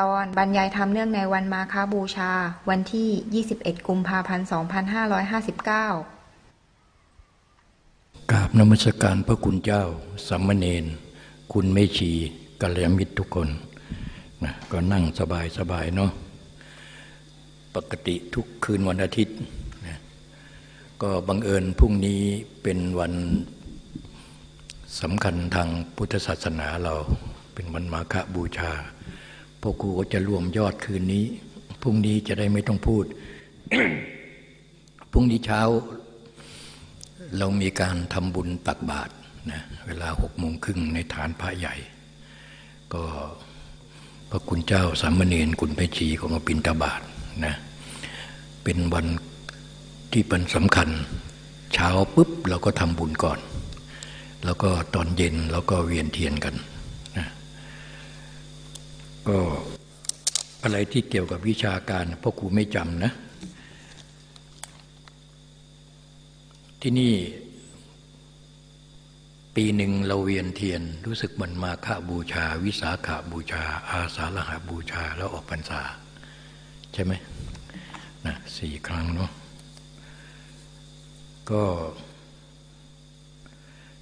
ตอนบรรยายธรรมเนื่องในวันมาคาบูชา วันที่ 21 กุมภาพันธ์ 2559 กราบนมัสการพระคุณเจ้าสัมมเนน คุณไม่ชีกัลยาณมิตรทุกคนนะก็นั่งสบายสบายเนาะ ปกติทุกคืนวันอาทิตย์นะก็บังเอิญพรุ่งนี้เป็นวันสำคัญทางพุทธศาสนาเรา เป็นวันมาฆบูชา พวกครูก็จะรวมยอดคืนนี้ พรุ่งนี้จะได้ไม่ต้องพูด พรุ่งนี้เช้า เรามีการทำบุญตักบาตรนะเวลาหกโมงครึ่งในฐานพระใหญ่ ก็พระคุณเจ้าสามเณรคุณไปชีก็มาปินตาบาตนะเป็นวันที่เป็นสำคัญ เช้าปุ๊บเราก็ทำบุญก่อน แล้วก็ตอนเย็นเราก็เวียนเทียนกัน ก็อะไรที่เกี่ยวกับวิชาการพ่อครูไม่จำนะ ที่นี่ปีหนึ่งเราเวียนเทียนรู้สึกมันมาฆบูชา วิสาขาบูชา อาสาฬหาบูชาแล้วออกพรรษา ใช่ไหมนะสี่ครั้งเนาะก็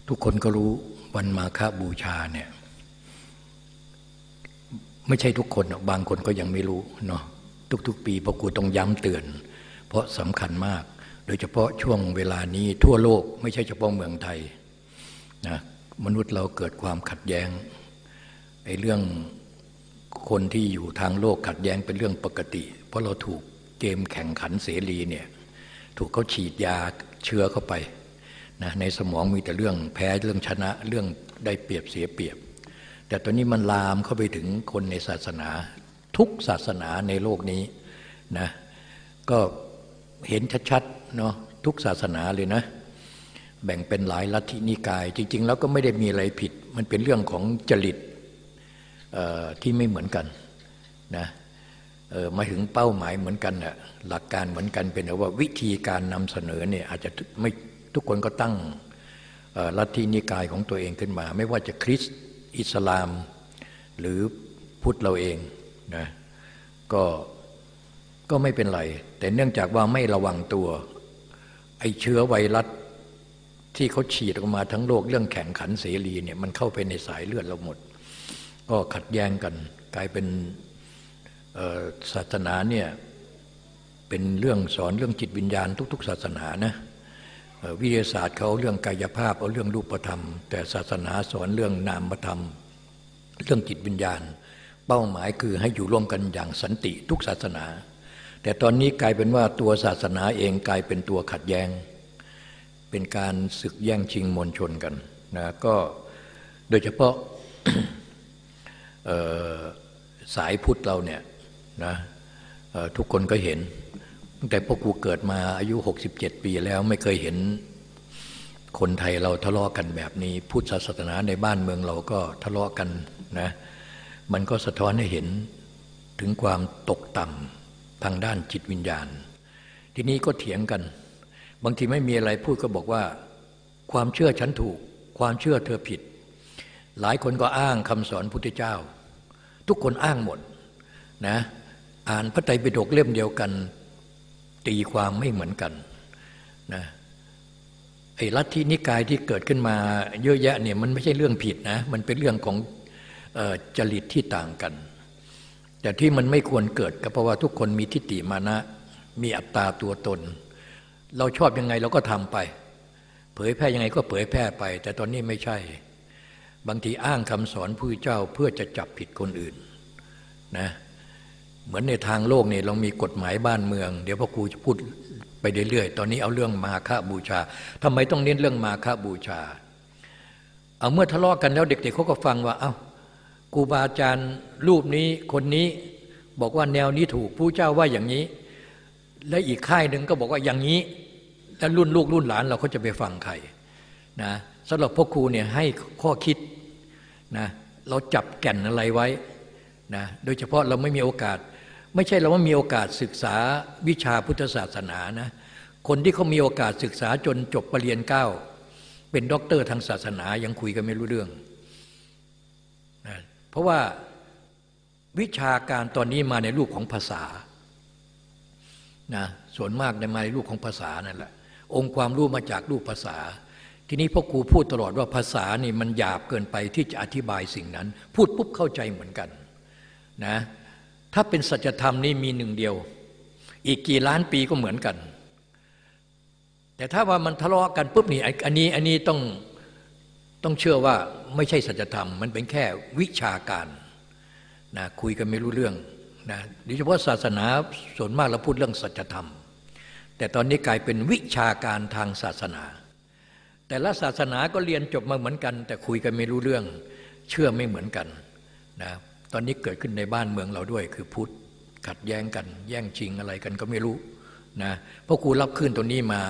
ทุกคนก็รู้วันมาฆบูชาเนี่ย ไม่ใช่ทุกคนบางคนก็ยังไม่รู้เนาะทุกๆ ปีพระกูต้องย้ำเตือน เพราะสำคัญมาก โดยเฉพาะช่วงเวลานี้ทั่วโลกไม่ใช่เฉพาะเมืองไทยนะมนุษย์เราเกิดความขัดแย้งไอ้เรื่องคนที่อยู่ทางโลกขัดแย้งเป็นเรื่องปกติ เพราะเราถูกเกมแข่งขันเสรีเนี่ยถูกเขาฉีดยาเชื้อเข้าไปนะในสมองมีแต่เรื่องแพ้เรื่องชนะเรื่องได้เปรียบเสียเปรียบ แต่ตอนนี้มันลามเข้าไปถึงคนในศาสนา ทุกศาสนาในโลกนี้นะก็เห็นชัดๆเนาะทุกศาสนาเลยนะ แบ่งเป็นหลายลัทธินิกาย จริง ๆ แล้วก็ไม่ได้มีอะไรผิด มันเป็นเรื่องของจริตที่ไม่เหมือนกันนะมาถึงเป้าหมายเหมือนกันนะหลักการเหมือนกันเป็นว่าวิธีการนำเสนอเนี่ยอาจจะไม่ทุกคนก็ตั้งลัทธินิกายของตัวเองขึ้นมา ไม่ว่าจะคริสต์ อิสลาม หรือพุทธเราเองนะก็ก็ไม่เป็นไร แต่เนื่องจากว่าไม่ระวังตัว ไอเชื้อไวรัสที่เขาฉีดออกมาทั้งโลกเรื่องแข่งขันเสรีเนี่ยมันเข้าไปในสายเลือดเราหมด ก็ขัดแย้งกัน กลายเป็นศาสนาเนี่ยเป็นเรื่องสอนเรื่องจิตวิญญาณทุก ๆ ศาสนานะ วิทยาศาสตร์เขาเรื่องกายภาพเอาเรื่องรูปธรรม แต่ศาสนาสอนเรื่องนามธรรม เรื่องจิตวิญญาณ เป้าหมายคือให้อยู่ร่วมกันอย่างสันติทุกศาสนา แต่ตอนนี้กลายเป็นว่าตัวศาสนาเองกลายเป็นตัวขัดแย้ง เป็นการศึกแย่งชิงมวลชนกันนะก็โดยเฉพาะสายพุทธเราเนี่ยนะทุกคนก็เห็น ตั้งแต่พวกกูเกิดมาอายุ 67 ปีแล้วไม่เคยเห็นคนไทยเราทะเลาะกันแบบนี้ พุทธศาสนาในบ้านเมืองเราก็ทะเลาะกันนะ มันก็สะท้อนให้เห็นถึงความตกต่ำทางด้านจิตวิญญาณ ทีนี้ก็เถียงกัน บางทีไม่มีอะไรพูดก็บอกว่า ความเชื่อฉันถูก ความเชื่อเธอผิด หลายคนก็อ้างคำสอนพุทธเจ้า ทุกคนอ้างหมดนะ อ่านพระไตรปิฎกเล่มเดียวกัน ตีความไม่เหมือนกันนะไอ้ลัทธินิกายที่เกิดขึ้นมาเยอะแยะเนี่ยมันไม่ใช่เรื่องผิดนะ มันเป็นเรื่องของจริตที่ต่างกัน แต่ที่มันไม่ควรเกิดก็เพราะว่าทุกคนมีทิฏฐิมานะ มีอัตตาตัวตน เราชอบยังไงเราก็ทำไป เผยแพร่ยังไงก็เผยแพร่ไป แต่ตอนนี้ไม่ใช่ บางทีอ้างคำสอนผู้เจ้าเพื่อจะจับผิดคนอื่นนะ เหมือนในทางโลกเนี่ยเรามีกฎหมายบ้านเมือง เดี๋ยวพ่อครูจะพูดไปเรื่อยๆ ตอนนี้เอาเรื่องมาฆบูชาทำไมต้องเน้นเรื่องมาฆบูชา เอาเมื่อทะเลาะกันแล้วเด็กๆเขาก็ฟังว่า เอา้าครูบาอาจารย์รูปนี้คนนี้บอกว่าแนวนี้ถูกผู้เจ้าว่าอย่างนี้ และอีกค่ายหนึ่งก็บอกว่าอย่างนี้ แล้วรุ่นลูกรุ่นหลานเราเขาจะไปฟังใครนะสำหรับพ่อครูเนี่ยให้ข้อคิดนะเราจับแก่นอะไรไว้นะโดยเฉพาะเราไม่มีโอกาส ไม่ใช่เราไม่มีโอกาสศึกษาวิชาพุทธศาสนานะ คนที่เขามีโอกาสศึกษาจนจบปรริญญาเก้า เป็นด็อกเตอร์ทางศาสนายังคุยกันไม่รู้เรื่องนะเพราะว่าวิชาการตอนนี้มาในรูปของภาษานะส่วนมากในมาในรูปของภาษานั่นแหละ องค์ความรู้มาจากรูปภาษา ทีนี้พ่อครูพูดตลอดว่าภาษานี่มันหยาบเกินไปที่จะอธิบายสิ่งนั้น พูดปุ๊บเข้าใจเหมือนกันนะ ถ้าเป็นสัจธรรมนี่มีหนึ่งเดียว อีกกี่ล้านปีก็เหมือนกัน แต่ถ้าว่ามันทะเลาะกันปุ๊บนี่อันนี้อันนี้ต้องต้องเชื่อว่าไม่ใช่สัจธรรม มันเป็นแค่วิชาการนะคุยกันไม่รู้เรื่องนะโดยเฉพาะศาสนาส่วนมากเราพูดเรื่องสัจธรรม แต่ตอนนี้กลายเป็นวิชาการทางศาสนา แต่ละศาสนาก็เรียนจบมาเหมือนกัน แต่คุยกันไม่รู้เรื่อง เชื่อไม่เหมือนกันนะ ตอนนี้เกิดขึ้นในบ้านเมืองเราด้วยคือพุทธขัดแย้งกัน แย่งชิงอะไรกันก็ไม่รู้นะเพราะครูรับขึ้นตัวนี้มา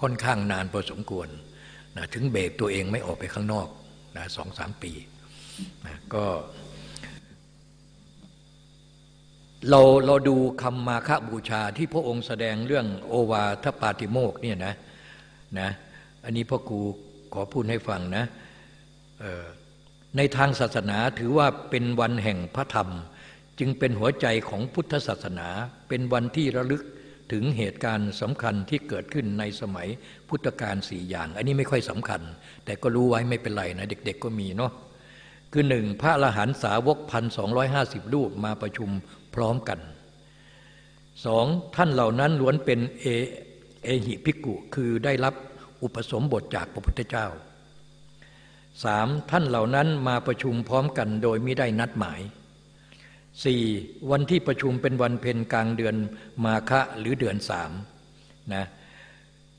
ค่อนข้างนานพอสมควรนะถึงเบรกตัวเองไม่ออกไปข้างนอกนะสองสามปีนะก็เราเราดูคำมาฆบูชาที่พระองค์แสดงเรื่องโอวาทปาติโมกเนี่ยนะนะอันนี้พ่อครูขอพูดให้ฟังนะ ในทางศาสนาถือว่าเป็นวันแห่งพระธรรม จึงเป็นหัวใจของพุทธศาสนา เป็นวันที่ระลึกถึงเหตุการณ์สำคัญที่เกิดขึ้นในสมัยพุทธกาลสี่อย่าง อันนี้ไม่ค่อยสำคัญ แต่ก็รู้ไว้ไม่เป็นไรนะ เด็กๆก็มีเนาะคือหนึ่งพระอรหันตสาวกพันสองร้อยห้าสิบรูปมาประชุมพร้อมกันสองท่านเหล่านั้นล้วนเป็นเอเอหิภิกขุ คือได้รับอุปสมบทจากพระพุทธเจ้า สามท่านเหล่านั้นมาประชุมพร้อมกันโดยไม่ได้นัดหมายสี่วันที่ประชุมเป็นวันเพ็ญกลางเดือนมาคะหรือเดือนสามนะ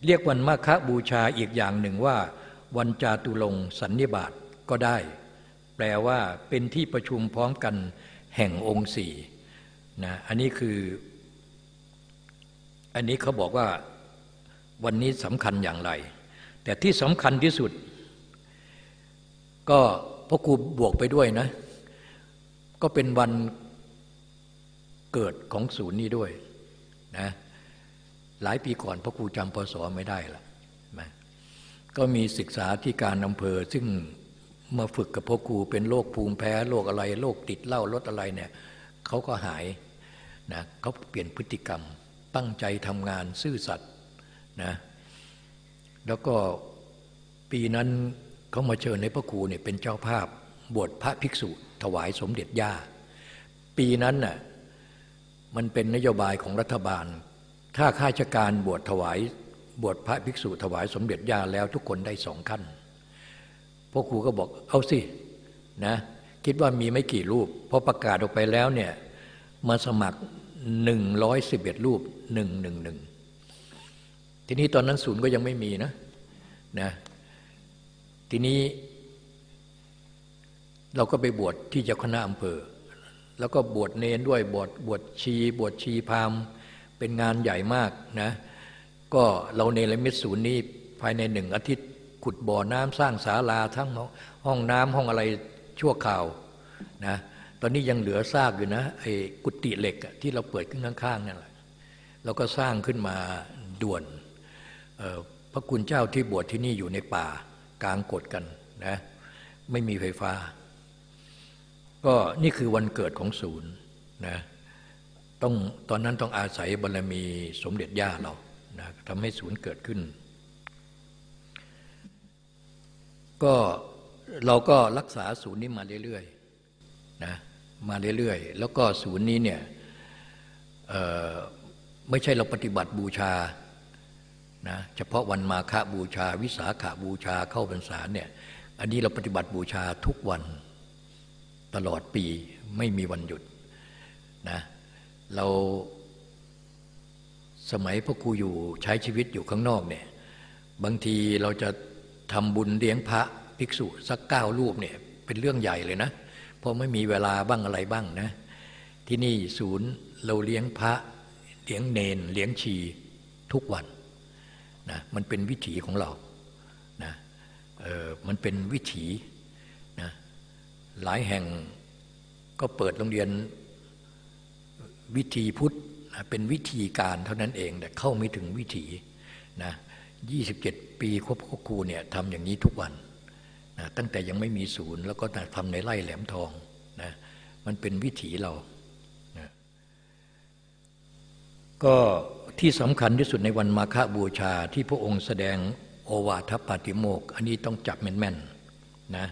เรียกวันมาคะบูชาอีกอย่างหนึ่งว่า วันจาตุลงสันนิบาตก็ได้ แปลว่าเป็นที่ประชุมพร้อมกันแห่งองค์สี่นะอันนี้คือ อันนี้เขาบอกว่าวันนี้สำคัญอย่างไร แต่ที่สำคัญที่สุด ก็พ่อครูบวกไปด้วยนะ ก็เป็นวันเกิดของศูนย์นี้ด้วยนะหลายปีก่อนพ่อครูจำพศไม่ได้ละนะก็มีศึกษาที่การอำเภอ ซึ่งมาฝึกกับพ่อครูเป็นโรคภูมิแพ้โรคอะไรโรคติดเหล้ารถอะไรเนี่ยเขาก็หายนะเขาเปลี่ยนพฤติกรรม ตั้งใจทำงานซื่อสัตย์นะแล้วก็ปีนั้น เขามาเชิญในพระครูเนี่ยเป็นเจ้าภาพบวชพระภิกษุ ถวายสมเด็จย่า ปีนั้นน่ะมันเป็นนโยบายของรัฐบาล ถ้าข้าราชการบวชถวายบวชพระภิกษุ ถวายสมเด็จย่าแล้วทุกคนได้สองขั้นพ่อครูก็บอกเอาสินะคิดว่ามีไม่กี่รูปพอประกาศออกไปแล้วเนี่ยมาสมัครหนึ่งร้อยสิบเอ็ดรูปหนึ่งหนึ่งหนึ่งทีนี้ตอนนั้นศูนย์ก็ยังไม่มีนะนะ ทีนี้ เราก็ไปบวชที่เจ้าคณะอำเภอ แล้วก็บวชเนนด้วยบวชบวชชี บวชชีพามเป็นงานใหญ่มากนะ ก็เราเนรมิตศูนย์นี้ภายในหนึ่งอาทิตย์ขุดบ่อน้ำสร้างศาลาทั้งห้องน้ำห้องอะไรชั่วข่าวนะตอนนี้ยังเหลือซากอยู่นะไอ้กุฏิเหล็กที่เราเปิดขึ้นข้างๆนั่นแหละเราก็สร้างขึ้นมาด่วนพระคุณเจ้าที่บวชที่นี่อยู่ในป่า กลางกดกันนะไม่มีไฟฟ้า ก็นี่คือวันเกิดของศูนย์นะต้องตอนนั้นต้องอาศัยบารรมีสมเด็จย่าเรานะทำให้ศูนย์เกิดขึ้น ก็เราก็รักษาศูนย์นี้มาเรื่อยๆนะมาเรื่อยๆ แล้วก็ศูนย์นี้เนี่ยไม่ใช่เราปฏิบัติบูชา นะเฉพาะวันมาฆบูชา วิสาขาบูชาเข้าพรรษาเนี่ยอันนี้เราปฏิบัติบูชาทุกวันตลอดปีไม่มีวันหยุดนะเราสมัยพ่อครูอยู่ใช้ชีวิตอยู่ข้างนอกเนี่ยบางทีเราจะทำบุญเลี้ยงพระภิกษุสักเก้ารูปเนี่ยเป็นเรื่องใหญ่เลยนะ เพราะไม่มีเวลาบ้างอะไรบ้างนะ ที่นี่ศูนย์เราเลี้ยงพระเลี้ยงเนนเลี้ยงชีทุกวัน นะมันเป็นวิถีของเรานะเออมันเป็นวิถีนะหลายแห่งก็เปิดโรงเรียนวิธีพุทธนะเป็นวิธีการเท่านั้นเองแต่เข้าไม่ถึงวิถีนะ27 ปีครบครูเนี่ยทำอย่างนี้ทุกวันนะตั้งแต่ยังไม่มีศูนย์ แล้วก็ทำในไร่แหลมทองนะมันเป็นวิถีเรานะก็ ที่สำคัญที่สุดในวันมาฆบูชาที่พระองค์แสดงโอวาทปาติโมก อันนี้ต้องจับแม่นๆนะ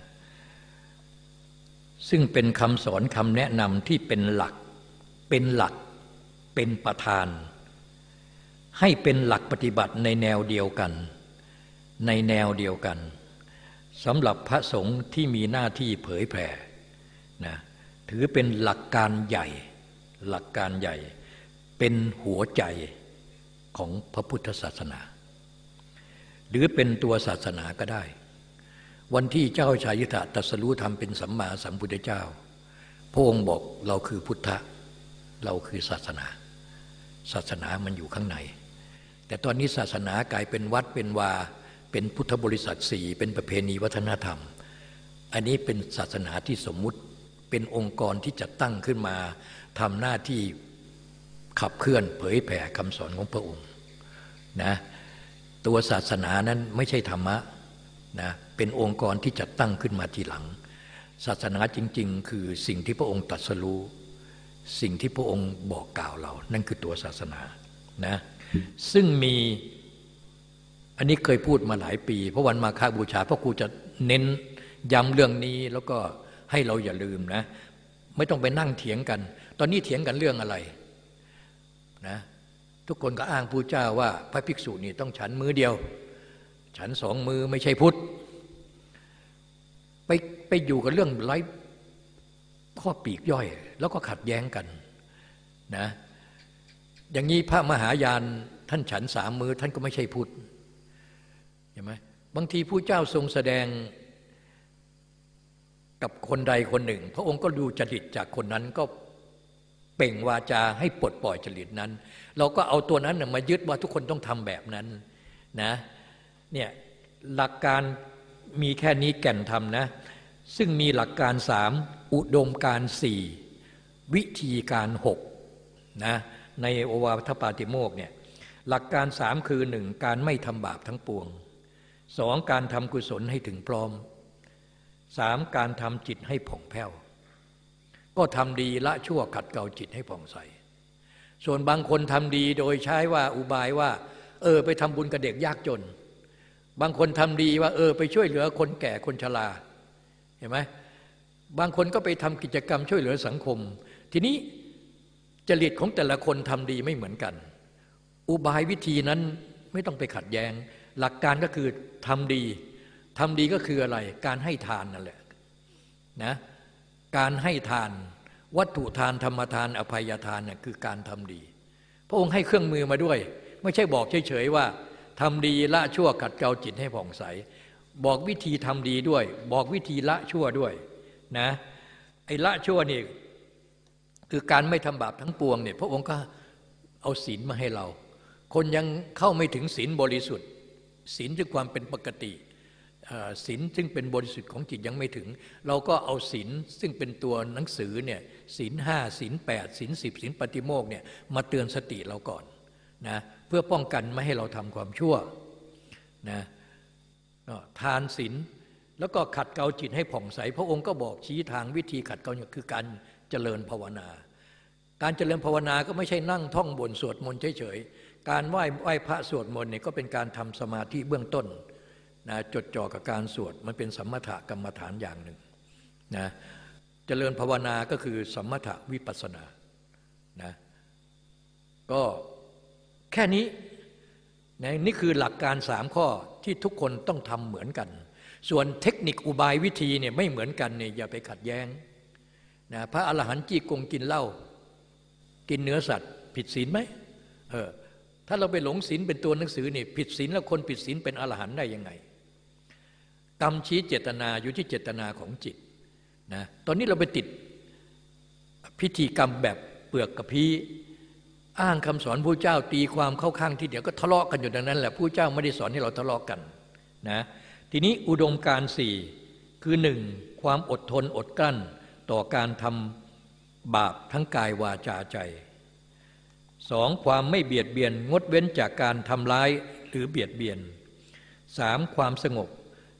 ซึ่งเป็นคำสอนคำแนะนำที่เป็นหลัก เป็นหลัก เป็นประธาน ให้เป็นหลักปฏิบัติในแนวเดียวกัน ในแนวเดียวกันสำหรับพระสงฆ์ที่มีหน้าที่เผยแผ่นะถือเป็นหลักการใหญ่ หลักการใหญ่ เป็นหัวใจ ของพระพุทธศาสนา หรือเป็นตัวศาสนาก็ได้ วันที่เจ้าชายิธะตัสรู้ธรรมเป็นสัมมาสัมพุทธเจ้า พระองค์บอกเราคือพุทธะ เราคือศาสนา ศาสนามันอยู่ข้างใน แต่ตอนนี้ศาสนากลายเป็นวัดเป็นวา เป็นพุทธบริษัทสี่เป็นประเพณีวัฒนธรรม อันนี้เป็นศาสนาที่สมมุติเป็นองค์กรที่จะตั้งขึ้นมาทำหน้าที่ ขับเคลื่อนเผยแผ่คำสอนของพระองค์นะตัวศาสนานั้นไม่ใช่ธรรมะนะเป็นองค์กรที่จัดตั้งขึ้นมาทีหลัง ศาสนาจริง ๆ คือสิ่งที่พระองค์ตรัสรู้สิ่งที่พระองค์บอกกล่าวเรา นั่นคือตัวศาสนานะซึ่งมีอันนี้เคยพูดมาหลายปี เพราะวันมาฆบูชาพระครูจะเน้นย้ำเรื่องนี้แล้วก็ให้เราอย่าลืมนะ ไม่ต้องไปนั่งเถียงกัน ตอนนี้เถียงกันเรื่องอะไร นะทุกคนก็อ้างผู้เจ้าว่าพระภิกษุนี่ต้องฉันมือเดียว ฉันสองมือไม่ใช่พุทธไปไปอยู่กับเรื่องไร้ข้อปีกย่อย แล้วก็ขัดแย้งกันนะอย่างนี้พระมหายานท่านฉันสามมือท่านก็ไม่ใช่พุทธเห็นไหมบางทีผู้เจ้าทรงแสดงกับคนใดคนหนึ่ง พระองค์ก็ดูจริตจากคนนั้นก็ เป่งวาจาให้ปลดปล่อยจริตนั้น เราก็เอาตัวนั้นมายึดว่าทุกคนต้องทำแบบนั้นนะเนี่ยหลักการมีแค่นี้แก่นทำนะ ซึ่งมีหลักการสามอุดมการสี่วิธีการหกนะในโอวาทปาติโมกเนี่ยหลักการสามคือหนึ่งการไม่ทำบาปทั้งปวงสองการทำกุศลให้ถึงพร้อมสามการทำจิตให้ผ่องแผ้ว ก็ทำดีละชั่วขัดเกลาจิตให้ผ่องใส ส่วนบางคนทำดีโดยใช้ว่าอุบายว่า เออ ไปทำบุญกับเด็กยากจน บางคนทำดีว่าเออ ไปช่วยเหลือคนแก่คนชราเห็นไหมบางคนก็ไปทำกิจกรรมช่วยเหลือสังคม ทีนี้จริตของแต่ละคนทำดีไม่เหมือนกัน อุบายวิธีนั้นไม่ต้องไปขัดแยง้ง หลักการก็คือทำดีทำดีก็คืออะไร การให้ทานนั่นแหละนะ การให้ทาน วัตถุทานธรรมทานอภัยทานเนี่ยคือการทำดี พระองค์ให้เครื่องมือมาด้วย ไม่ใช่บอกเฉยๆว่าทำดีละชั่วขัดเกลาจิตให้ผ่องใส บอกวิธีทำดีด้วย บอกวิธีละชั่วด้วยนะไอ้ละชั่วนี่คือการไม่ทำบาปทั้งปวงเนี่ยพระองค์ก็เอาศีลมาให้เรา คนยังเข้าไม่ถึงศีลบริสุทธิ์ศีลคือความเป็นปกติ ศีลซึ่งเป็นบริสุทธิ์ของจิตยังไม่ถึง เราก็เอาศีลซึ่งเป็นตัวหนังสือเนี่ยศีลห้าศีลแปดศีลสิบศีลปฏิโมกเนี่ยมาเตือนสติเราก่อนนะเพื่อป้องกันไม่ให้เราทำความชั่วนะทานศีลแล้วก็ขัดเกลาจิตให้ผ่องใส พระองค์ก็บอกชี้ทางวิธีขัดเกลาคือการเจริญภาวนา การเจริญภาวนาก็ไม่ใช่นั่งท่องบนสวดมนต์เฉยๆ การไหว้ไหว้พระสวดมนต์เนี่ยก็เป็นการทำสมาธิเบื้องต้น นะจดจ่อกับการสวดมันเป็นสมถกรรมฐานอย่างหนึ่งนะเจริญภาวนาก็คือสมถวิปัสนานะก็แค่นี้นะนี่คือหลักการสามข้อที่ทุกคนต้องทำเหมือนกัน ส่วนเทคนิคอุบายวิธีเนี่ยไม่เหมือนกันเนี่ยอย่าไปขัดแย้งนะพระอรหันต์จีกงกินเหล้ากินเนื้อสัตว์ ผิดศีลไหมเออถ้าเราไปหลงศีลเป็นตัวหนังสือนี่ผิดศีลแล้วคนผิดศีลเป็นอรหันต์ได้ยังไง กรรมชี้เจตนาอยู่ที่เจตนาของจิตนะตอนนี้เราไปติดพิธีกรรมแบบเปลือกกระพี้อ้างคำสอนผู้เจ้าตีความเข้าข้างที่เดียวก็ทะเลาะกันอยู่ดังนั้นแหละผู้เจ้าไม่ได้สอนให้เราทะเลาะกันนะทีนี้อุดมการสี่คือหนึ่งความอดทนอดกลั้นต่อการทำบาปทั้งกายวาจาใจสองความไม่เบียดเบียนงดเว้นจากการทำร้ายหรือเบียดเบียนสามความสงบ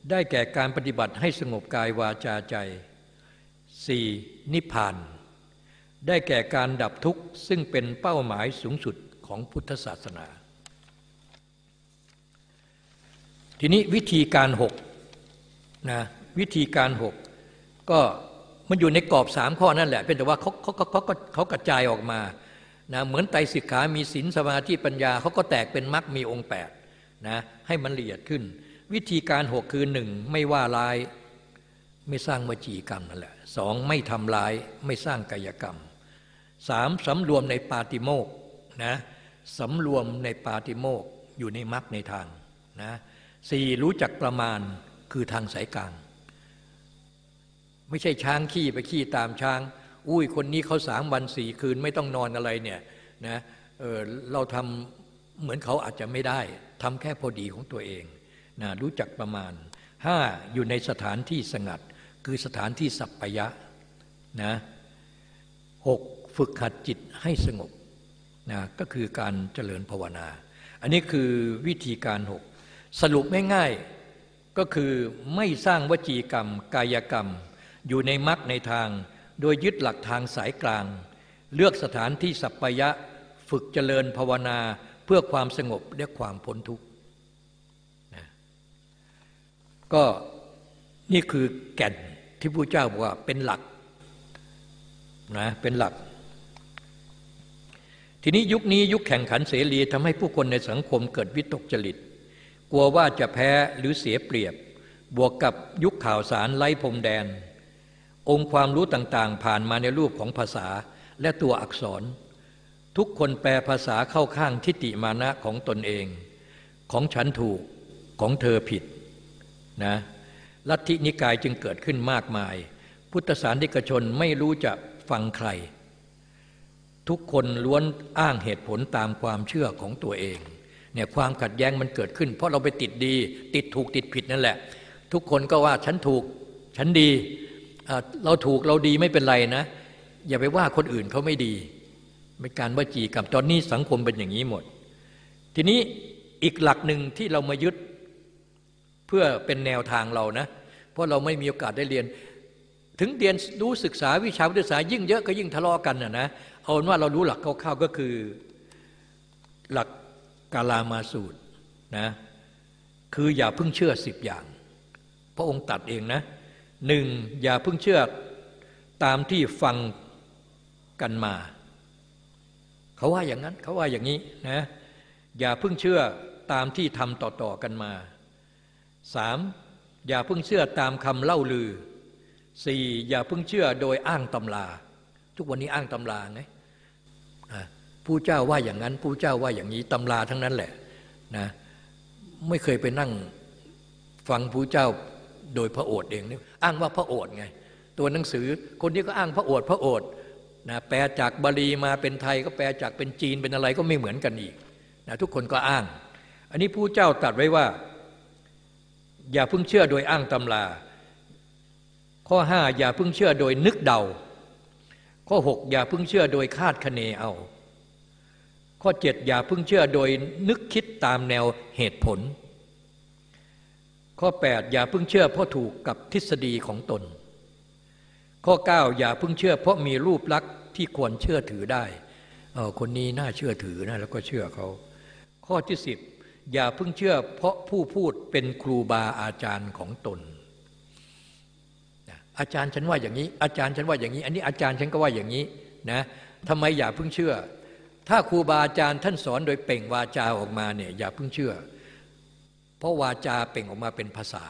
ได้แก่การปฏิบัติให้สงบกายวาจาใจสี่นิพพาน ได้แก่การดับทุกข์ซึ่งเป็นเป้าหมายสูงสุดของพุทธศาสนา ทีนี้วิธีการหกนะวิธีการหกก็มันอยู่ในกรอบสามข้อนั่นแหละเป็นแต่ว่าเขาเขาเขาเขากระจายออกมานะเหมือนไตรสิกขามีศีลสมาธิปัญญาเขาก็แตกเป็นมรรคมีองค์แปดนะให้มันละเอียดขึ้น วิธีการหกคือหนึ่งไม่ว่าร้าย ไม่สร้างวจีกรรมนั่นแหละสองไม่ทำร้ายไม่สร้างกายกรรมสามสำรวมในปาติโมกนะสำรวมในปาติโมกอยู่ในมรรคในทางนะสี่รู้จักประมาณคือทางสายกลาง ไม่ใช่ช้างขี้ไปขี้ตามช้าง อุ้ยคนนี้เขาสามวันสี่คืนไม่ต้องนอนอะไรเนี่ยนะเออเราทำเหมือนเขาอาจจะไม่ได้ทำแค่พอดีของตัวเอง นะรู้จักประมาณห้าอยู่ในสถานที่สงัด คือสถานที่สัปปยะนะหกฝึกขัดจิตให้สงบนะก็คือการเจริญภาวนา อันนี้คือวิธีการหกสรุปง่ายๆก็คือไม่สร้างวจีกรรม กายกรรม อยู่ในมรรคในทาง โดยยึดหลักทางสายกลาง เลือกสถานที่สัปปยะ ฝึกเจริญภาวนาเพื่อความสงบและความพ้นทุกข์นะ ก็นี่คือแก่นที่พระเจ้าบอกว่าเป็นหลักนะเป็นหลัก ทีนี้ยุคนี้ยุคแข่งขันเสรีทำให้ผู้คนในสังคมเกิดวิตกจริต กลัวว่าจะแพ้หรือเสียเปรียบ บวกกับยุคข่าวสารไร้พรมแดน องค์ความรู้ต่างๆ ผ่านมาในรูปของภาษาและตัวอักษร ทุกคนแปลภาษาเข้าข้างทิฏฐิมานะของตนเอง ของฉันถูกของเธอผิด นะลัทธินิกายจึงเกิดขึ้นมากมาย พุทธศาสนิกชนไม่รู้จะฟังใคร ทุกคนล้วนอ้างเหตุผลตามความเชื่อของตัวเองเนี่ยความขัดแย้งมันเกิดขึ้น เพราะเราไปติดดี ติดถูกติดผิดนั่นแหละ ทุกคนก็ว่าฉันถูกฉันดีเราถูกเราดีไม่เป็นไรนะ อย่าไปว่าคนอื่นเขาไม่ดีเป็นการวจีกับตอนนี้สังคมเป็นอย่างนี้หมด ทีนี้อีกหลักหนึ่งที่เรามายึด เพื่อเป็นแนวทางเรานะ เพราะเราไม่มีโอกาสได้เรียน ถึงเรียนรู้ศึกษาวิชาวิทยาศาสตร์ยิ่งเยอะก็ยิ่งทะเลาะกันนะนะเอาว่าเรารู้หลักคร่าวๆก็คือหลักกาลามาสูตรนะคืออย่าเพิ่งเชื่อสิบอย่าง พระองค์ตัดเองนะหนึ่งอย่าเพิ่งเชื่อตามที่ฟังกันมา เขาว่าอย่างนั้นเขาว่าอย่างนี้นะอย่าเพิ่งเชื่อตามที่ทำต่อๆกันมา สามอย่าเพิ่งเชื่อตามคำเล่าลือสี่อย่าเพิ่งเชื่อโดยอ้างตำรา ทุกวันนี้อ้างตำราไงผู้เจ้าว่าอย่างนั้นผู้เจ้าว่าอย่างนี้ตำราทั้งนั้นแหละนะไม่เคยไปนั่งฟังผู้เจ้าโดยพระโอษฐ์เองนี่อ้างว่าพระโอษฐ์ไง ตัวหนังสือคนนี้ก็อ้างพระโอษฐ์พระโอษฐ์นะแปลจากบาลีมาเป็นไทยก็แปลจากเป็นจีนเป็นอะไรก็ไม่เหมือนกันอีกนะทุกคนก็อ้าง อันนี้ผู้เจ้าตัดไว้ว่า อย่าเพิ่งเชื่อโดยอ้างตำรา ข้อห้าอย่าเพิ่งเชื่อโดยนึกเดา ข้อหกอย่าเพิ่งเชื่อโดยคาดคะเนเอา ข้อเจ็ดอย่าเพิ่งเชื่อโดยนึกคิดตามแนวเหตุผล ข้อ 8 อย่าเพิ่งเชื่อเพราะถูกกับทฤษฎีของตน ข้อ 9 อย่าเพิ่งเชื่อเพราะมีรูปลักษณ์ที่ควรเชื่อถือได้เออคนนี้น่าเชื่อถือนะแล้วก็เชื่อเขา ข้อที่สิบ อย่าเพิ่งเชื่อเพราะผู้พูดเป็นครูบาอาจารย์ของตน อาจารย์ฉันว่าอย่างนี้ อาจารย์ฉันว่าอย่างนี้ อันนี้อาจารย์ฉันก็ว่าอย่างนี้นะทำไมอย่าเพิ่งเชื่อ ถ้าครูบาอาจารย์ท่านสอนโดยเป่งวาจาออกมาเนี่ยอย่าเพิ่งเชื่อ เพราะวาจาเป่งออกมาเป็นภาษา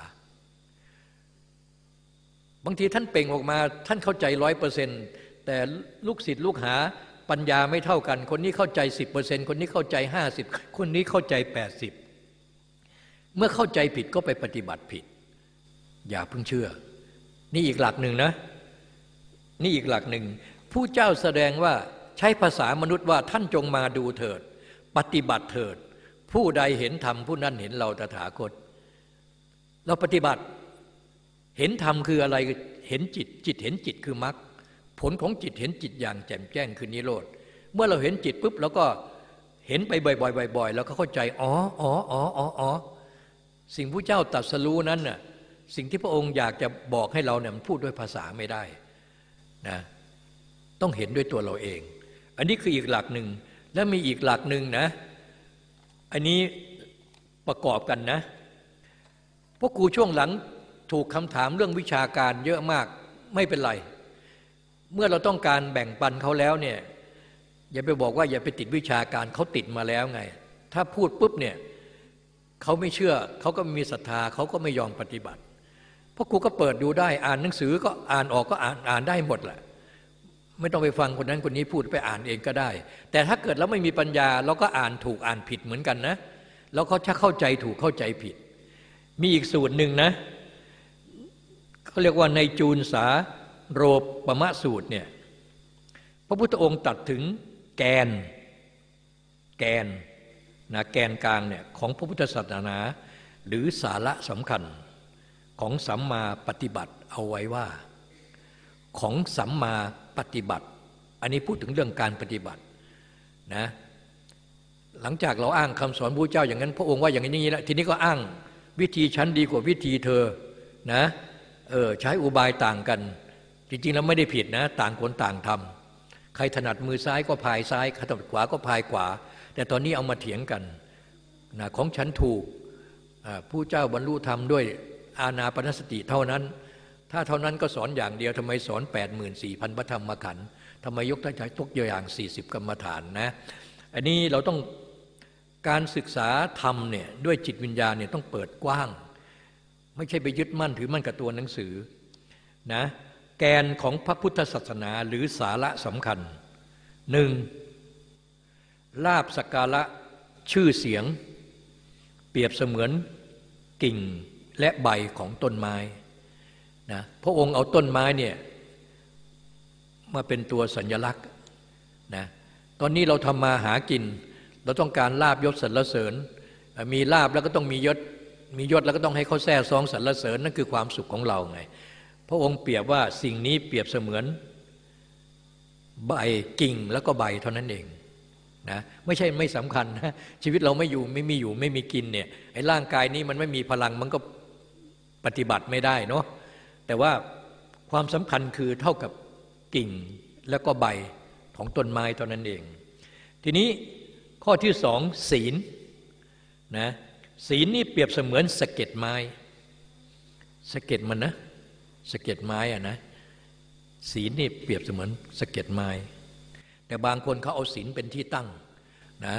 บางทีท่านเป่งออกมาท่านเข้าใจร้อยเปอร์เซ็นต์แต่ลูกศิษย์ลูกหา ปัญญาไม่เท่ากัน คนนี้เข้าใจสิบเปอร์เซ็นคนนี้เข้าใจห้าสิบคนนี้เข้าใจแปดสิบเมื่อเข้าใจผิดก็ไปปฏิบัติผิด อย่าเพิ่งเชื่อ นี่อีกหลักหนึ่งนะ นี่อีกหลักหนึ่งผู้เจ้าแสดงว่าใช้ภาษามนุษย์ว่าท่านจงมาดูเถิด ปฏิบัติเถิด ผู้ใดเห็นธรรมผู้นั้นเห็นเราตถาคต เราปฏิบัติเห็นธรรมคืออะไรเห็นจิตจิตเห็นจิตคือมรรค ผลของจิตเห็นจิตอย่างแจ่มแจ้งคือนิโรธ เมื่อเราเห็นจิตปุ๊บเราก็เห็นไปบ่อยๆบ่อยๆแล้วก็เข้าใจอ๋ออ๋ออ๋ออ๋ออ๋อสิ่งผู้เจ้าตรัสรู้นั้นน่ะสิ่งที่พระองค์อยากจะบอกให้เราเนี่ยมันพูดด้วยภาษาไม่ได้นะต้องเห็นด้วยตัวเราเอง อันนี้คืออีกหลักหนึ่งและมีอีกหลักหนึ่งนะ อันนี้ประกอบกันนะพวกครูช่วงหลังถูกคำถามเรื่องวิชาการเยอะมากไม่เป็นไร เมื่อเราต้องการแบ่งปันเขาแล้วเนี่ยอย่าไปบอกว่าอย่าไปติดวิชาการเขาติดมาแล้วไง ถ้าพูดปุ๊บเนี่ยเขาไม่เชื่อเขาก็มีศรัทธาเขาก็ไม่ยอมปฏิบัติเพราะครูก็เปิดดูได้อ่านหนังสือก็อ่านออกก็อ่านอ่านได้หมดแหละไม่ต้องไปฟังคนนั้นคนนี้พูดไปอ่านเองก็ได้ แต่ถ้าเกิดเราไม่มีปัญญา เราก็อ่านถูกอ่านผิดเหมือนกันนะแล้วเขาจะเข้าใจถูกเข้าใจผิด มีอีกสูตรหนึ่งนะเขาเรียกว่าในจูนสา โรปปมะสูตรเนี่ยพระพุทธองค์ตัดถึงแกน แกนนะแกนกลางเนี่ยของพระพุทธศาสนา หรือสาระสำคัญของสัมมาปฏิบัติเอาไว้ว่า ของสัมมาปฏิบัติ อันนี้พูดถึงเรื่องการปฏิบัตินะหลังจากเราอ้างคำสอนพระเจ้าอย่างนั้น พระองค์ว่าอย่างนี้แล้วทีนี้ก็อ้างวิธีชั้นดีกว่าวิธีเธอนะเออใช้อุบายต่างกัน จริงๆแล้วไม่ได้ผิดนะ ต่างคนต่างทำใครถนัดมือซ้ายก็พายซ้ายใครถนัดขวาก็พายขวา แต่ตอนนี้เอามาเถียงกันนะของฉันถูกผู้เจ้าบรรลุธรรมด้วยอาณาปณสติเท่านั้น ถ้าเท่านั้นก็สอนอย่างเดียวทำไมสอน 8 4 0 0 0พระธรรมขันธ์ทำไมยกท่านใช้ทุกอย่าง 40 กรรมฐานนะ อันนี้เราต้องการศึกษาธรรมเนี่ยด้วยจิตวิญญาณเนี่ยต้องเปิดกว้าง ไม่ใช่ไปยึดมั่นถือมั่นกับตัวหนังสือนะ แกนของพระพุทธศาสนาหรือสาระสำคัญหนึ่งลาบสการะชื่อเสียง เปรียบเสมือนกิ่งและใบของต้นไม้นะพระองค์เอาต้นไม้เนี่ยมาเป็นตัวสัญลักษณ์นะตอนนี้เราทำมาหากิน เราต้องการลาบยศสรรเสริญ มีลาบแล้วก็ต้องมียศมียศแล้วก็ต้องให้เขาแท้ซองสรรเสริญนั่นคือความสุขของเราไง พระองค์เปรียบว่าสิ่งนี้เปรียบเสมือน ใบกิ่งแล้วก็ใบเท่านั้นเองนะไม่ใช่ไม่สำคัญนะชีวิตเราไม่อยู่ไม่มีอยู่ไม่มีกินเนี่ยไอ้ร่างกายนี้มันไม่มีพลังมันก็ปฏิบัติไม่ได้เนาะแต่ว่าความสำคัญคือเท่ากับกิ่งแล้วก็ใบของต้นไม้เท่านั้นเอง ทีนี้ข้อที่สองศีลนะศีลนี่เปรียบเสมือนสะเก็ดไม้สะเก็ดมันนะ สะเก็ดไม้อะนะศีลนี่เปรียบเสมือนสะเก็ดไม้ แต่บางคนเขาเอาศีลเป็นที่ตั้งนะ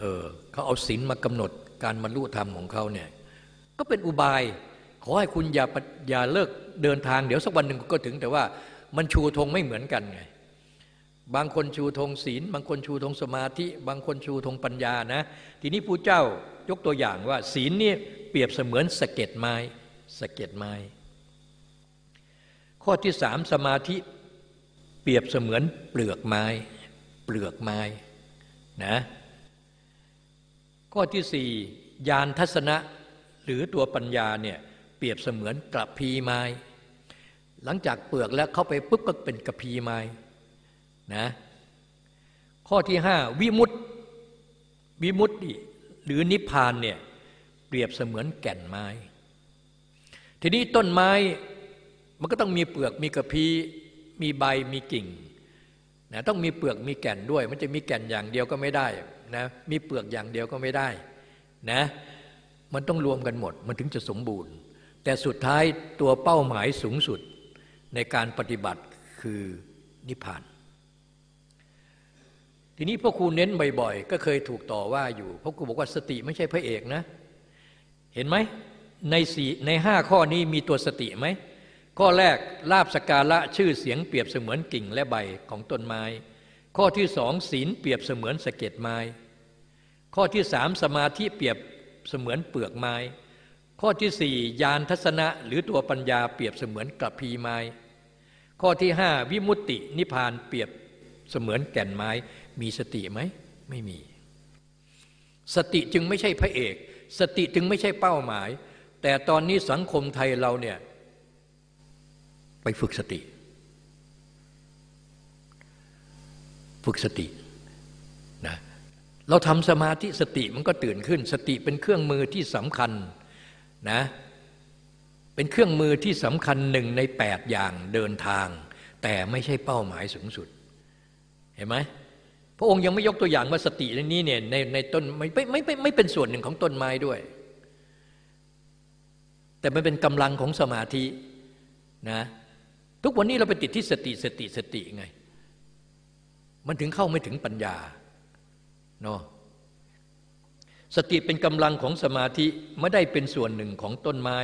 เออเขาเอาศีลมากำหนดการบรรลุธรรมของเขาเนี่ยก็เป็นอุบาย ขอให้คุณอย่าอย่าเลิกเดินทางเดี๋ยวสักวันหนึ่งก็ถึง แต่ว่ามันชูธงไม่เหมือนกันไงบางคนชูธงศีล บางคนชูธงสมาธิ บางคนชูธงปัญญานะ ทีนี้ผู้เจ้ายกตัวอย่างว่า ศีลนี่เปรียบเสมือนสะเก็ดไม้สะเก็ดไม้ ข้อที่สามสมาธิเปรียบเสมือนเปลือกไม้ เปลือกไม้นะข้อที่สี่ยานทัศนะหรือตัวปัญญาเนี่ยเปรียบเสมือนกระพีไม้ หลังจากเปลือกแล้วเข้าไปปุ๊บก็เป็นกระพีไม้นะข้อที่ห้าวิมุตติวิมุตติหรือนิพพานเนี่ยเปรียบเสมือนแก่นไม้ ทีนี้ต้นไม้ มันก็ต้องมีเปลือกมีกระพี้มีใบมีกิ่งนะต้องมีเปลือกมีแก่นด้วย มันจะมีแก่นอย่างเดียวก็ไม่ได้นะมีเปลือกอย่างเดียวก็ไม่ได้นะมันต้องรวมกันหมด มันถึงจะสมบูรณ์ แต่สุดท้ายตัวเป้าหมายสูงสุดในการปฏิบัติคือนิพพาน ทีนี้พ่อครูเน้นบ่อยๆ ก็เคยถูกต่อว่าอยู่พ่อครูบอกว่าสติไม่ใช่พระเอกนะ เห็นไหมในสี่ในห้าข้อนี้มีตัวสติไหม ข้อแรกลาบสกาละชื่อเสียงเปรียบเสมือนกิ่งและใบของต้นไม้ ข้อที่สองศีลเปรียบเสมือนสะเก็ดไม้ ข้อที่สามสมาธิเปรียบเสมือนเปลือกไม้ ข้อที่สี่ยานทัศนะหรือตัวปัญญาเปรียบเสมือนกระพีไม้ ข้อที่ห้าวิมุตตินิพพานเปรียบเสมือนแก่นไม้ มีสติไหมไม่มี สติจึงไม่ใช่พระเอก สติจึงไม่ใช่เป้าหมาย แต่ตอนนี้สังคมไทยเราเนี่ย ไปฝึกสติ ฝึกสตินะเราทำสมาธิสติมันก็ตื่นขึ้น สติเป็นเครื่องมือที่สำคัญนะเป็นเครื่องมือที่สำคัญหนึ่งในแปดอย่างเดินทาง แต่ไม่ใช่เป้าหมายสูงสุด เห็นไหมพระองค์ยังไม่ยกตัวอย่างว่าสติในนี้เนี่ยในในต้นไม่ไม่ไม่ไม่เป็นส่วนหนึ่งของต้นไม้ด้วย แต่มันเป็นกำลังของสมาธินะ ทุกวันนี้เราไปติดที่สติสติสติไง มันถึงเข้าไม่ถึงปัญญาเนาะสติเป็นกำลังของสมาธิไม่ได้เป็นส่วนหนึ่งของต้นไม้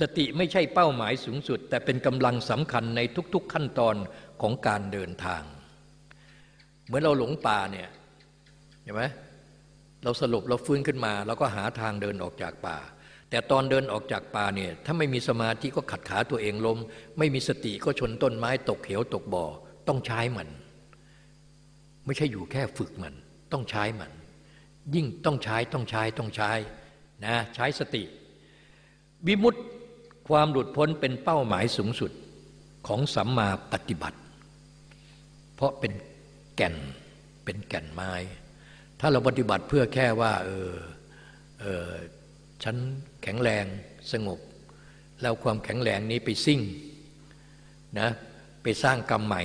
สติไม่ใช่เป้าหมายสูงสุด แต่เป็นกำลังสำคัญในทุก ๆ ขั้นตอนของการเดินทาง เหมือนเราหลงป่าเนี่ยเห็นไหมเราสรุปเราฟื้นขึ้นมาเราก็หาทางเดินออกจากป่า แต่ตอนเดินออกจากป่าเนี่ยถ้าไม่มีสมาธิก็ขัดขาตัวเองล้มไม่มีสติก็ชนต้นไม้ตกเหวตกบ่อ ต้องใช้มัน ไม่ใช่อยู่แค่ฝึกมัน ต้องใช้มัน ยิ่งต้องใช้ต้องใช้ต้องใช้นะใช้สติวิมุตติความหลุดพ้นเป็นเป้าหมายสูงสุดของสัมมาปฏิบัติ เพราะเป็นแก่นเป็นแก่นไม้ ถ้าเราปฏิบัติเพื่อแค่ว่าเออเออฉัน แข็งแรงสงบ แล้วความแข็งแรงนี้ไปซิ่งนะไปสร้างกรรมใหม่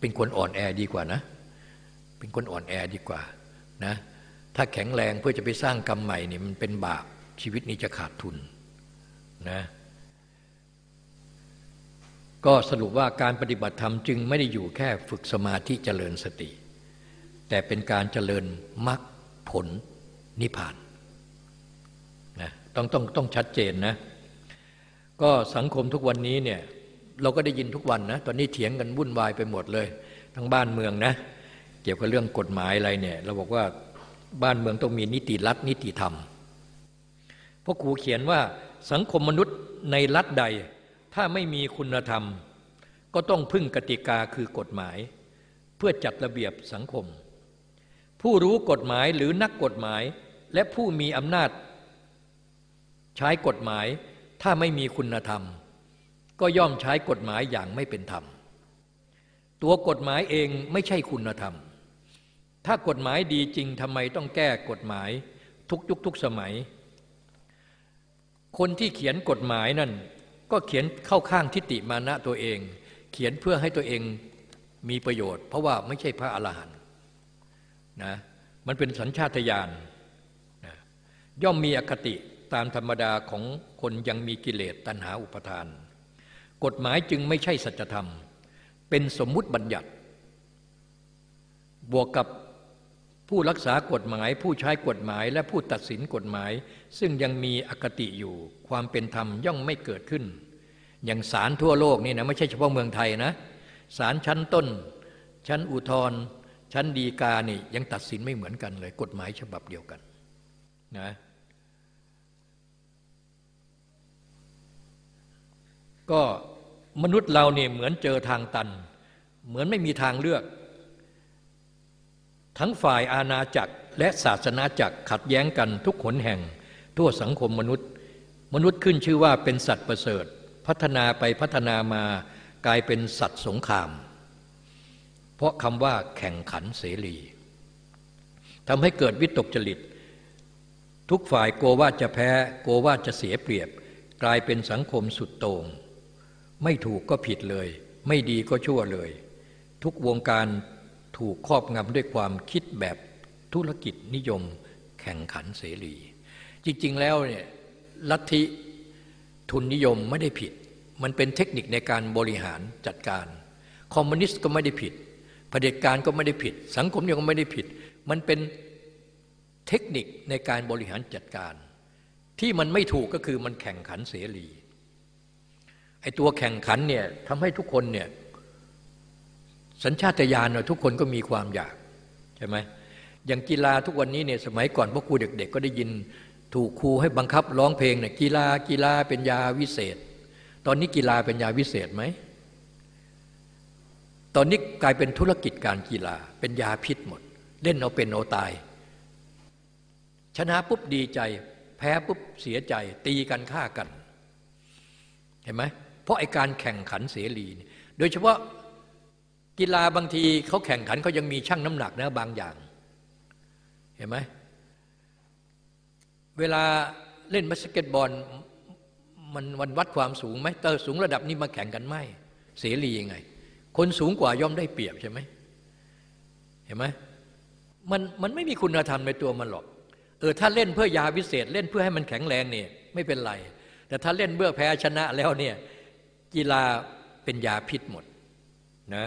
เป็นคนอ่อนแอดีกว่านะ เป็นคนอ่อนแอดีกว่านะถ้าแข็งแรงเพื่อจะไปสร้างกรรมใหม่นี่มันเป็นบาปชีวิตนี้จะขาดทุนนะก็สรุปว่าการปฏิบัติธรรมจึงไม่ได้อยู่แค่ฝึกสมาธิเจริญสติ แต่เป็นการเจริญมรรคผลนิพพาน ต้องต้องต้องชัดเจนนะ ก็สังคมทุกวันนี้เนี่ยเราก็ได้ยินทุกวันนะตอนนี้เถียงกันวุ่นวายไปหมดเลย ทั้งบ้านเมืองนะ เกี่ยวกับเรื่องกฎหมายอะไรเนี่ย เราบอกว่าบ้านเมืองต้องมีนิติรัฐนิติธรรมพราะครูเขียนว่าสังคมมนุษย์ในรัฐใด ถ้าไม่มีคุณธรรม ก็ต้องพึ่งกติกาคือกฎหมาย เพื่อจัดระเบียบสังคม ผู้รู้กฎหมายหรือนักกฎหมาย และผู้มีอำนาจ ใช้กฎหมายถ้าไม่มีคุณธรรม ก็ย่อมใช้กฎหมายอย่างไม่เป็นธรรม ตัวกฎหมายเองไม่ใช่คุณธรรม ถ้ากฎหมายดีจริงทำไมต้องแก้กฎหมายทุกยุคทุกสมัย คนที่เขียนกฎหมายนั่น ก็เขียนเข้าข้างทิฏฐิมานะตัวเอง เขียนเพื่อให้ตัวเองมีประโยชน์ เพราะว่าไม่ใช่พระอรหันต์นะมันเป็นสัญชาตญาณนะย่อมมีอคติ ตามธรรมดาของคนยังมีกิเลสตัณหาอุปทาน กฎหมายจึงไม่ใช่สัจธรรม เป็นสมมุติบัญญัติ บวกกับผู้รักษากฎหมาย ผู้ใช้กฎหมายและผู้ตัดสินกฎหมาย ซึ่งยังมีอคติอยู่ ความเป็นธรรมย่อมไม่เกิดขึ้น อย่างศาลทั่วโลกนี่นะไม่ใช่เฉพาะเมืองไทยนะศาลชั้นต้น ชั้นอุทธรชั้นดีกานี่ยังตัดสินไม่เหมือนกันเลย กฎหมายฉบับเดียวกันนะ ก็มนุษย์เราเนี่ยเหมือนเจอทางตัน เหมือนไม่มีทางเลือก ทั้งฝ่ายอาณาจักรและศาสนาจักรขัดแย้งกันทุกขนแห่ง ทั่วสังคมมนุษย์ มนุษย์ขึ้นชื่อว่าเป็นสัตว์ประเสริฐ พัฒนาไปพัฒนามากลายเป็นสัตว์สงคราม เพราะคำว่าแข่งขันเสรีทำให้เกิดวิตกจริต ทุกฝ่ายกลัวว่าจะแพ้กลัวว่าจะเสียเปรียบ กลายเป็นสังคมสุดโต่ง ไม่ถูกก็ผิดเลย ไม่ดีก็ชั่วเลย ทุกวงการถูกครอบงำด้วยความคิดแบบธุรกิจนิยมแข่งขันเสรี จริงๆแล้วเนี่ยลัทธิทุนนิยมไม่ได้ผิด มันเป็นเทคนิคในการบริหารจัดการ คอมมิวนิสต์ก็ไม่ได้ผิดเผด็จการก็ไม่ได้ผิด สังคมยังไม่ได้ผิด มันเป็นเทคนิคในการบริหารจัดการ ที่มันไม่ถูกก็คือมันแข่งขันเสรี อ้ตัวแข่งขันเนี่ยทำให้ทุกคนเนี่ยสัญชาตญาณทุกคนก็มีความอยากใช่ไหมอย่างกีฬาทุกวันนี้เนี่ยสมัยก่อนพวกครูเด็ก ๆ ก็ได้ยินถูกครูให้บังคับร้องเพลงเนี่ยกีฬากีฬาเป็นยาวิเศษ ตอนนี้กีฬาเป็นยาวิเศษไหมตอนนี้กลายเป็นธุรกิจการกีฬาเป็นยาพิษหมด เล่นเอาเป็นเอาตาย ชนะปุ๊บดีใจ แพ้ปุ๊บเสียใจ ตีกันฆ่ากัน เห็นไหม เพราะไอ้การแข่งขันเสรี โดยเฉพาะกีฬาบางทีเขาแข่งขันเขายังมีชั่งน้ำหนักนะบางอย่าง เห็นไหมเวลาเล่นบาสเกตบอลมันวันวัดความสูงไหมเออสูงระดับนี้มาแข่งกันไหมเสรียังไง คนสูงกว่าย่อมได้เปรียบใช่ไหมเห็นไหมมันมันไม่มีคุณธรรมในตัวมันหรอกเออถ้าเล่นเพื่อยาวิเศษ เล่นเพื่อให้มันแข็งแรงเนี่ยไม่เป็นไร แต่ถ้าเล่นเพื่อแพ้ชนะแล้วเนี่ย กีฬาเป็นยาพิษหมดนะ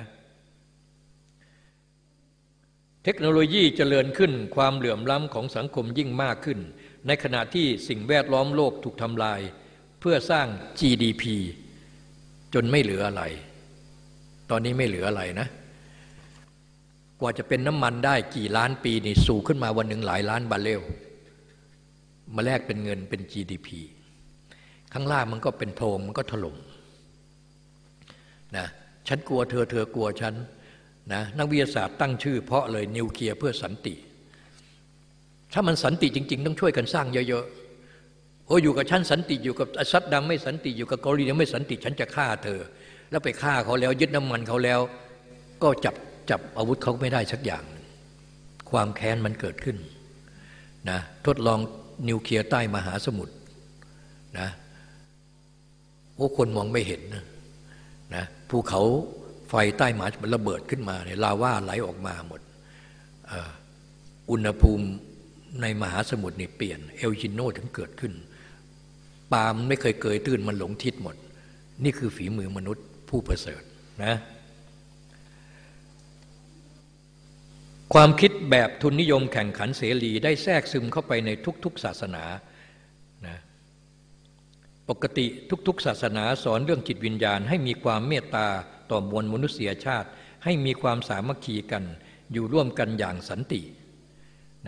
เทคโนโลยีเจริญขึ้นความเหลื่อมล้ำของสังคมยิ่งมากขึ้น ในขณะที่สิ่งแวดล้อมโลกถูกทำลาย เพื่อสร้าง GDP จนไม่เหลืออะไร ตอนนี้ไม่เหลืออะไรนะ กว่าจะเป็นน้ำมันได้กี่ล้านปีนี่สูงขึ้นมาวันหนึ่งหลายล้านบาเรลมาแลกเป็นเงินเป็น GDP ข้างล่างมันก็เป็นโพรงมันก็ถล่ม นะฉันกลัวเธอเธอกลัวฉันนะนักวิทยาศาสตร์ตั้งชื่อ เพราะเลยนิวเคลียร์เพื่อสันติ ถ้ามันสันติจริง ๆ ต้องช่วยกันสร้างเยอะๆโอ้อยู่กับฉันสันติอยู่กับอซัดดัมไม่สันติอยู่กับเกาหลียังไม่สันติฉันจะฆ่าเธอ แล้วไปฆ่าเขาแล้วยึดน้ำมันเขาแล้ว ก็จับจับอาวุธเขาไม่ได้สักอย่าง ความแค้นมันเกิดขึ้นนะทดลองนิวเคลียร์ใต้มหาสมุทรนะโอ้คนมองไม่เห็นนะ ภูเขาไฟใต้หมามันระเบิดขึ้นมาเนี่ยลาว่าไหลออกมาหมดอุณหภูมิในมหาสมุทรนี่เปลี่ยน เอลจิโนถึงเกิดขึ้น ปาล์มไม่เคยเกยตื้นมันหลงทิศหมด นี่คือฝีมือมนุษย์ผู้ประเสริฐนะความคิดแบบทุนนิยมแข่งขันเสรีได้แทรกซึมเข้าไปในทุกๆศาสนา ปกติทุกๆ ศาสนาสอนเรื่องจิตวิญญาณให้มีความเมตตาต่อมวลมนุษยชาติ ให้มีความสามัคคีกัน อยู่ร่วมกันอย่างสันติ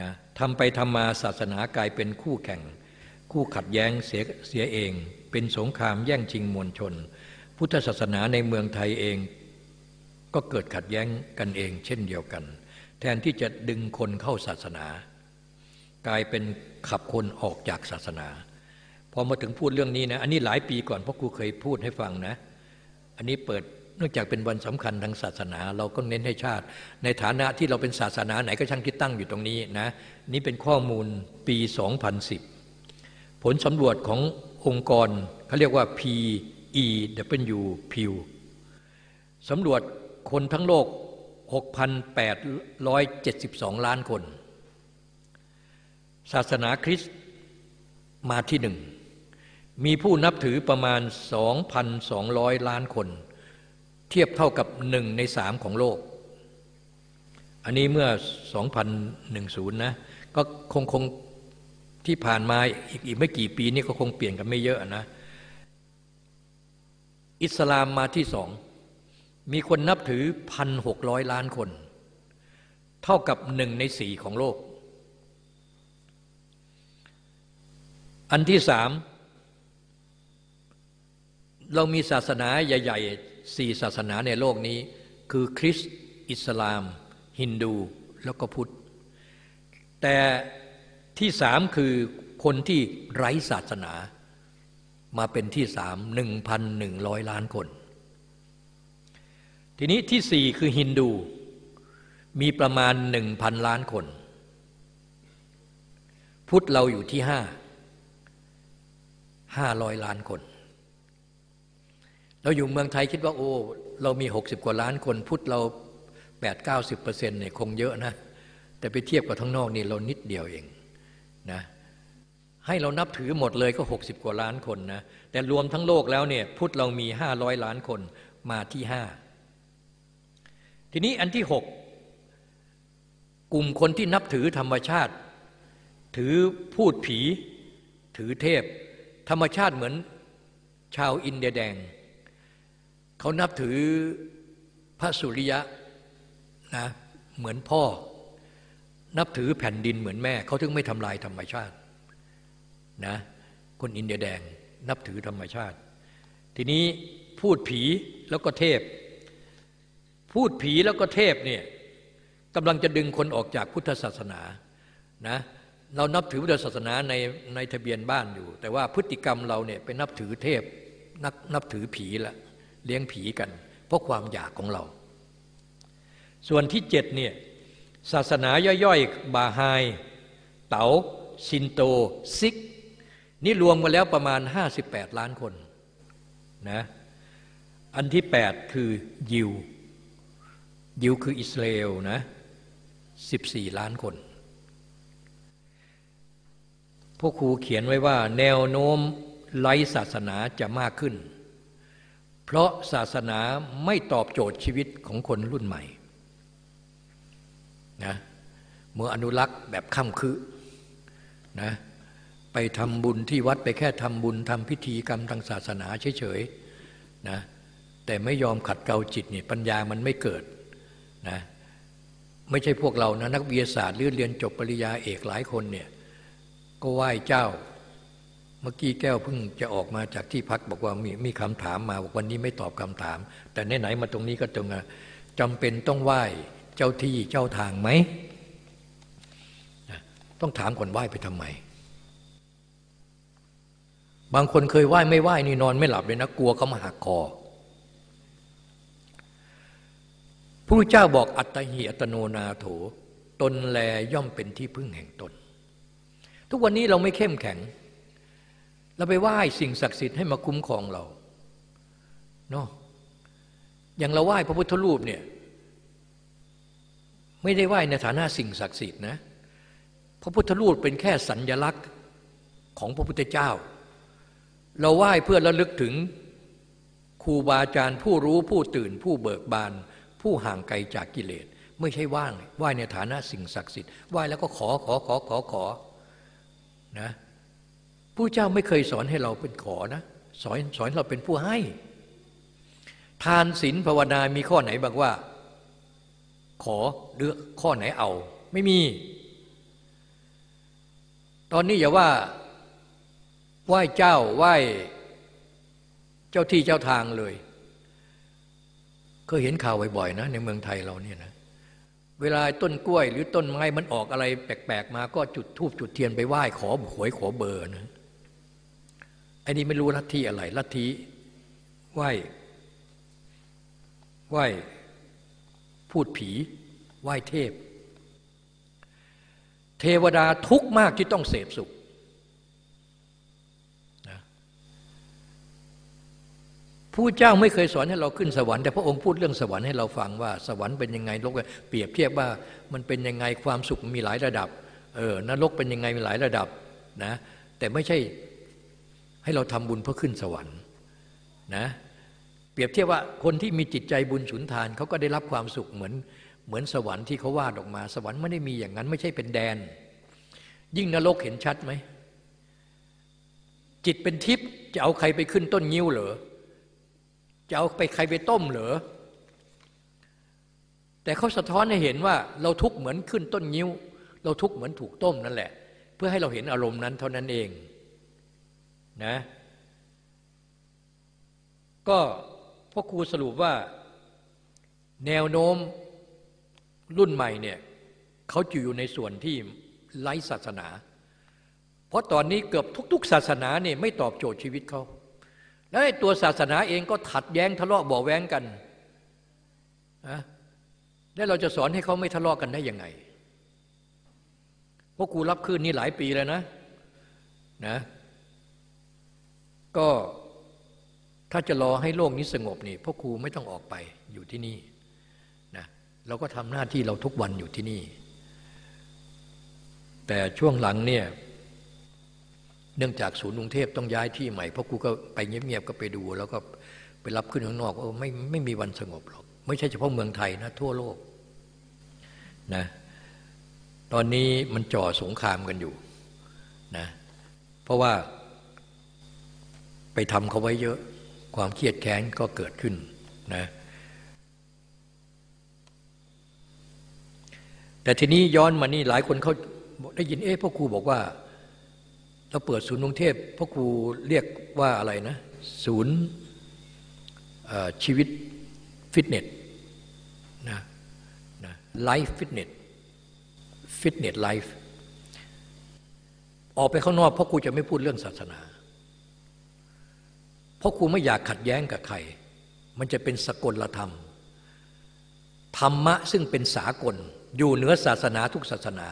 นะทำไปทำมาศาสนากลายเป็นคู่แข่ง คู่ขัดแย้งเสียเสียเอง เป็นสงครามแย่งชิงมวลชน พุทธศาสนาในเมืองไทยเอง ก็เกิดขัดแย้งกันเองเช่นเดียวกัน แทนที่จะดึงคนเข้าศาสนา กลายเป็นขับคนออกจากศาสนา พอมาถึงพูดเรื่องนี้นะอันนี้หลายปีก่อนเพราะครูเคยพูดให้ฟังนะ อันนี้เปิดเนื่องจากเป็นวันสำคัญทางศาสนา เราก็เน้นให้ชาติ ในฐานะที่เราเป็นศาสนาไหนก็ช่างที่ตั้งอยู่ตรงนี้นะนี่เป็นข้อมูลปี 2010 ผลสำรวจขององค์กรเขาเรียกว่า PEW Pew สำรวจคนทั้งโลก 6,872 ล้านคน ศาสนาคริสต์มาที่หนึ่ง มีผู้นับถือประมาณ 2,200 ล้านคน เทียบเท่ากับหนึ่งในสามของโลก อันนี้เมื่อ 2010 นะ ก็คงคงที่ผ่านมาอีกอีกไม่กี่ปีนี้ก็คงเปลี่ยนกันไม่เยอะนะ อิสลามมาที่สอง มีคนนับถือ 1,600 ล้านคน เท่ากับหนึ่งในสี่ของโลก อันที่สาม เรามีศาสนาใหญ่ๆสี่ศาสนาในโลกนี้ คือคริสต์อิสลาม ฮินดูแล้วก็พุทธ แต่ที่สามคือคนที่ไร้ศาสนามาเป็นที่สามหนึ่งพันหนึ่งร้อยล้านคน ทีนี้ที่สี่คือฮินดู มีประมาณหนึ่งพันล้านคน พุทธเราอยู่ที่ห้าห้าร้อยล้านคน เราอยู่เมืองไทยคิดว่าโอ้ เรามี 60 กว่าล้านคนพุทธเรา 8 9 0เปอร์เซ็นต์เนี่ยคงเยอะนะ แต่ไปเทียบกับทั้งนอกนี่เรานิดเดียวเองนะให้เรานับถือหมดเลยก็ 60 กว่าล้านคนนะแต่รวมทั้งโลกแล้วเนี่ยพุทธเรามี 500 ล้านคนมาที่ห้าทีนี้อันที่หกกลุ่มคนที่นับถือธรรมชาติ ถือพูดผี ถือเทพ ธรรมชาติเหมือนชาวอินเดียแดง เขานับถือพระสุริยะนะเหมือนพ่อ นับถือแผ่นดินเหมือนแม่ เขาถึงไม่ทำลายธรรมชาตินะคนอินเดียแดงนับถือธรรมชาติ ทีนี้พูดผีแล้วก็เทพ พูดผีแล้วก็เทพเนี่ยกำลังจะดึงคนออกจากพุทธศาสนานะเรานับถือพุทธศาสนาในในทะเบียนบ้านอยู่ แต่ว่าพฤติกรรมเราเนี่ยไปนับถือเทพนับนับถือผีละ เลี้ยงผีกัน เพราะความอยากของเรา ส่วนที่เจ็ดเนี่ยศาสนาย่อยๆ บาไฮเต๋าชินโตซิก นี่รวมกันแล้วประมาณ 58 ล้านคนนะอันที่ 8 คือยิว ยิวคืออิสราเอลนะ 14 ล้านคน พวกครูเขียนไว้ว่า แนวโน้มไร้ศาสนาจะมากขึ้น เพราะศาสนาไม่ตอบโจทย์ชีวิตของคนรุ่นใหม่นะเมื่ออนุรักษ์แบบข้ามคือนะไปทำบุญที่วัดไปแค่ทำบุญทำพิธีกรรมทางศาสนาเฉยๆนะแต่ไม่ยอมขัดเกลาจิตเนี่ยปัญญามันไม่เกิดนะไม่ใช่พวกเรานะนักวิทยาศาสตร์หรือเรียนจบปริญญาเอกหลายคนเนี่ยก็ไหว้เจ้า เมื่อกี้แก้วเพิ่งจะออกมาจากที่พักบอกว่ามีมีคำถามมาบอกวันนี้ไม่ตอบคำถาม แต่ไหนๆมาตรงนี้ก็ตรงจำเป็นต้องไหว้เจ้าที่เจ้าทางไหมต้องถามก่อนไหว้ไปทำไม บางคนเคยไหว้ไม่ไหว้นี่นอนไม่หลับเลยนะกลัวเขามาหักคอพระเจ้าบอกอัตหิอัตโนนาโถ ตนแลย่อมเป็นที่พึ่งแห่งตน ทุกวันนี้เราไม่เข้มแข็ง เราไปไหว้สิ่งศักดิ์สิทธิ์ให้มาคุ้มครองเราเนาะอย่างเราไหว้พระพุทธรูปเนี่ยไม่ได้ไหว้ในฐานะสิ่งศักดิ์สิทธิ์นะพระพุทธรูปเป็นแค่สัญญลักษณ์ของพระพุทธเจ้า เราไหว้เพื่อระลึกถึงครูบาอาจารย์ผู้รู้ผู้ตื่นผู้เบิกบาน ผู้ห่างไกลจากกิเลส ไม่ใช่ว่างไหว้ในฐานะสิ่งศักดิ์สิทธิ์ไหว้แล้วก็ขอขอขอขอขอนะ ผู้เจ้าไม่เคยสอนให้เราเป็นขอนะ สอนสอนเราเป็นผู้ให้ ทานศีลภาวนามีข้อไหนบ้างว่า ขอหรือข้อไหนเอา ไม่มี ตอนนี้อย่าว่าไหว้เจ้าไหว้เจ้าที่เจ้าทางเลย เคยเห็นข่าวบ่อยๆนะ ในเมืองไทยเราเนี่ยนะเวลาต้นกล้วยหรือต้นไม้มันออกอะไรแปลกๆ มาก็จุดทูบจุดเทียนไปไหว้ขอหวยขอเบอร์นะ ไอ้นี่ไม่รู้ลัทธิอะไรลัทธิไหว้ไหว้พูดผีไหว้เทพ เทวดาทุกข์มากที่ต้องเสพสุขผู้เจ้าไม่เคยสอนให้เราขึ้นสวรรค์แต่พระองค์พูดเรื่องสวรรค์ให้เราฟังว่าสวรรค์เป็นยังไงโลกเปรียบเทียบว่ามันเป็นยังไงความสุขมีหลายระดับเออนรกเป็นยังไงมีหลายระดับนะแต่ไม่ใช่ ให้เราทำบุญเพื่อขึ้นสวรรค์นะเปรียบเทียบว่าคนที่มีจิตใจบุญสุนทานเขาก็ได้รับความสุขเหมือนเหมือนสวรรค์ที่เขาวาดออกมา สวรรค์ไม่ได้มีอย่างนั้น ไม่ใช่เป็นแดน ยิ่งนรกเห็นชัดไหมจิตเป็นทิพย์จะเอาใครไปขึ้นต้นงิ้วเหรอจะเอาไปใครไปต้มเหรอแต่เขาสะท้อนให้เห็นว่าเราทุกข์เหมือนขึ้นต้นงิ้ว เราทุกข์เหมือนถูกต้มนั่นแหละ เพื่อให้เราเห็นอารมณ์นั้นเท่านั้นเอง นะ ก็พ่อครูสรุปว่าแนวโน้มรุ่นใหม่เนี่ยเขาจะอยู่ในส่วนที่ไร้ศาสนา เพราะตอนนี้เกือบทุก ๆ ศาสนาเนี่ยไม่ตอบโจทย์ชีวิตเขาแล้วตัวศาสนาเองก็ขัดแย้งทะเลาะบ่อแว้งกันนะแล้วเราจะสอนให้เขาไม่ทะเลาะกันได้ยังไงพวกกูรับคืนนี้หลายปีแล้วนะนะ ก็ถ้าจะรอให้โลกนี้สงบนี่พวกครูไม่ต้องออกไปอยู่ที่นี่นะเราก็ทำหน้าที่เราทุกวันอยู่ที่นี่ แต่ช่วงหลังเนี่ยเนื่องจากศูนย์กรุงเทพต้องย้ายที่ใหม่พราะกูก็ไปเงียบๆก็ไปดู แล้วก็ไปรับขึ้นข้างนอกโอ้ไม่ไม่มีวันสงบหรอก ไม่ใช่เฉพาะเมืองไทยนะทั่วโลกนะตอนนี้มันจ่อสงครามกันอยู่นะเพราะว่า ไปทำเขาไว้เยอะ ความเครียดแค้นก็เกิดขึ้นนะแต่ทีนี้ย้อนมานี่หลายคนเขาได้ยินเอ๊ะพ่อครูบอกว่า เราเปิดศูนย์กรุงเทพพ่อครูเรียกว่าอะไรนะ ศูนย์ชีวิตฟิตเนสนะนะ life fitness fitness life ออกไปข้างนอกพ่อครูจะไม่พูดเรื่องศาสนา พ่อครูไม่อยากขัดแย้งกับใคร มันจะเป็นสากลธรรม ธรรมะซึ่งเป็นสากล อยู่เหนือศาสนาทุกศาสนา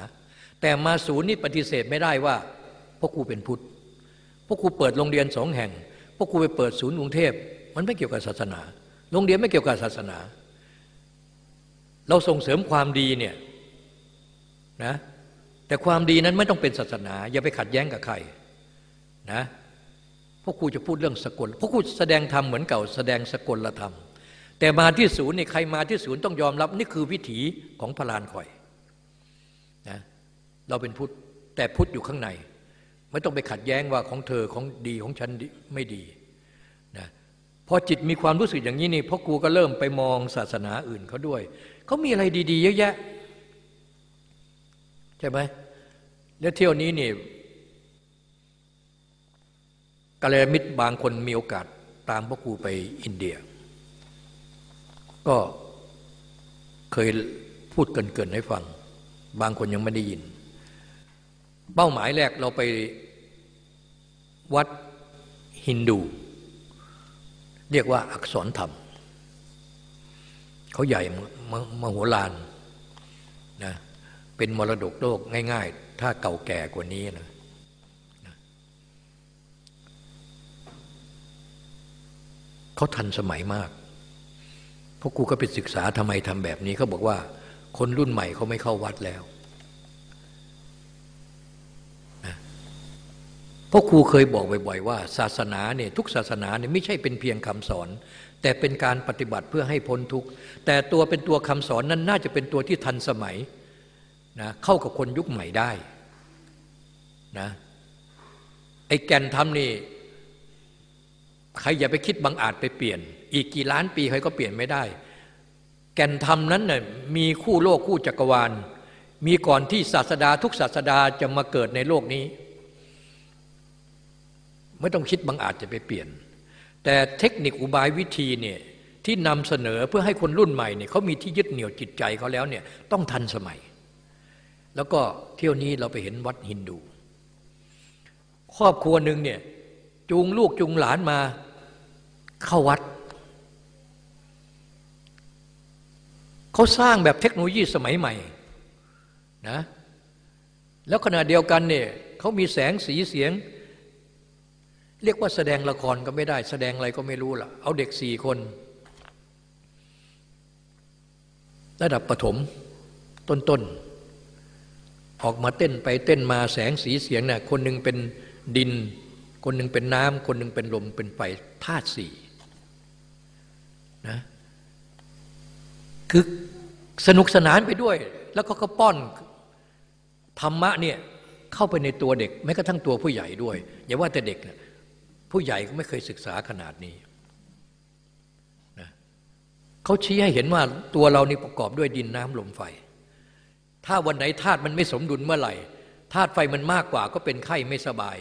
แต่มาศูนย์นี่ปฏิเสธไม่ได้ว่าพวกครูเป็นพุทธพวกครูเปิดโรงเรียนสองแห่งพวกครูไปเปิดศูนย์กรุงเทพ มันไม่เกี่ยวกับศาสนา โรงเรียนไม่เกี่ยวกับศาสนา เราส่งเสริมความดีเนี่ยนะแต่ความดีนั้นไม่ต้องเป็นศาสนา อย่าไปขัดแย้งกับใครนะ พวกครูจะพูดเรื่องสกลพวกครูแสดงธรรมเหมือนเก่า แสดงสกลธรรม แต่มาที่ศูนย์นี่ใครมาที่ศูนย์ต้องยอมรับนี่คือวิถีของพระลานคอยนะเราเป็นพุทธแต่พุทธอยู่ข้างใน ไม่ต้องไปขัดแย้งว่าของเธอของดีของฉันไม่ดีนะพอจิตมีความรู้สึกอย่างนี้นี่พ่อครูก็เริ่มไปมองศาสนาอื่นเขาด้วยเขามีอะไรดี ๆ เยอะแยะใช่ไหมแล้วเที่ยวนี้นี่ กาลมิตรบางคนมีโอกาสตามพ่อครูไปอินเดีย ก็เคยพูดเกินๆให้ฟัง บางคนยังไม่ได้ยิน เป้าหมายแรกเราไปวัดฮินดู เรียกว่าอักษรธรรม เขาใหญ่มมโหฬารนะเป็นมรดกโลกง่าย ๆ ถ้าเก่าแก่กว่านี้นะ เขาทันสมัยมากพราะกูก็ไปศึกษาทำไมทำแบบนี้เขาบอกว่า คนรุ่นใหม่เขาไม่เข้าวัดแล้วนะพราะครูเคยบอกบ่อยๆว่า ศาสนาเนี่ยทุกศาสนาเนี่ยไม่ใช่เป็นเพียงคำสอน แต่เป็นการปฏิบัติเพื่อให้พ้นทุกข์แต่ตัวเป็นตัวคำสอนนั้นน่าจะเป็นตัวที่ทันสมัยนะเข้ากับคนยุคใหม่ได้นะไอ้แก่นธรรมนี่ ใครอย่าไปคิดบังอาจไปเปลี่ยน อีกกี่ล้านปีใครก็เปลี่ยนไม่ได้ แก่นธรรมนั้นน่ยมีคู่โลกคู่จักรวาล มีก่อนที่ศาสดาทุกศาสดาจะมาเกิดในโลกนี้ ไม่ต้องคิดบังอาจจะไปเปลี่ยน แต่เทคนิคอุบายวิธีเนี่ยที่นำเสนอเพื่อให้คนรุ่นใหม่เนี่ยเขามีที่ยึดเหนี่ยวจิตใจเขาแล้วเนี่ยต้องทันสมัย แล้วก็เที่ยวนี้เราไปเห็นวัดฮินดู ครอบครัวหนึ่งเนี่ยจูงลูกจูงหลานมา เข้าวัด เขาสร้างแบบเทคโนโลยีสมัยใหม่นะแล้วขณะเดียวกันเนี่ยเขามีแสงสีเสียง เรียกว่าแสดงละครก็ไม่ได้ แสดงอะไรก็ไม่รู้ล่ะ เอาเด็กสี่คน ระดับประถมต้นๆออกมาเต้นไปเต้นมาแสงสีเสียงนะ่ะคนหนึ่งเป็นดิน คนหนึ่งเป็นน้ำคนหนึ่งเป็นลมเป็นไฟธาตุสี่ นะคือสนุกสนานไปด้วย แล้วก็ก็ป้อนธรรมะเนี่ยเข้าไปในตัวเด็กแม้กระทั่งตัวผู้ใหญ่ด้วย อย่าว่าแต่เด็กนะผู้ใหญ่ก็ไม่เคยศึกษาขนาดนี้นะเขาชี้ให้เห็นว่าตัวเรานี่ประกอบด้วยดินน้ำลมไฟ ถ้าวันไหนธาตุมันไม่สมดุลเมื่อไหร่ธาตุไฟมันมากกว่าก็เป็นไข้ไม่สบาย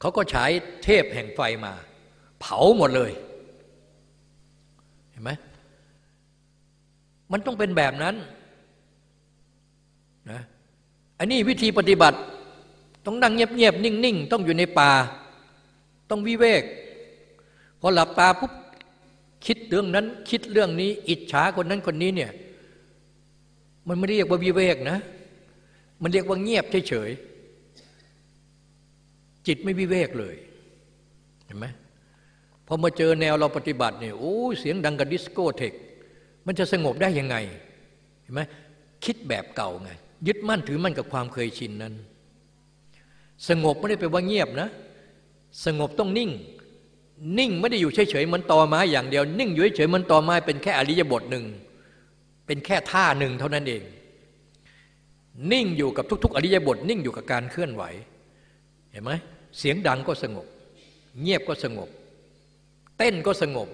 เขาก็ใช้เทพแห่งไฟมา เผาหมดเลย ห็นไหมมันต้องเป็นแบบนั้นนะอันนี้วิธีปฏิบัติ ต้องนั่งเงียบๆนิ่งๆ ต้องอยู่ในป่า ต้องวิเวก พอหลับตาปุ๊บคิดเรื่องนั้น คิดเรื่องนี้ อิจฉาคนนั้นคนนี้เนี่ย มันไม่เรียกว่าวิเวกนะ มันเรียกว่าเงียบเฉยๆจิตไม่วิเวกเลย เห็นไหม พอมาเจอแนวเราปฏิบัติเนี่ยโอ้เสียงดังกับดิสโก้เธคมันจะสงบได้ยังไงเห็นไหมคิดแบบเก่าไง ยึดมั่นถือมั่นกับความเคยชินนั้น สงบไม่ได้แปลว่าเงียบนะ สงบต้องนิ่ง นิ่งไม่ได้อยู่เฉยๆเหมือนตอไม้อย่างเดียว นิ่งอยู่เฉยๆเหมือนตอไม้เป็นแค่อิริยาบถหนึ่งเป็นแค่ท่าหนึ่งเท่านั้นเอง นิ่งอยู่กับทุก ๆ อิริยาบถ นิ่งอยู่กับการเคลื่อนไหว เห็นไหมเสียงดังก็สงบ เงียบก็สงบ เต้นก็สงบ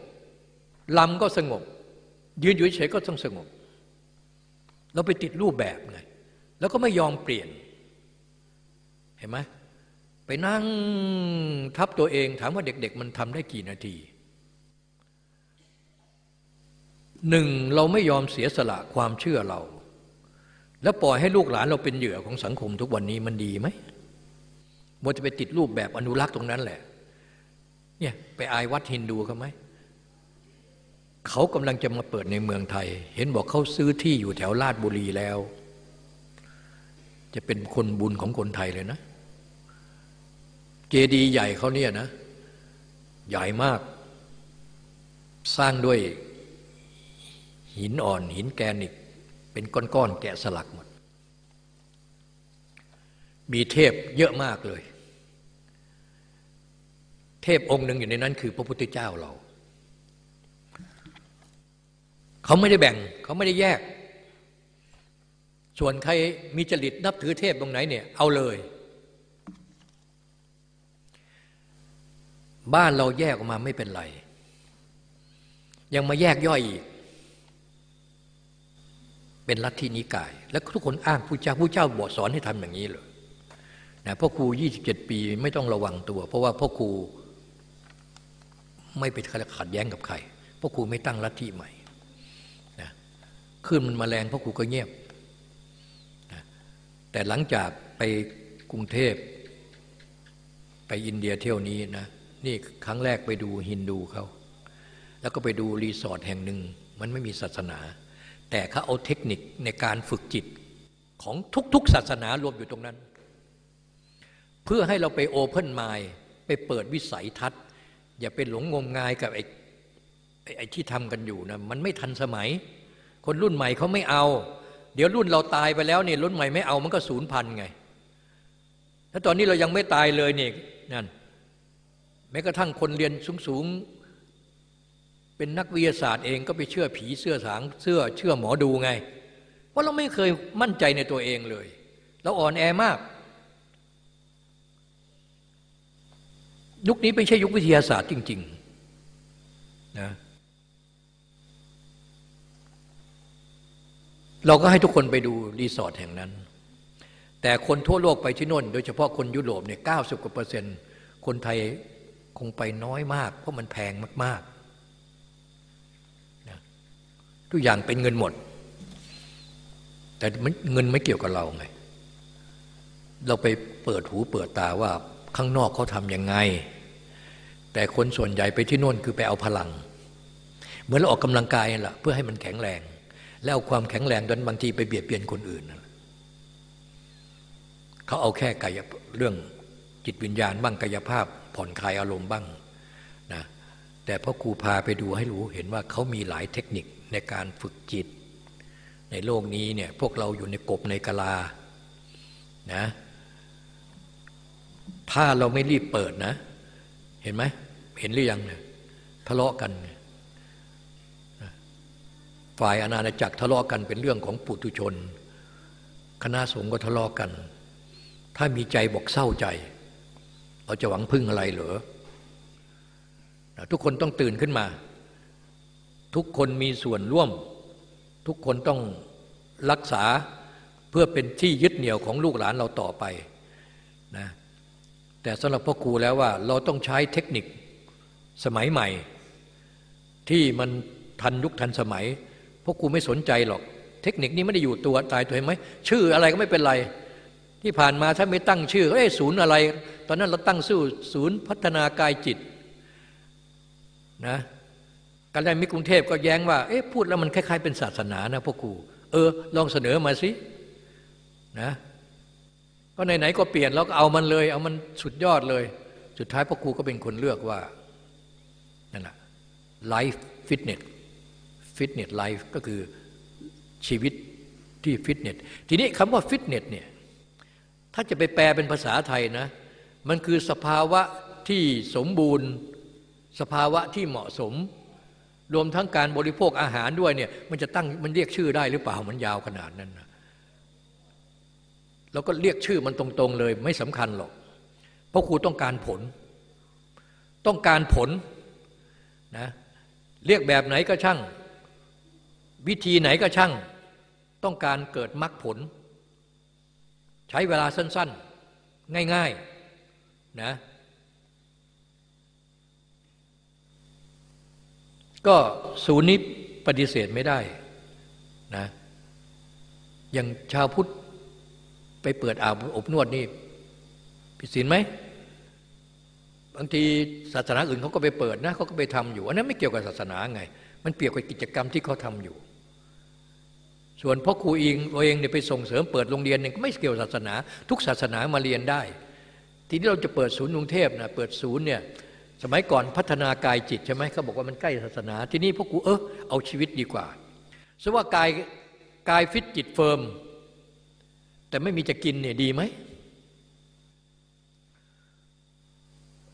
ลำก็สงบ ยืนอยู่เฉยก็ต้องสงบ เราไปติดรูปแบบไงแล้วก็ไม่ยอมเปลี่ยน เห็นไหมไปนั่งทับตัวเองถามว่าเด็ก ๆ มันทำได้กี่นาทีหนึ่งเราไม่ยอมเสียสละความเชื่อเรา แล้วปล่อยให้ลูกหลานเราเป็นเหยื่อของสังคมทุกวันนี้มันดีไหมมัวจะไปติดรูปแบบอนุรักษ์ตรงนั้นแหละ เนี่ยไปอายวัดฮินดูเขาไหมเขากำลังจะมาเปิดในเมืองไทย เห็นบอกเขาซื้อที่อยู่แถวลาดบุรีแล้ว จะเป็นคนบุญของคนไทยเลยนะ เจดีย์ใหญ่เขาเนี่ยนะ ใหญ่มาก สร้างด้วยหินอ่อนหินแกนิก เป็นก้อนๆแกะสลักหมด มีเทพเยอะมากเลย เทพองค์หนึ่งอยู่ในนั้นคือพระพุทธเจ้าเรา เขาไม่ได้แบ่งเขาไม่ได้แยก ส่วนใครมีจริตนับถือเทพตรงไหนเนี่ยเอาเลย บ้านเราแยกออกมาไม่เป็นไร ยังมาแยกย่อยอีก เป็นลัทธินิกาย แล้วทุกคนอ้างผู้เจ้าผู้เจ้าบอกสอนให้ทำอย่างนี้เลยนะพ่อครู 27 ปีไม่ต้องระวังตัว เพราะว่าพ่อครู ไม่ไปขัดแย้งกับใครพ่อครูไม่ตั้งลัทธิใหม่นะขึ้นมันมาแรงพ่อครูก็เงียบนะแต่หลังจากไปกรุงเทพ ไปอินเดียเที่ยวนี้นะนี่ครั้งแรกไปดูฮินดูเขาแล้วก็ไปดูรีสอร์ทแห่งหนึ่ง มันไม่มีศาสนา แต่เขาเอาเทคนิคในการฝึกจิตของทุกๆ ศาสนารวมอยู่ตรงนั้น เพื่อให้เราไปโอเพ่นไมล์ไปเปิดวิสัยทัศน์ อย่าไปหลงงมงายกับไอ้ไอ้ที่ทำกันอยู่นะมันไม่ทันสมัย คนรุ่นใหม่เขาไม่เอา เดี๋ยวรุ่นเราตายไปแล้วเนี่ยรุ่นใหม่ไม่เอามันก็ศูนย์พันไง ถ้าตอนนี้เรายังไม่ตายเลยเนี่ยนั่นแม้กระทั่งคนเรียนสูงๆเป็นนักวิทยาศาสตร์เองก็ไปเชื่อผีเสื้อสางเสื้อเชื่อหมอดูไงเพราเราไม่เคยมั่นใจในตัวเองเลย เราอ่อนแอมาก ยุคนี้ไม่ใช่ยุควิทยาศาสตร์จริงๆนะเราก็ให้ทุกคนไปดูรีสอร์ทแห่งนั้น แต่คนทั่วโลกไปที่โน่น โดยเฉพาะคนยุโรปเนี่ยเก้าสิบกว่าเปอร์เซ็นต์คนไทยคงไปน้อยมาก เพราะมันแพงมากๆนะทุกอย่างเป็นเงินหมด แต่เงินไม่เกี่ยวกับเราไงเราไปเปิดหูเปิดตาว่า ข้างนอกเขาทำยังไง แต่คนส่วนใหญ่ไปที่โน่นคือไปเอาพลัง เหมือนเราออกกำลังกายนั่นแหละเพื่อให้มันแข็งแรง แล้วเอาความแข็งแรงนั้นบางทีไปเบียดเบียนคนอื่นเขาเอาแค่กายเรื่องจิตวิญญาณบ้างกายภาพผ่อนคลายอารมณ์บ้างนะแต่พ่อครูพาไปดูให้รู้เห็นว่าเขามีหลายเทคนิคในการฝึกจิต ในโลกนี้เนี่ยพวกเราอยู่ในกบในกะลานะ ถ้าเราไม่รีบเปิดนะ เห็นไหมเห็นหรือยังเนี่ยทะเลาะกันฝ่ายอาณาจักรทะเลาะกันเป็นเรื่องของปุถุชน คณะสงฆ์ก็ทะเลาะกัน ถ้ามีใจบอกเศร้าใจ เราจะหวังพึ่งอะไรเหรอทุกคนต้องตื่นขึ้นมา ทุกคนมีส่วนร่วม ทุกคนต้องรักษาเพื่อเป็นที่ยึดเหนี่ยวของลูกหลานเราต่อไปนะ แต่สำหรับพ่อครูแล้วว่าเราต้องใช้เทคนิคสมัยใหม่ ที่มันทันยุคทันสมัยพ่อครูไม่สนใจหรอก เทคนิคนี้ไม่ได้อยู่ตัวตายตัวเห็นไหมชื่ออะไรก็ไม่เป็นไร ที่ผ่านมาถ้าไม่ตั้งชื่อเอ้ศูนย์อะไร ตอนนั้นเราตั้งสู้ศูนย์พัฒนากายจิตนะการได้มิกรุงเทพก็แย้งว่าเอ๊ะพูดแล้วมันคล้ายๆเป็นศาสนานะพ่อครูเออลองเสนอมาสินะ ก็ไหนๆก็เปลี่ยนแล้วก็เอามันเลย เอามันสุดยอดเลย สุดท้ายพ่อครูก็เป็นคนเลือกว่านั่นแหละ life fitness fitness life ก็คือชีวิตที่ฟิตเนสทีนี้คำว่าฟิตเนสเนี่ยถ้าจะไปแปลเป็นภาษาไทยนะ มันคือสภาวะที่สมบูรณ์ สภาวะที่เหมาะสม รวมทั้งการบริโภคอาหารด้วยเนี่ยมันจะตั้งมันเรียกชื่อได้หรือเปล่ามันยาวขนาดนั้นนะ เราก็เรียกชื่อมันตรงๆเลยไม่สำคัญหรอก เพราะครูต้องการผล ต้องการผลนะเรียกแบบไหนก็ช่าง วิธีไหนก็ช่าง ต้องการเกิดมรรคผล ใช้เวลาสั้นๆ ง่ายๆนะก็ศูนย์นี้ปฏิเสธไม่ได้นะอย่างชาวพุทธ ไปเปิดอาบอบนวดนี่ผิดศีลไหมบางทีศาสนาอื่นเขาก็ไปเปิดนะเขาก็ไปทำอยู่ อันนั้นไม่เกี่ยวกับศาสนาไง มันเกี่ยวกับกิจกรรมที่เขาทำอยู่ ส่วนพ่อครูเองเองเนี่ยไปส่งเสริมเปิดโรงเรียนเนี่ยไม่เกี่ยวศาสนา ทุกศาสนามาเรียนได้ ทีนี้เราจะเปิดศูนย์กรุงเทพนะเปิดศูนย์เนี่ยสมัยก่อนพัฒนากายจิตใช่ไหมเขาบอกว่ามันใกล้ศาสนา ทีนี้พ่อครูเออเอาชีวิตดีกว่าสว่ากายกายฟิตจิต firm แต่ไม่มีจะกินเนี่ยดีไหม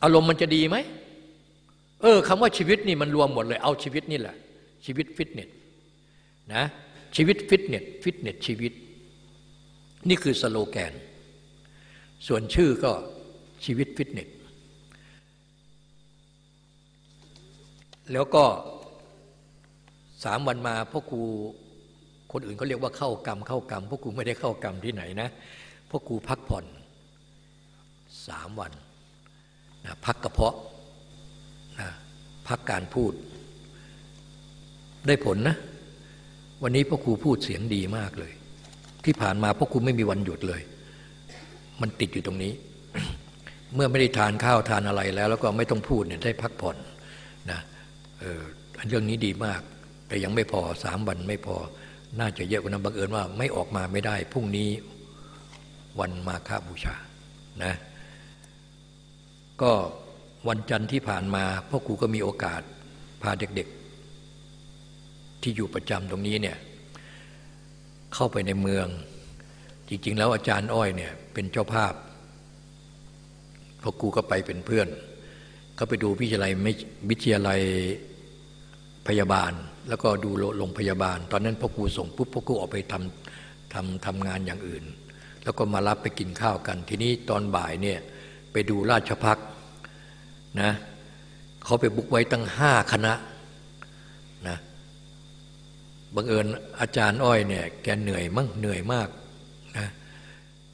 อารมณ์มันจะดีไหม เออคำว่าชีวิตนี่มันรวมหมดเลย เอาชีวิตนี่แหละ ชีวิตฟิตเนสนะชีวิต fitness fitness ชีวิต นี่คือสโลแกน ส่วนชื่อก็ชีวิตฟิตเนสแล้วก็สามวันมาพ่อครู คนอื่นเขาเรียกว่าเข้ากรรมเข้ากรรมพ่อครูไม่ได้เข้ากรรมที่ไหนนะพ่อครูพักผ่อนสามวันนะพักกระเพาะนะพักการพูด ได้ผลนะ วันนี้พ่อครูพูดเสียงดีมากเลย ที่ผ่านมาพ่อครูไม่มีวันหยุดเลย มันติดอยู่ตรงนี้ เมื่อไม่ได้ทานข้าวทานอะไรแล้ว แล้วก็ไม่ต้องพูดเนี่ยได้พักผ่อนนะเออเรื่องนี้ดีมาก แต่ยังไม่พอสามวันไม่พอ น่าจะเยอะกว่านั้นบังเอิญว่าไม่ออกมาไม่ได้พรุ่งนี้วันมาฆบูชานะก็วันจันทร์ที่ผ่านมาพ่อครูก็มีโอกาสพาเด็กๆ ที่อยู่ประจำตรงนี้เนี่ยเข้าไปในเมือง จริงๆ แล้วอาจารย์อ้อยเนี่ยเป็นเจ้าภาพพ่อครูก็ไปเป็นเพื่อนเขาไปดูวิทยาลัยไม่วิทยาลัยพยาบาล แล้วก็ดูโรงพยาบาล ตอนนั้นพ่อครูส่งปุ๊บพ่อครูออกไปทำทำทำงานอย่างอื่น แล้วก็มารับไปกินข้าวกัน ทีนี้ตอนบ่ายเนี่ยไปดูราชพักนะเขาไปบุกไว้ตั้งห้าคณะนะบังเอิญอาจารย์อ้อยเนี่ยแกเหนื่อยมั่งเหนื่อยมากนะ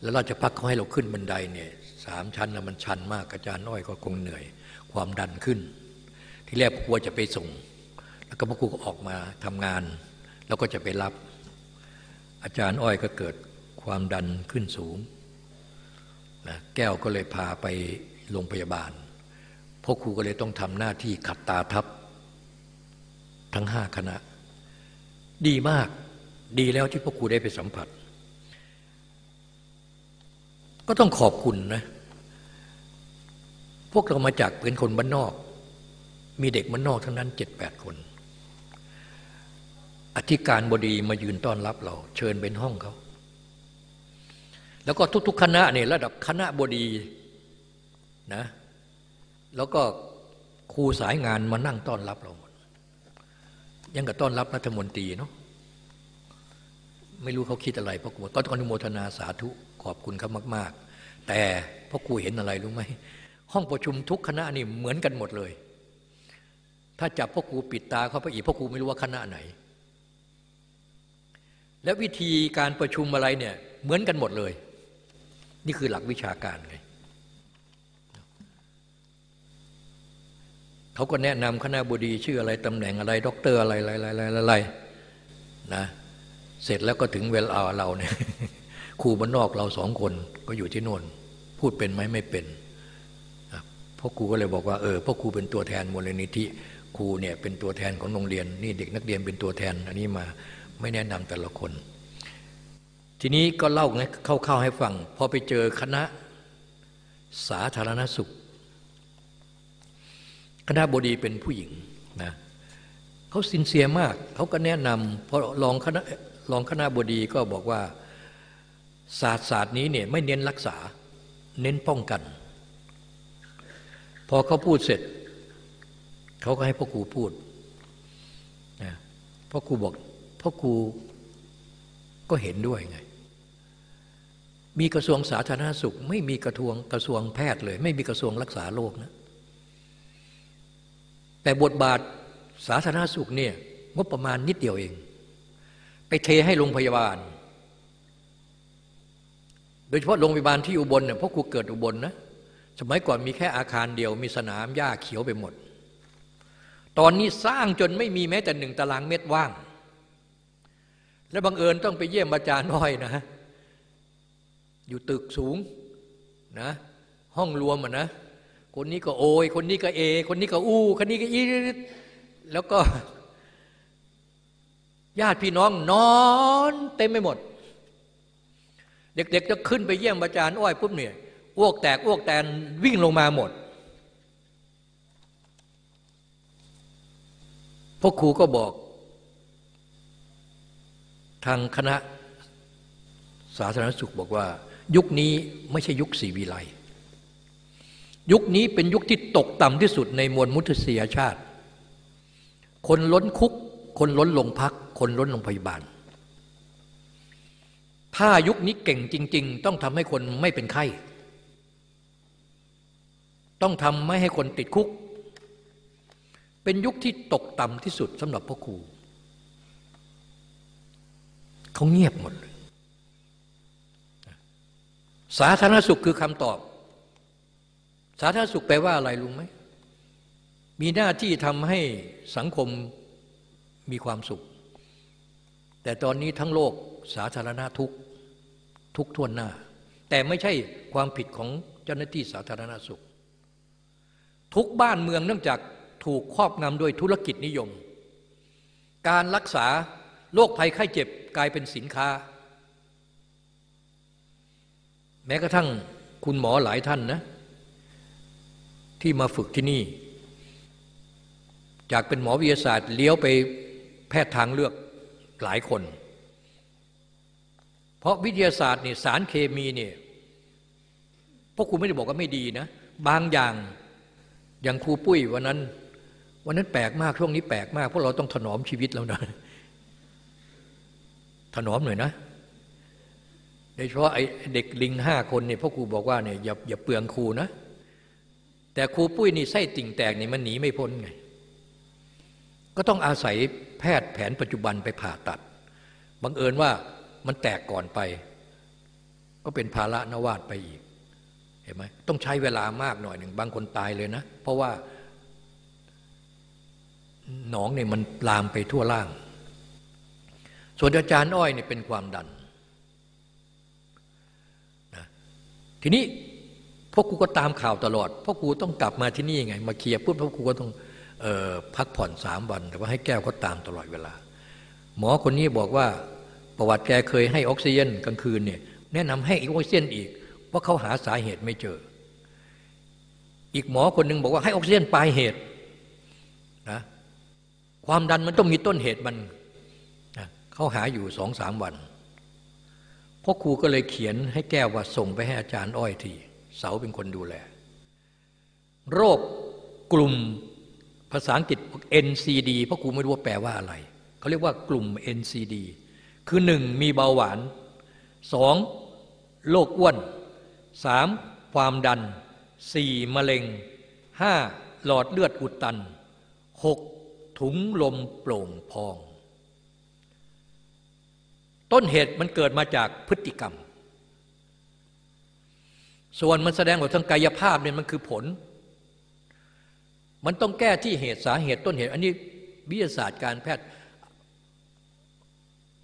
แล้วราชพักเขาให้เราขึ้นบันไดเนี่ยสามชั้นนะมันชันมากอาจารย์อ้อยก็คงเหนื่อยความดันขึ้น ที่แรกกลัวจะไปส่ง แล้วก็พระครูก็ออกมาทำงาน แล้วก็จะไปรับ อาจารย์อ้อยก็เกิดความดันขึ้นสูงนะแก้วก็เลยพาไปโรงพยาบาลพ่อครูก็เลยต้องทำหน้าที่ขัดตาทับ ทั้งห้าคณะ ดีมากดีแล้วที่พ่อครูได้ไปสัมผัส ก็ต้องขอบคุณนะ พวกเรามาจากเป็นคนบ้านนอก มีเด็กบ้านนอกทั้งนั้นเจ็ดแปดคน อธิการบดีมายืนต้อนรับเรา เชิญเป็นห้องเขา แล้วก็ทุก ๆ คณะเนี่ยระดับคณะบดีนะแล้วก็ครูสายงานมานั่งต้อนรับเราหมดยังกับต้อนรับรัฐมนตรีเนาะไม่รู้เขาคิดอะไรพ่อครูก็ต้องอนุโมทนาสาธุขอบคุณเขามาก ๆ แต่พ่อครูเห็นอะไรรู้ไหมห้องประชุมทุกคณะนี่เหมือนกันหมดเลย ถ้าจับพ่อครูปิดตาเขาไปอีกพ่อครูไม่รู้ว่าคณะไหน และวิธีการประชุมอะไรเนี่ยเหมือนกันหมดเลย นี่คือหลักวิชาการไงเขาก็แนะนำคณะบดีชื่ออะไรตำแหน่งอะไรด็อกเตอร์อะไรอะไรอะไรอะไรนะเสร็จแล้วก็ถึงเวลาเราเนี่ยครูบ้านนอกเราสองคนก็อยู่ที่โน่นพูดเป็นไหมไม่เป็นพ่อครูก็เลยบอกว่าเออพ่อครูเป็นตัวแทนมูลนิธิครูเนี่ยเป็นตัวแทนของโรงเรียน นี่เด็กนักเรียนเป็นตัวแทนอันนี้มา ไม่แนะนำแต่ละคน ทีนี้ก็เล่าเข้าๆให้ฟังพอไปเจอคณะสาธารณสุข คณะบดีเป็นผู้หญิงนะเขาสินเสียมาก เขาก็แนะนำพอรองคณะรองคณะบดีก็บอกว่าศาสตร์ศาสตร์นี้เนี่ยไม่เน้นรักษา เน้นป้องกัน พอเขาพูดเสร็จ เขาก็ให้พ่อครูพูดนะพ่อครูบอก พ่อครูก็เห็นด้วยไง มีกระทรวงสาธารณสุข ไม่มีกระทรวงกระทรวงแพทย์เลย ไม่มีกระทรวงรักษาโรคนะ แต่บทบาทสาธารณสุขเนี่ยงบประมาณนิดเดียวเอง ไปเทให้โรงพยาบาล โดยเฉพาะโรงพยาบาลที่อุบลเนี่ยเพราะครูเกิดอุบลนะสมัยก่อนมีแค่อาคารเดียว มีสนามหญ้าเขียวไปหมด ตอนนี้สร้างจนไม่มีแม้แต่หนึ่งตารางเมตรว่าง และบังเอิญต้องไปเยี่ยมอาจารย์น้อยนะ อยู่ตึกสูงนะ ห้องรวมอะนะ คนนี้ก็โอย คนนี้ก็เอ คนนี้ก็อู้คนนี้ก็อีแล้วก็ญาติพี่น้องนอนเต็มไปหมด เด็กๆจะขึ้นไปเยี่ยมอาจารย์อ้อยปุ๊บเนี่ยอ้วกแตกอ้วกแตนวิ่งลงมาหมดพ่อครูก็บอก ทางคณะสาธารณสุขบอกว่า ยุคนี้ไม่ใช่ยุคสีวิไลยุคนี้เป็นยุคที่ตกต่ำที่สุดในมวลมุทษยชาติ คนล้นคุก คนล้นลงพัก คนล้นโรงพยาบาล ถ้ายุคนี้เก่งจริง ๆ ต้องทำให้คนไม่เป็นไข้ ต้องทำไม่ให้คนติดคุก เป็นยุคที่ตกต่ำที่สุดสำหรับพ่อครู เขาเงียบหมดเลยสาธารณสุขคือคำตอบ สาธารณสุขแปลว่าอะไรลุงไหม มีหน้าที่ทำให้สังคมมีความสุข แต่ตอนนี้ทั้งโลกสาธารณะทุกทุกท่วนหน้า แต่ไม่ใช่ความผิดของเจ้าหน้าที่สาธารณสุข ทุกบ้านเมืองเนื่องจากถูกครอบงำโดยธุรกิจนิยม การรักษา โรคภัยไข้เจ็บกลายเป็นสินค้า แม้กระทั่งคุณหมอหลายท่านนะ ที่มาฝึกที่นี่ จากเป็นหมอวิทยาศาสตร์เลี้ยวไปแพทย์ทางเลือกหลายคน เพราะวิทยาศาสตร์เนี่ยสารเคมีเนี่ยพวกคุณไม่ได้บอกว่าไม่ดีนะ บางอย่างอย่างครูปุ้ยวันนั้น วันนั้นแปลกมากช่วงนี้แปลกมากเพราะเราต้องถนอมชีวิตแล้วนะ ถนอมหน่อยนะโดยเฉพาะไอ้เด็กลิงห้าคนเนี่ยพ่อครูบอกว่าเนี่ยอย่าอย่าเปลืองครูนะ แต่ครูปุ้ยนี่ไส้ติ่งแตกนี่มันหนีไม่พ้นไง ก็ต้องอาศัยแพทย์แผนปัจจุบันไปผ่าตัดบังเอิญว่ามันแตกก่อนไป ก็เป็นภาระนวาดไปอีกเห็นไหมต้องใช้เวลามากหน่อยหนึ่งบางคนตายเลยนะ เพราะว่าหนองเนี่ยมันลามไปทั่วล่าง ส่วนอาจารย์อ้อยเนี่ยเป็นความดันนะทีนี้พวกกูก็ตามข่าวตลอดพวกกูต้องกลับมาที่นี่ยังไง มาเคลียร์ปุ๊บพวกกูก็ต้องออพักผ่อนสามวัน แต่ว่าให้แก้วก็ตามตลอดเวลา หมอคนนี้บอกว่าประวัติแกเคยให้ออกซิเจนกลางคืนเนี่ยแนะนำให้ออกซิเจนอีกว่าเขาหาสาเหตุไม่เจอ อีกหมอคนหนึ่งบอกว่าให้ออกซิเจนปลายเหตุนะความดันมันต้องมีต้นเหตุมัน เขาหาอยู่สองสามวันพ่อครูก็เลยเขียนให้แก้วว่าส่งไปให้อาจารย์อ้อยทีเสาเป็นคนดูแล โรคกลุ่มภาษาอังกฤษ NCD พราะครูไม่รู้ว่าแปลว่าอะไร เขาเรียกว่ากลุ่ม NCD คือหนึ่งมีเบาหวานสองโรคอ้วนสามความดันสี่มะเร็งห้าหลอดเลือดอุดตันหกถุงลมโปร่งพอง ต้นเหตุมันเกิดมาจากพฤติกรรม ส่วนมันแสดงออกทางกายภาพเนี่ยมันคือผล มันต้องแก้ที่เหตุสาเหตุต้นเหตุ อันนี้วิทยาศาสตร์การแพทย์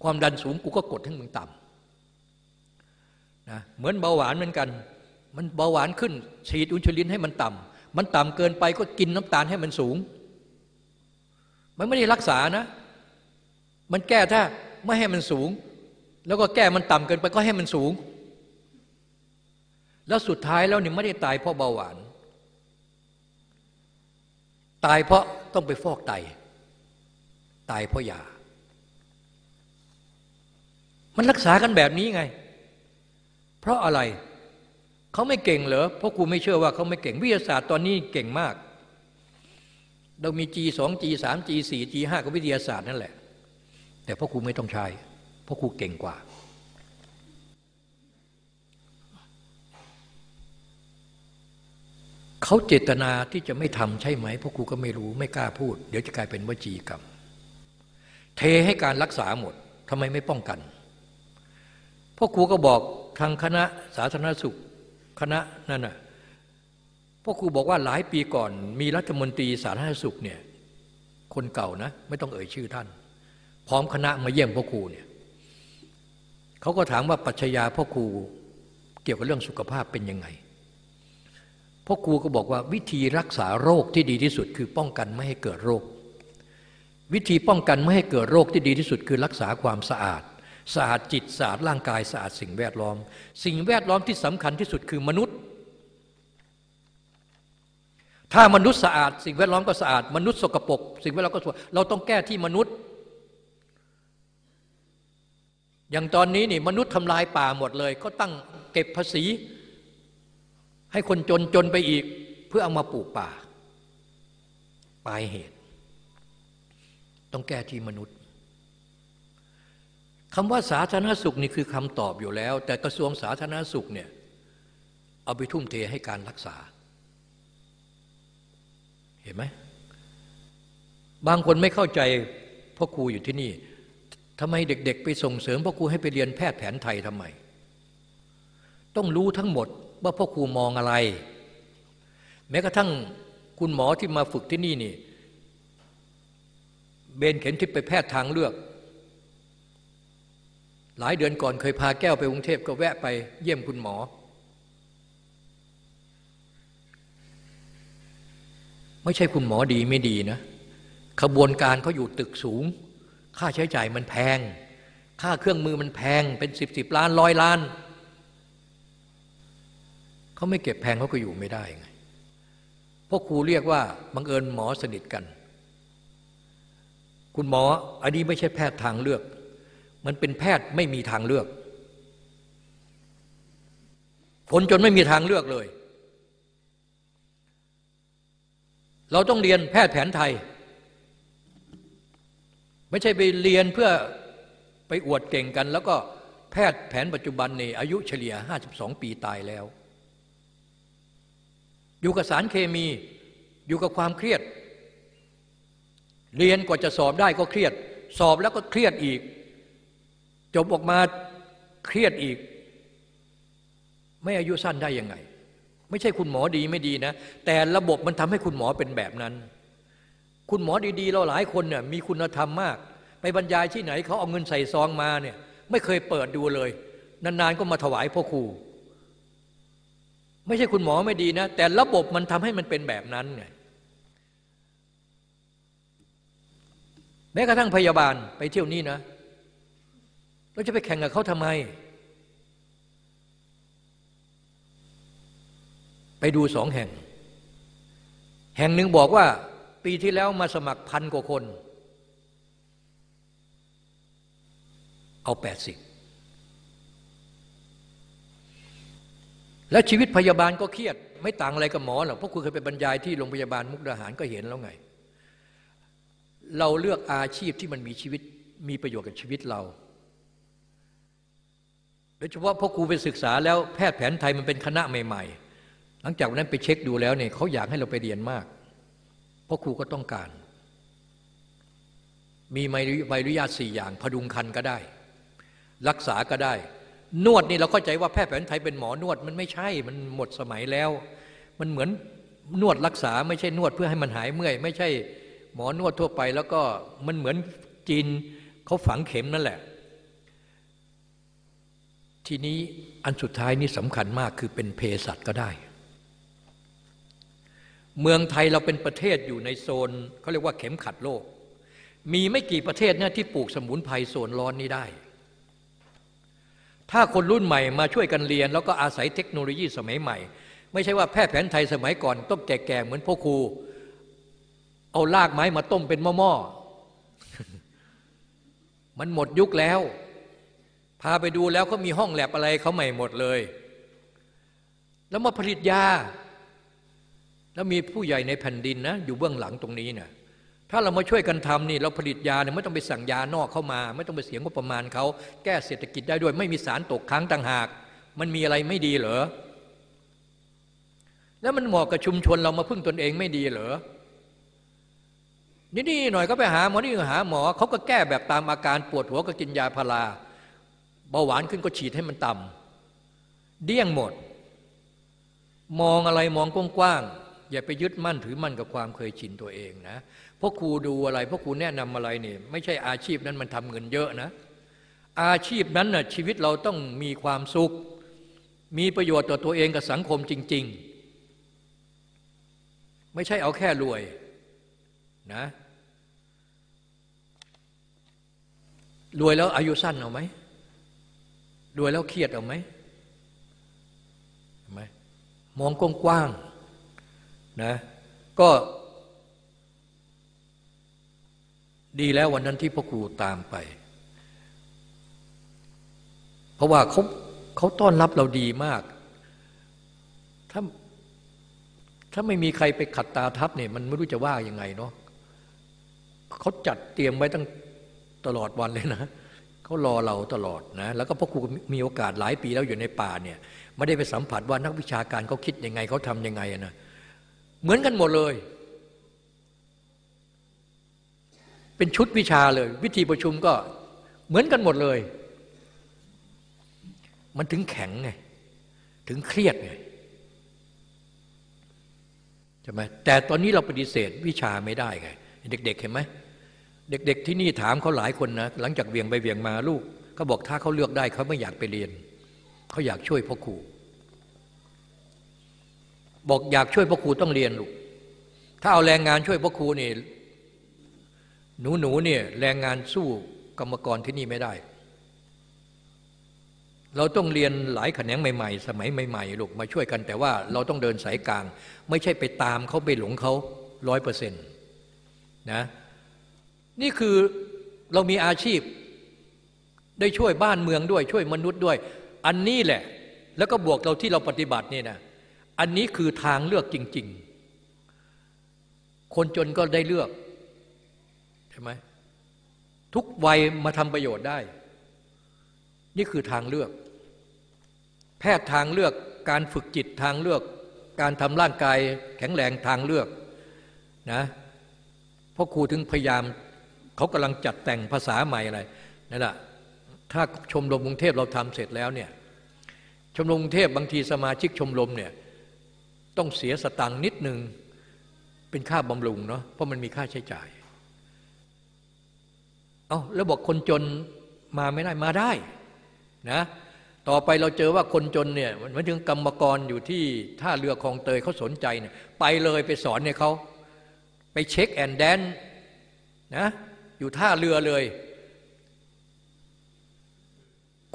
ความดันสูงกูก็กดให้มึงต่ำนะเหมือนเบาหวานเหมือนกัน มันเบาหวานขึ้น ฉีดอุนชูลินให้มันต่ำมันต่ำเกินไปก็กินน้ำตาลให้มันสูง มันไม่ได้รักษานะ มันแก้ถ้าไม่ให้มันสูง แล้วก็แก้มันต่ำเกินไปก็ให้มันสูง แล้วสุดท้ายแล้วเนี่ยไม่ได้ตายเพราะเบาหวาน ตายเพราะต้องไปฟอกไต ตายเพราะยา มันรักษากันแบบนี้ไง เพราะอะไรเขาไม่เก่งเหรอ เพราะกูไม่เชื่อว่าเขาไม่เก่งวิทยาศาสตร์ตอนนี้เก่งมาก เรามี G2 G3 G4 G5 ก็วิทยาศาสตร์นั่นแหละ แต่พ่อครูไม่ต้องใช้ ราะครูเก่งกว่า เขาเจตนาที่จะไม่ทำใช่ไหมพ่อครูก็ไม่รู้ไม่กล้าพูด เดี๋ยวจะกลายเป็นวจีกรรม เทให้การรักษาหมดทำไมไม่ป้องกันพ่อครูก็บอกทางคณะสาธารณสุขคณะนั่นน่ะพ่อครูบอกว่าหลายปีก่อน มีรัฐมนตรีสาธารณสุขเนี่ยคนเก่านะ ไม่ต้องเอ่ยชื่อท่าน พร้อมคณะมาเยี่ยมพ่อครูเนี่ย เขาก็ถามว่าปัชญาพ่อครูเกี่ยวกับเรื่องสุขภาพเป็นยังไงพ่อครูก็บอกว่าวิธีรักษาโรคที่ดีที่สุด คือป้องกันไม่ให้เกิดโรค วิธีป้องกันไม่ให้เกิดโรคที่ดีที่สุด คือรักษาความสะอาดสะอาดจิตสะอาดร่างกายสะอาดสิ่งแวดล้อม สิ่งแวดล้อมที่สำคัญที่สุดคือมนุษย์ ถ้ามนุษย์สะอาด สิ่งแวดล้อมก็สะอาด มนุษย์สกปรกสิ่งแวดล้อมก็สกปรกเราต้องแก้ที่มนุษย์ อย่างตอนนี้นี่มนุษย์ทำลายป่าหมดเลย ก็ตั้งเก็บภาษี ให้คนจนจนไปอีก เพื่อเอามาปลูกป่าปลายเหตุ ต้องแก้ที่มนุษย์คำว่าสาธารณสุขนี่คือคำตอบอยู่แล้ว แต่กระทรวงสาธารณสุขเนี่ยเอาไปทุ่มเทให้การรักษา เห็นไหมบางคนไม่เข้าใจพ่อครูอยู่ที่นี่ ทำไมเด็ก ๆ ไปส่งเสริมพ่อครูให้ไปเรียนแพทย์แผนไทยทำไม ต้องรู้ทั้งหมดว่าพ่อครูมองอะไร แม้กระทั่งคุณหมอที่มาฝึกที่นี่นี่ เบนเข็นทิพย์ไปแพทย์ทางเลือก หลายเดือนก่อนเคยพาแก้วไปกรุงเทพก็แวะไปเยี่ยมคุณหมอ ไม่ใช่คุณหมอดีไม่ดีนะ ขบวนการเขาอยู่ตึกสูง ค่าใช้จ่ายมันแพง ค่าเครื่องมือมันแพงเป็นสิบสิบล้านร้อยล้าน เขาไม่เก็บแพงเขาก็อยู่ไม่ได้ไงพวกครูเรียกว่าบังเอิญหมอสนิทกัน คุณหมออันนี้ไม่ใช่แพทย์ทางเลือก มันเป็นแพทย์ไม่มีทางเลือกผลจนไม่มีทางเลือกเลย เราต้องเรียนแพทย์แผนไทย ไม่ใช่ไปเรียนเพื่อไปอวดเก่งกัน แล้วก็แพทย์แผนปัจจุบันนี่อายุเฉลี่ย 52 ปีตายแล้ว อยู่กับสารเคมีอยู่กับความเครียด เรียนกว่าจะสอบได้ก็เครียด สอบแล้วก็เครียดอีก จบออกมาเครียดอีก ไม่อายุสั้นได้ยังไง ไม่ใช่คุณหมอดีไม่ดีนะ แต่ระบบมันทำให้คุณหมอเป็นแบบนั้น คุณหมอดีๆ เราหลายคนเนี่ยมีคุณธรรมมาก ไปบรรยายที่ไหนเขาเอาเงินใส่ซองมาเนี่ยไม่เคยเปิดดูเลย นานๆก็มาถวายพ่อครู ไม่ใช่คุณหมอไม่ดีนะ แต่ระบบมันทำให้มันเป็นแบบนั้นไงแม้กระทั่งพยาบาลไปเที่ยวนี้นะเราจะไปแข่งกับเขาทำไม ไปดูสองแห่ง แห่งหนึ่งบอกว่า ปีที่แล้วมาสมัครพันกว่าคน เอาแปดสิบแล้วชีวิตพยาบาลก็เครียด ไม่ต่างอะไรกับหมอหรอกเพราะคุณเคยไปบรรยายที่โรงพยาบาลมุกดาหารก็เห็นแล้วไง เราเลือกอาชีพที่มันมีชีวิตมีประโยชน์กับชีวิตเราโดยเฉพาะพ่อครูไปศึกษาแล้วแพทย์แผนไทยมันเป็นคณะใหม่ ๆ หลังจากนั้นไปเช็คดูแล้วเนี่ยเขาอยากให้เราไปเรียนมาก ราะครูก็ต้องการ มีใบอนุญาตสี่อย่าง พดุงคันก็ได้ รักษาก็ได้ นวดนี่เราเข้าใจว่าแพทย์แผนไทยเป็นหมอนวดมันไม่ใช่มันหมดสมัยแล้ว มันเหมือนนวดรักษาไม่ใช่นวดเพื่อให้มันหายเมื่อย ไม่ใช่หมอนวดทั่วไป แล้วก็มันเหมือนจีนเขาฝังเข็มนั่นแหละ ทีนี้อันสุดท้ายนี่สำคัญมากคือเป็นเภสัชก็ได้ เมืองไทยเราเป็นประเทศอยู่ในโซนเขาเรียกว่าเข็มขัดโลก มีไม่กี่ประเทศเนี่ยที่ปลูกสมุนไพรโซนร้อนนี้ได้ ถ้าคนรุ่นใหม่มาช่วยกันเรียน แล้วก็อาศัยเทคโนโลยีสมัยใหม่ ไม่ใช่ว่าแพทย์แผนไทยสมัยก่อนต้องแก่ๆเหมือนพ่อครู เอาลากไม้มาต้มเป็นหม้อๆมันหมดยุคแล้ว พาไปดูแล้วก็มีห้องแลบอะไรเขาใหม่หมดเลย แล้วมาผลิตยา แล้วมีผู้ใหญ่ในแผ่นดินนะอยู่เบื้องหลังตรงนี้เนะถ้าเรามาช่วยกันทำนี่เราผลิตยาเนี่ยไม่ต้องไปสั่งยานอกเข้ามา ไม่ต้องไปเสียงงบประมาณเขาแก้เศรษฐกิจได้ด้วยไม่มีสารตกค้างต่างหาก มันมีอะไรไม่ดีเหรอแล้วมันเหมาะกับชุมชนเรามาพึ่งตนเองไม่ดีเหรอนี่นี่หน่อยก็ไปหาหมอนี่หาหมอเขาก็แก้แบบตามอาการปวดหัวก็กินยาพาราเบาหวานขึ้นก็ฉีดให้มันต่ำเดี้ยงหมด มองอะไรมองกว้างๆ อย่าไปยึดมั่นถือมั่นกับความเคยชินตัวเองนะพราะครูดูอะไรพราะครูแนะนำอะไรเนี่ยไม่ใช่อาชีพนั้นมันทำเงินเยอะนะ อาชีพนั้นน่ะชีวิตเราต้องมีความสุข มีประโยชน์ต่อตัวเองกับสังคมจริง ๆ ไม่ใช่เอาแค่รวยนะรวยแล้วอายุสั้นเอาไหมรวยแล้วเครียดเอาไหมไหมมองกว้างๆ นะก็ ดีแล้ววันนั้นที่พ่อครูตามไป เพราะว่าเขาเขาต้อนรับเราดีมาก ถ้าถ้าไม่มีใครไปขัดตาทับเนี่ยมันไม่รู้จะว่ายังไงเนาะเขาจัดเตรียมไว้ตั้งตลอดวันเลยนะเขารอเราตลอดนะแล้วก็พ่อครูมีโอกาสหลายปีแล้วอยู่ในป่าเนี่ยไม่ได้ไปสัมผัสว่านักวิชาการเขาคิดยังไงเขาทำยังไงนะ เหมือนกันหมดเลย เป็นชุดวิชาเลย วิธีประชุมก็เหมือนกันหมดเลย มันถึงแข็งไง ถึงเครียดไงใช่ไหมแต่ตอนนี้เราปฏิเสธวิชาไม่ได้ไง เด็ก ๆ เห็นไหมเด็ก ๆ ที่นี่ถามเขาหลายคนนะหลังจากเวียงไปเวียงมาลูกเขาบอกถ้าเขาเลือกได้เขาไม่อยากไปเรียนเขาอยากช่วยพ่อครู บอกอยากช่วยพ่อครูต้องเรียนลูกถ้าเอาแรงงานช่วยพ่อครูนี่หนูหนูเนี่ยแรงงานสู้กรรมกรที่นี่ไม่ได้ เราต้องเรียนหลายแขนงใหม่ ๆ สมัยใหม่ๆลูกมาช่วยกันแต่ว่าเราต้องเดินสายกลาง ไม่ใช่ไปตามเขาไปหลงเขาร้อยเปอร์เซ็นต์นะนี่คือเรามีอาชีพได้ช่วยบ้านเมืองด้วย ช่วยมนุษย์ด้วย อันนี้แหละ แล้วก็บวกเราที่เราปฏิบัตินี่นะ อันนี้คือทางเลือกจริง ๆ คนจนก็ได้เลือกใช่ไหมทุกวัยมาทำประโยชน์ได้ นี่คือทางเลือก แพทย์ทางเลือกการฝึกจิตทางเลือก การทำร่างกายแข็งแรงทางเลือกนะเพราะครูถึงพยายามเขากำลังจัดแต่งภาษาใหม่อะไรนั่นแหละถ้าชมรมกรุงเทพเราทำเสร็จแล้วเนี่ยชมรมกรุงเทพบางทีสมาชิกชมรมเนี่ย ต้องเสียสตังค์นิดหนึ่งเป็นค่าบำรุงเนาะเพราะมันมีค่าใช้จ่าย เอาแล้วบอกคนจนมาไม่ได้มาได้นะต่อไปเราเจอว่าคนจนเนี่ยมันถึงกรรมกรอยู่ที่ท่าเรือคลองเตยเขาสนใจเนี่ยไปเลยไปสอนเนี่ยเขาไปเช็คแอนแดนนะอยู่ท่าเรือเลย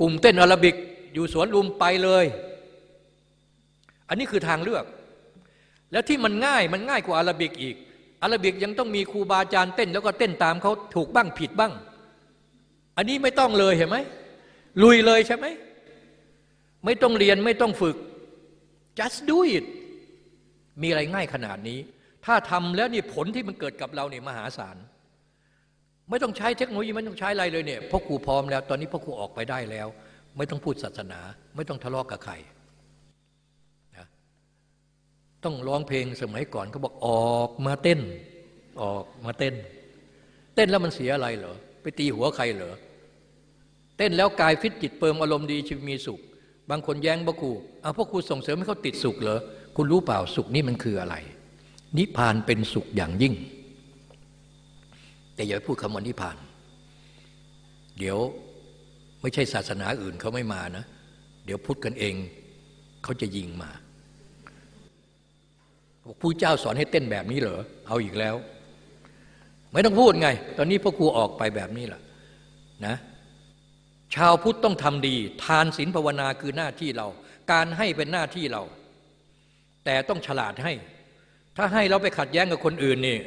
กลุ่มเต้นอาราบิกอยู่สวนลุมไปเลย อันนี้คือทางเลือก แล้วที่มันง่ายมันง่ายกว่าอาราบิกอีก อาราบิกยังต้องมีครูบาอาจารย์เต้น แล้วก็เต้นตามเขาถูกบ้างผิดบ้าง อันนี้ไม่ต้องเลยเห็นไหมลุยเลยใช่ไหมไม่ต้องเรียนไม่ต้องฝึก just do it มีอะไรง่ายขนาดนี้ ถ้าทำแล้วนี่ผลที่มันเกิดกับเราเนี่ยมหาศาล ไม่ต้องใช้เทคโนโลยีไม่ต้องใช้อะไรเลยเนี่ยพ่อครูพร้อมแล้ว ตอนนี้พ่อครูออกไปได้แล้ว ไม่ต้องพูดศาสนา ไม่ต้องทะเลาะกกับใคร ต้องร้องเพลงสมัยก่อนเขาบอกออกมาเต้น ออกมาเต้น เต้นแล้วมันเสียอะไรเหรอไปตีหัวใครเหรอเต้นแล้วกายฟิตจิตเปิมอารมณ์ดีชีวิตมีสุข บางคนแย้งพ่อครูเอาพ่อครูส่งเสริมให้เขาติดสุขเหรอคุณรู้เปล่าสุขนี่มันคืออะไร นิพพานเป็นสุขอย่างยิ่ง แต่อย่าพูดคำว่านิพพาน เดี๋ยวไม่ใช่ศาสนาอื่นเขาไม่มานะ เดี๋ยวพูดกันเองเขาจะยิงมา ผู้เจ้าสอนให้เต้นแบบนี้เหรอเอาอีกแล้ว ไม่ต้องพูดไง ตอนนี้พ่อครูออกไปแบบนี้แหละนะชาวพุทธต้องทำดี ทานศีลภาวนาคือหน้าที่เรา การให้เป็นหน้าที่เรา แต่ต้องฉลาดให้ ถ้าให้เราไปขัดแย้งกับคนอื่นนี่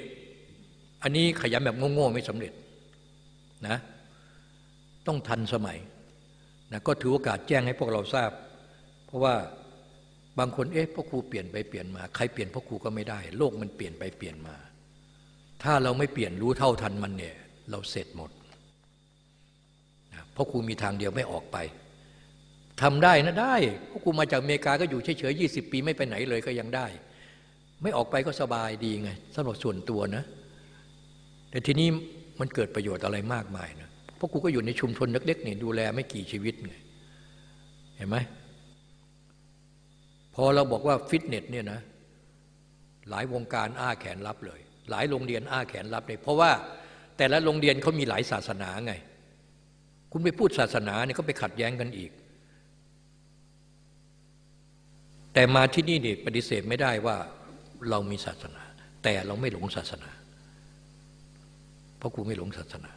อันนี้ขยันแบบโง่ๆไม่สำเร็จนะต้องทันสมัยนะก็ถือโอกาสแจ้งให้พวกเราทราบ เพราะว่า บางคนเอ๊ะพ่อครูเปลี่ยนไปเปลี่ยนมา ใครเปลี่ยนพ่อครูก็ไม่ได้ โลกมันเปลี่ยนไปเปลี่ยนมา ถ้าเราไม่เปลี่ยนรู้เท่าทันมันเนี่ย เราเสร็จหมดราะครูมีทางเดียวไม่ออกไปทำได้นะได้พราะครูมาจากอเมริกาก็อยู่เฉยๆยี่สิบปีไม่ไปไหนเลยก็ยังได้ ไม่ออกไปก็สบายดีไงสำหรับส่วนตัวนะ แต่ทีนี้มันเกิดประโยชน์อะไรมากมายนะพราะครูก็อยู่ในชุมชนเล็กๆเนี่ยดูแลไม่กี่ชีวิตไงเห็นไหม อเราบอกว่าฟิตเนสเนี่ยนะหลายวงการอ้าแขนรับเลย หลายโรงเรียนอ้าแขนรับเลยเพราะว่าแต่ละโรงเรียนเขามีหลายศาสนาไง คุณไปพูดศาสนาเนี่ยก็ไปขัดแย้งกันอีก แต่มาที่นี่เนี่ยปฏิเสธไม่ได้ว่าเรามีศาสนา แต่เราไม่หลงศาสนา เพราะกูไม่หลงศาสนา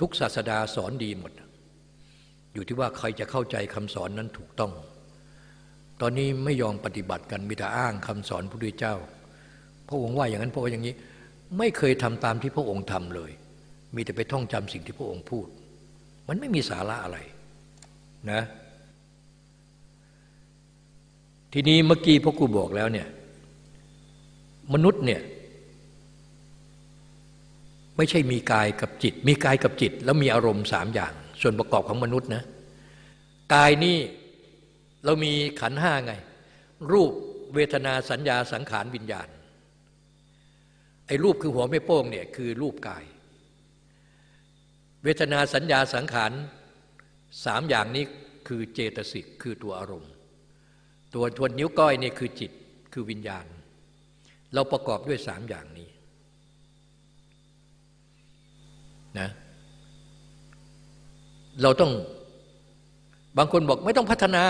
ทุกศาสดาสอนดีหมด อยู่ที่ว่าใครจะเข้าใจคำสอนนั้นถูกต้อง ตอนนี้ไม่ยอมปฏิบัติกันมีแต่อ้างคำสอนพระพุทธเจ้า พระองค์ว่าอย่างนั้นพระองค์อย่างนี้ ไม่เคยทำตามที่พระองค์ทำเลย มีแต่ไปท่องจำสิ่งที่พระองค์พูด มันไม่มีสาระอะไรนะทีนี้เมื่อกี้พ่อครูบอกแล้วเนี่ยมนุษย์เนี่ยไม่ใช่มีกายกับจิต มีกายกับจิต แล้วมีอารมณ์สามอย่าง ส่วนประกอบของมนุษย์นะกายนี่ เรามีขันห้าไง รูปเวทนาสัญญาสังขารวิญญาณ ไอ้รูปคือหัวไม่โป้งเนี่ยคือรูปกาย เวทนาสัญญาสังขารสามอย่างนี้คือเจตสิกคือตัวอารมณ์ ตัวทวนนิ้วก้อยเนี่ยคือจิตคือวิญญาณ เราประกอบด้วยสามอย่างนี้นะเราต้องบางคนบอกไม่ต้องพัฒนา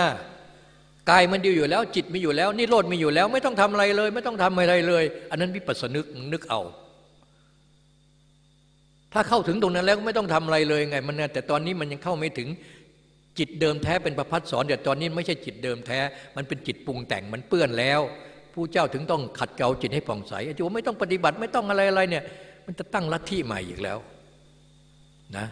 กายมันดีอยู่แล้ว จิตมีอยู่แล้วนี่โลดมีอยู่แล้ว ไม่ต้องทำอะไรเลย ไม่ต้องทำอะไรเลย อันนั้นวิปัสสนึกนึกเอา ถ้าเข้าถึงตรงนั้นแล้วไม่ต้องทำอะไรเลยไง มันแต่ตอนนี้มันยังเข้าไม่ถึงจิตเดิมแท้เป็นประภัสสรเดี๋ยวตอนนี้ไม่ใช่จิตเดิมแท้ มันเป็นจิตปรุงแต่งมันเปื้อนแล้วพระพุทธเจ้าถึงต้องขัดเกลาจิตให้ผ่องใสไอ้ที่ว่าไม่ต้องปฏิบัติไม่ต้องอะไรอะไรเนี่ย มันจะตั้งลัทธิใหม่อีกแล้วนะ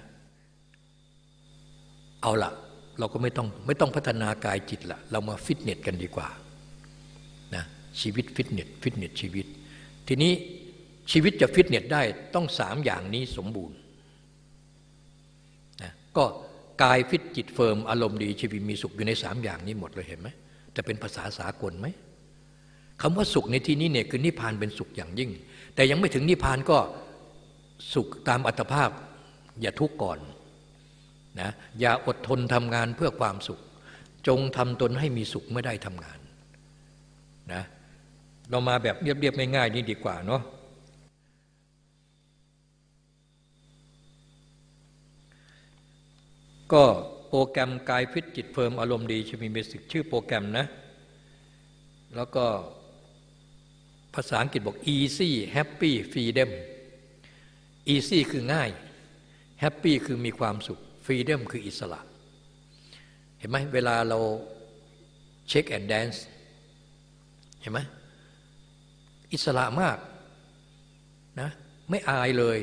เอาละ เราก็ไม่ต้องไม่ต้องพัฒนากายจิตละเรามาฟิตเนสกันดีกว่านะชีวิต fitness fitness ชีวิต ทีนี้ชีวิตจะฟิตเนสได้ต้องสามอย่างนี้สมบูรณ์นะก็กายฟิตจิต firm อารมณ์ดีชีวิตมีสุขอยู่ในสามอย่างนี้หมดเลยเห็นไหมแต่เป็นภาษาสากลไหมคำว่าสุขในที่นี้เนี่ยคือนิพพานเป็นสุขอย่างยิ่ง แต่ยังไม่ถึงนิพพานก็สุขตามอัตภาพอย่าทุกข์ก่อน นะอย่าอดทนทำงานเพื่อความสุข จงทำตนให้มีสุขเมื่อได้ทำงานนะเรามาแบบเรียบๆง่ายๆนี่ดีกว่าเนาะก็โปรแกรมกายฟิตจิต firm อารมณ์ดีชีวีมีสุขชื่อโปรแกรมนะ แล้วก็ภาษาอังกฤษบอก easy happy freedom easy คือง่าย happy คือมีความสุข freedom คืออิสระ เห็นไหมเวลาเรา shake and dance เห็นไหมอิสระมากนะไม่อายเลย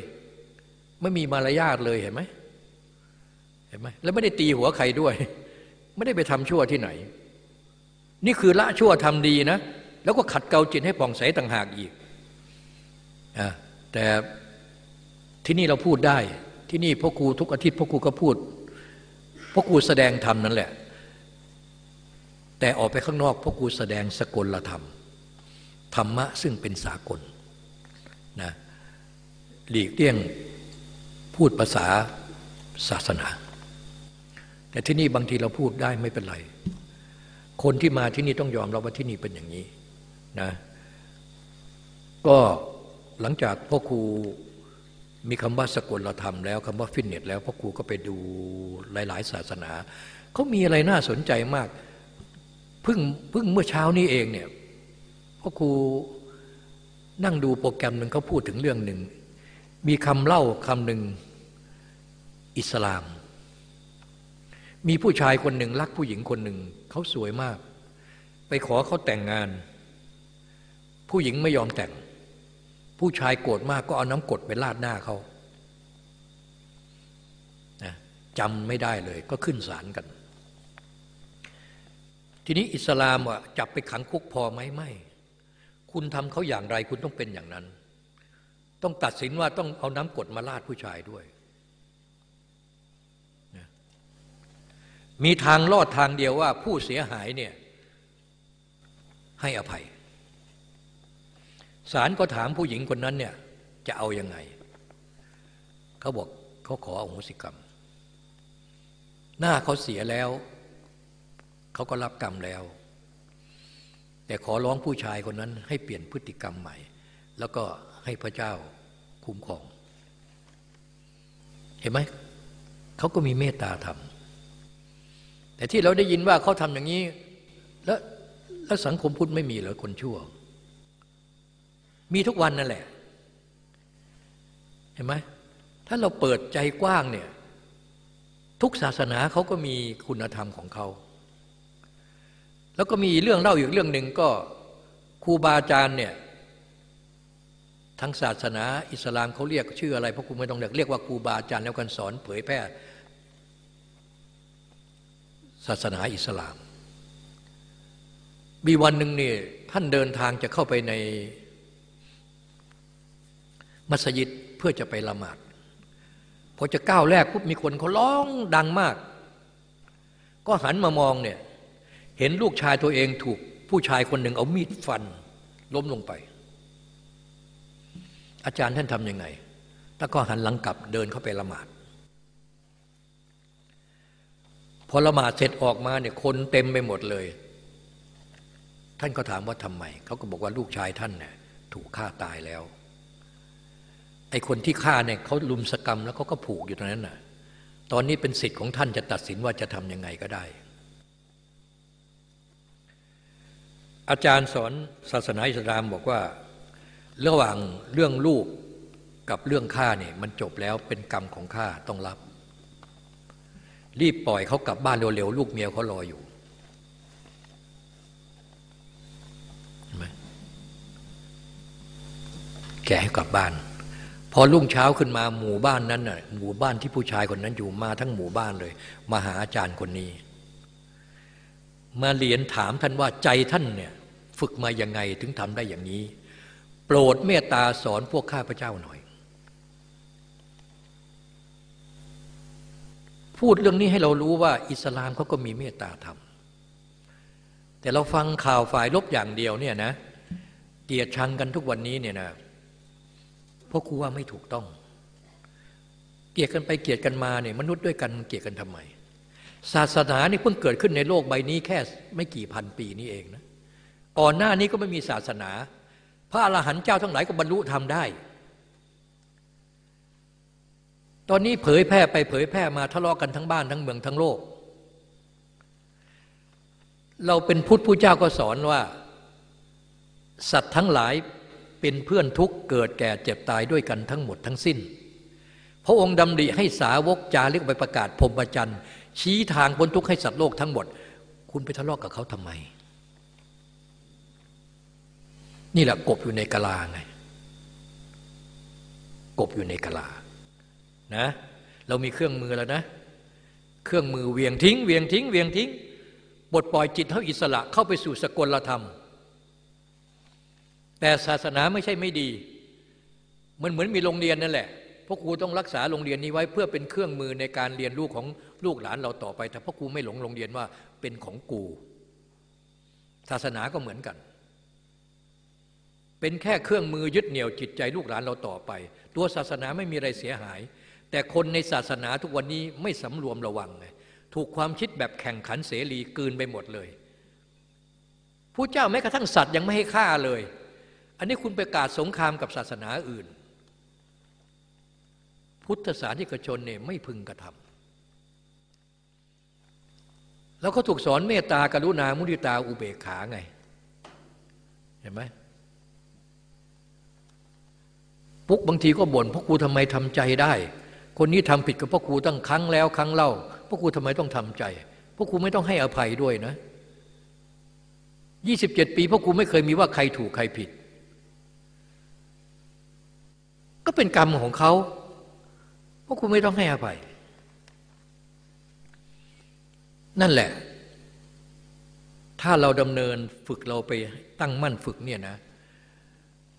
ไม่มีมารยาทเลยเห็นไหมเห็นไหมแล้วไม่ได้ตีหัวใครด้วย ไม่ได้ไปทำชั่วที่ไหน นี่คือละชั่วทำดีนะ แล้วก็ขัดเกลาจิตให้ผ่องใสต่างหากอีกอแต่ที่นี่เราพูดได้ ที่นี่พ่อครูทุกอาทิตย์พ่อครูก็พูดพ่อครูแสดงธรรมนั่นแหละ แต่ออกไปข้างนอกพ่อครูแสดงสกลธรรม ธรรมะซึ่งเป็นสากลนะหลีกเลี่ยงพูดภาษาศาสนา แต่ที่นี่บางทีเราพูดได้ไม่เป็นไร คนที่มาที่นี่ต้องยอมรับว่าที่นี่เป็นอย่างนี้นะก็หลังจากพ่อครู มีคำว่าสกุลธรรมแล้วคำว่าฟิตเนสแล้วพ่อครูก็ไปดูหลาย ๆ ศาสนาเขามีอะไรน่าสนใจมากเพิ่งเพิ่งเมื่อเช้านี้เองเนี่ยพ่อครูนั่งดูโปรแกรมหนึ่งเขาพูดถึงเรื่องหนึ่ง มีคำเล่าคำหนึ่งอิสลาม มีผู้ชายคนหนึ่งรักผู้หญิงคนหนึ่งเขาสวยมาก ไปขอเขาแต่งงาน ผู้หญิงไม่ยอมแต่ง ผู้ชายโกรธมากก็เอาน้ำกดไปลาดหน้าเขาจำไม่ได้เลยก็ขึ้นศาลกัน ทีนี้อิสลามอะจับไปขังคุกพอไหมไม่ คุณทำเขาอย่างไรคุณต้องเป็นอย่างนั้น ต้องตัดสินว่าต้องเอาน้ำกดมาลาดผู้ชายด้วยมีทางรอดทางเดียวว่าผู้เสียหายเนี่ยให้อภัย ศาลก็ถามผู้หญิงคนนั้นเนี่ยจะเอาอยัางไง เขาบอกเขาขออโหสิกรรม หน้าเขาเสียแล้ว เขาก็รับกรรมแล้ว แต่ขอร้องผู้ชายคนนั้น ให้เปลี่ยนพฤติกรรมใหม่ แล้วก็ให้พระเจ้าคุ้มครอง เห็นไหมเขาก็มีเมตตาธรรมแต่ที่เราได้ยินว่าเขาทำอย่างนี้ แล้วแล้วสังคมพุทธไม่มีเหรอคนชั่ว มีทุกวันนั่นแหละ เห็นไหมถ้าเราเปิดใจกว้างเนี่ย ทุกศาสนาเขาก็มีคุณธรรมของเขา แล้วก็มีเรื่องเล่าอีกเรื่องหนึ่งก็ครูบาอาจารย์เนี่ยทั้งศาสนา อิสลามเขาเรียกชื่ออะไรเพราะครูไม่ต้องเรียกเรียกว่าครูบาอาจารย์แล้วกันสอนเผยแพร่ศาสนาอิสลาม มีวันหนึ่งเนี่ยท่านเดินทางจะเข้าไปใน มัสยิดเพื่อจะไปละหมาดพอจะก้าวแรกปุ๊บมีคนเขาร้องดังมาก ก็หันมามองเนี่ยเห็นลูกชายตัวเองถูกผู้ชายคนหนึ่งเอามีดฟัน ล้มลงไป อาจารย์ท่านทำยังไงแล้วก็หันหลังกลับเดินเข้าไปละหมาดพอละหมาดเสร็จออกมาเนี่ยคนเต็มไปหมดเลย ท่านก็ถามว่าทำไมเขาก็บอกว่าลูกชายท่านเนี่ยถูกฆ่าตายแล้ว ไอ้คนที่ฆ่าเนี่ยเขาลุมสกรรมแล้วเขาก็ผูกอยู่ตรงนั้นน่ะ ตอนนี้เป็นสิทธิ์ของท่านจะตัดสินว่าจะทำยังไงก็ได้ อาจารย์สอนศาสนาอิสลามบอกว่า ระหว่างเรื่องลูกกับเรื่องฆ่าเนี่ยมันจบแล้วเป็นกรรมของข้าต้องรับ รีบปล่อยเขากลับบ้านเร็วๆลูกเมียเขารออยู่ไหมแกให้กลับบ้าน พอรุ่งเช้าขึ้นมาหมู่บ้านนั้นน่ะหมู่บ้านที่ผู้ชายคนนั้นอยู่มาทั้งหมู่บ้านเลย มาหาอาจารย์คนนี้ มาเรียนถามท่านว่าใจท่านเนี่ยฝึกมาอย่างไงถึงทำได้อย่างนี้ โปรดเมตตาสอนพวกข้าพเจ้าหน่อย พูดเรื่องนี้ให้เรารู้ว่า อิสลามเขาก็มีเมตตาธรรมแต่เราฟังข่าวฝ่ายลบอย่างเดียวเนี่ยนะเกลียดชังกันทุกวันนี้เนี่ยนะ เพราะครูว่าไม่ถูกต้อง เกลียดกันไปเกลียดกันมาเนี่ยมนุษย์ด้วยกันมันเกลียดกันทำไม ศาสนานี่เพิ่งเกิดขึ้นในโลกใบนี้แค่ไม่กี่พันปีนี้เองนะก่อนหน้านี้ก็ไม่มีศาสนา พระอรหันต์เจ้าทั้งหลายก็บรรลุธรรมได้ ตอนนี้เผยแพร่ไปเผยแพร่มาทะเลาะกันทั้งบ้านทั้งเมืองทั้งโลก เราเป็นพุทธผู้เจ้าก็สอนว่า สัตว์ทั้งหลาย เป็นเพื่อนทุกเกิดแก่เจ็บตายด้วยกันทั้งหมดทั้งสิ้น พระองค์ดำริให้สาวกจาริกไปประกาศพรมจรรย์ชี้ทางพ้นทุกข์ให้สัตว์โลกทั้งหมด คุณไปทะเลาะกับเขาทำไม นี่แหละกบอยู่ในกะลาไง กบอยู่ในกะลานะเรามีเครื่องมือแล้วนะ เครื่องมือเวียงทิ้ง เวียงทิ้ง เวียงทิ้ง บทปล่อยจิตให้อิสระเข้าไปสู่สกลธรรม แต่ศาสนาไม่ใช่ไม่ดี มันเหมือนมีโรงเรียนนั่นแหละพวกครูต้องรักษาโรงเรียนนี้ไว้เพื่อเป็นเครื่องมือในการเรียนรู้ของลูกหลานเราต่อไป แต่พ่อครูไม่หลงโรงเรียนว่าเป็นของกู ศาสนาก็เหมือนกัน เป็นแค่เครื่องมือยึดเหนี่ยวจิตใจลูกหลานเราต่อไป ตัวศาสนาไม่มีอะไรเสียหาย แต่คนในศาสนาทุกวันนี้ไม่สำรวมระวังไงถูกความคิดแบบแข่งขันเสรีกืนไปหมดเลยผู้เจ้าแม้กระทั่งสัตว์ยังไม่ให้ฆ่าเลย อันนี้คุณไปกาศสงครามกับศาสนาอื่น พุทธศาสนิกชนเนี่ยไม่พึงกระทำแล้วก็ถูกสอนเมตตากรุณามุทิตาอุเบกขาไง เห็นไหมปุ๊กบางทีก็บ่นพ่อครูทำไมทำใจได้ คนนี้ทำผิดกับพ่อครูตั้งครั้งแล้วครั้งเล่าพ่อครูทำไมต้องทำใจพ่อครูไม่ต้องให้อภัยด้วยนะยี่สิบเจ็ดปีพ่อครูไม่เคยมีว่าใครถูกใครผิด ก็เป็นกรรมของเขา เพ่อครูไม่ต้องให้อภัย นั่นแหละ ถ้าเราดำเนินฝึกเราไปตั้งมั่นฝึกเนี่ยนะ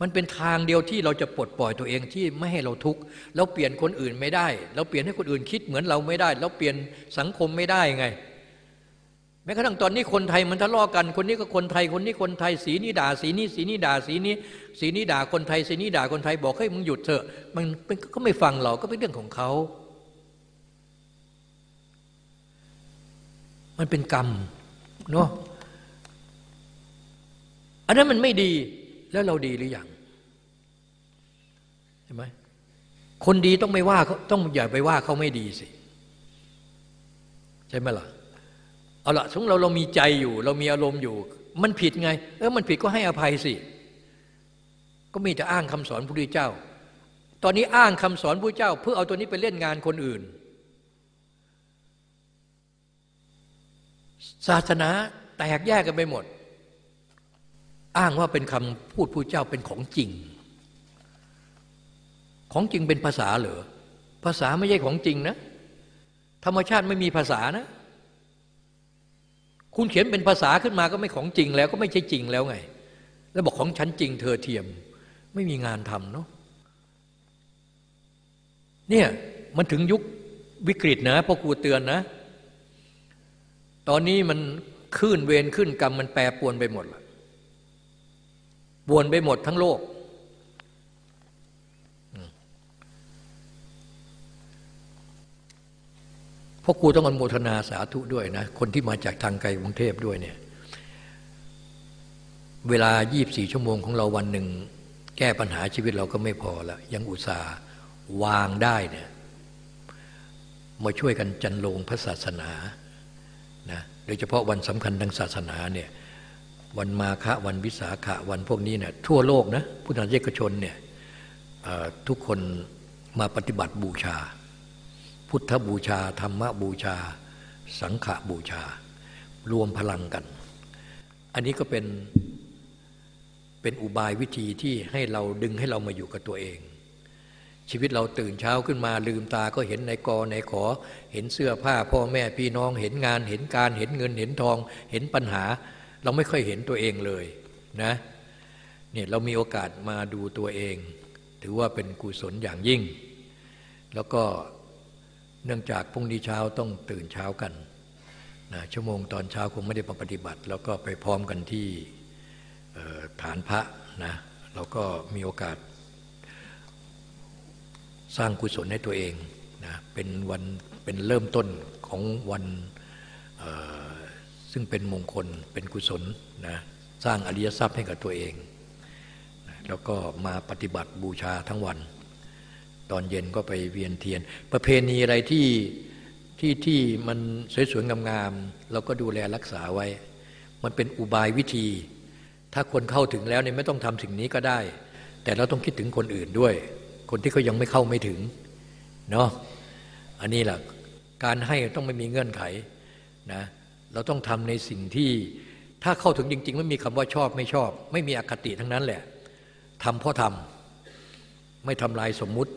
มันเป็นทางเดียวที่เราจะปลดปล่อยตัวเองที่ไม่ให้เราทุกข์เราเปลี่ยนคนอื่นไม่ได้ เราเปลี่ยนให้คนอื่นคิดเหมือนเราไม่ได้ เราเปลี่ยนสังคมไม่ได้ไง แม้กระทั่งตอนนี้คนไทยมันทะเลาะกัน คนนี้ก็คนไทย คนนี้คนไทย สีนี้ด่า สีนี้ สีนี้ด่า สีนี้ สีนี้ด่าคนไทย สีนี้ด่าคนไทยบอกให้มึงหยุดเถอะ มันก็ไม่ฟังเราก็เป็นเรื่องของเขา มันเป็นกรรมเนาะ อันนั้นมันไม่ดี แล้วเราดีหรืออยังเห็นไหมคนดีต้องไม่ว่าเขาต้องอย่าไปว่าเขาไม่ดีสิ ใช่ไหมล่ะ เอาละสมมติเราเรามีใจอยู่ เรามีอารมณ์อยู่ มันผิดไง เออมันผิดก็ให้อภัยสิ ก็มีแต่อ้างคำสอนพระพุทธเจ้า ตอนนี้อ้างคำสอนพระเจ้า เพื่อเอาตัวนี้ไปเล่นงานคนอื่น ศาสนาแตกแยกกันไปหมด อ้างว่าเป็นคำพูดผู้เจ้าเป็นของจริง ของจริงเป็นภาษาเหรอภาษาไม่ใช่ของจริงนะ ธรรมชาติไม่มีภาษานะ คุณเขียนเป็นภาษาขึ้นมาก็ไม่ของจริงแล้วก็ไม่ใช่จริงแล้วไง แล้วบอกของฉันจริงเธอเทียม ไม่มีงานทำเนาะเนี่ยมันถึงยุควิกฤตนะพ่อครูเตือนนะ ตอนนี้มันขึ้นเวรขึ้นกรรมมันแปรปวนไปหมดละวนไปหมดทั้งโลก พ่อครูต้องอนโมทนาสาธุด้วยนะ คนที่มาจากทางไกลกรุงเทพด้วยเนี่ยเวลา 24 ชั่วโมงของเราวันหนึ่ง แก้ปัญหาชีวิตเราก็ไม่พอละยังอุตส่าห์วางได้เนี่ยมาช่วยกันจันลงพระศาสนานะโดยเฉพาะวันสำคัญทางศาสนาเนี่ยวันมาฆะวันวิสาขะวันพวกนี้เนี่ยทั่วโลกนะพุทธเยกชนเนี่ยทุกคนมาปฏิบัติบูชา พุทธบูชา ธรรมบูชา สังฆบูชา รวมพลังกัน อันนี้ก็เป็นเป็นอุบายวิธีที่ให้เราดึงให้เรามาอยู่กับตัวเอง ชีวิตเราตื่นเช้าขึ้นมาลืมตาก็เห็นในกอในขอ เห็นเสื้อผ้าพ่อแม่พี่น้องเห็นงานเห็นการเห็นเงินเห็นทอง เห็นปัญหา เราไม่ค่อยเห็นตัวเองเลยนะเนี่ยเรามีโอกาสมาดูตัวเอง ถือว่าเป็นกุศลอย่างยิ่ง แล้วก็ เนื่องจากพรุ่งนี้เช้าต้องตื่นเช้ากันนะชั่วโมงตอนเช้าคงไม่ได้ปฏิบัติ แล้วก็ไปพร้อมกันที่ฐานพระนะเราก็มีโอกาส สร้างกุศลให้ตัวเองนะเป็นวันเป็นเริ่มต้นของวันซึ่งเป็นมงคลเป็นกุศลนะสร้างอริยทรัพย์ให้กับตัวเองนะแล้วก็มาปฏิบัติบูชาทั้งวัน ตอนเย็นก็ไปเวียนเทียน ประเพณีอะไรที่ที่ที่มันสวยๆงามๆเราก็ดูแลรักษาไว้ มันเป็นอุบายวิธี ถ้าคนเข้าถึงแล้วเนี่ยไม่ต้องทำสิ่งนี้ก็ได้ แต่เราต้องคิดถึงคนอื่นด้วย คนที่เขายังไม่เข้าไม่ถึงเนาะอันนี้แหละการให้ต้องไม่มีเงื่อนไขนะเราต้องทำในสิ่งที่ถ้าเข้าถึงจริง ๆ ไม่มีคำว่าชอบไม่ชอบ ไม่มีอคติทั้งนั้นแหละทำเพราะทำไม่ทำลายสมมุติ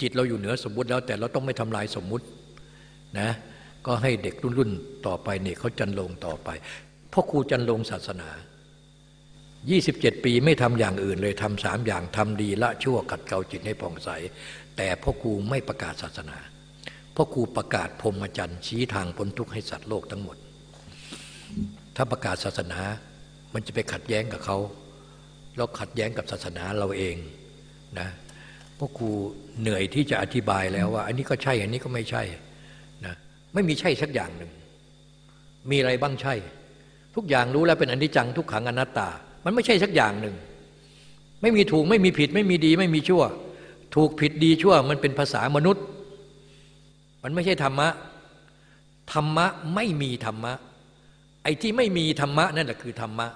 จิตเราอยู่เหนือสมมุติแล้วแต่เราต้องไม่ทำลายสมมุตินะก็ให้เด็กรุ่นๆต่อไปเนี่ยเขาจันลงต่อไปพ่อครูจันลงศาสนา 27 ปีไม่ทำอย่างอื่นเลยทำสามอย่างทำดีละชั่วขัดเกลาจิตให้ผ่องใส แต่พ่อครูไม่ประกาศศาสนาพ่อครูประกาศพรมจรรย์ชี้ทางพ้นทุกข์ให้สัตว์โลกทั้งหมด ถ้าประกาศศาสนา มันจะไปขัดแย้งกับเขาแล้วขัดแย้งกับศาสนาเราเองนะ พ่อครูเหนื่อยที่จะอธิบายแล้วว่า อันนี้ก็ใช่ อันนี้ก็ไม่ใช่นะไม่มีใช่สักอย่างหนึ่ง มีอะไรบ้างใช่ ทุกอย่างรู้แล้วเป็นอนิจจังทุกขังอนัตตา มันไม่ใช่สักอย่างหนึ่ง ไม่มีถูกไม่มีผิด ไม่มีดี ไม่มีชั่ว ถูกผิดดีชั่ว มันเป็นภาษามนุษย์ มันไม่ใช่ธรรมะธรรมะไม่มีธรรมะ ไอ้ที่ไม่มีธรรมะนั่นแหละคือธรรมะ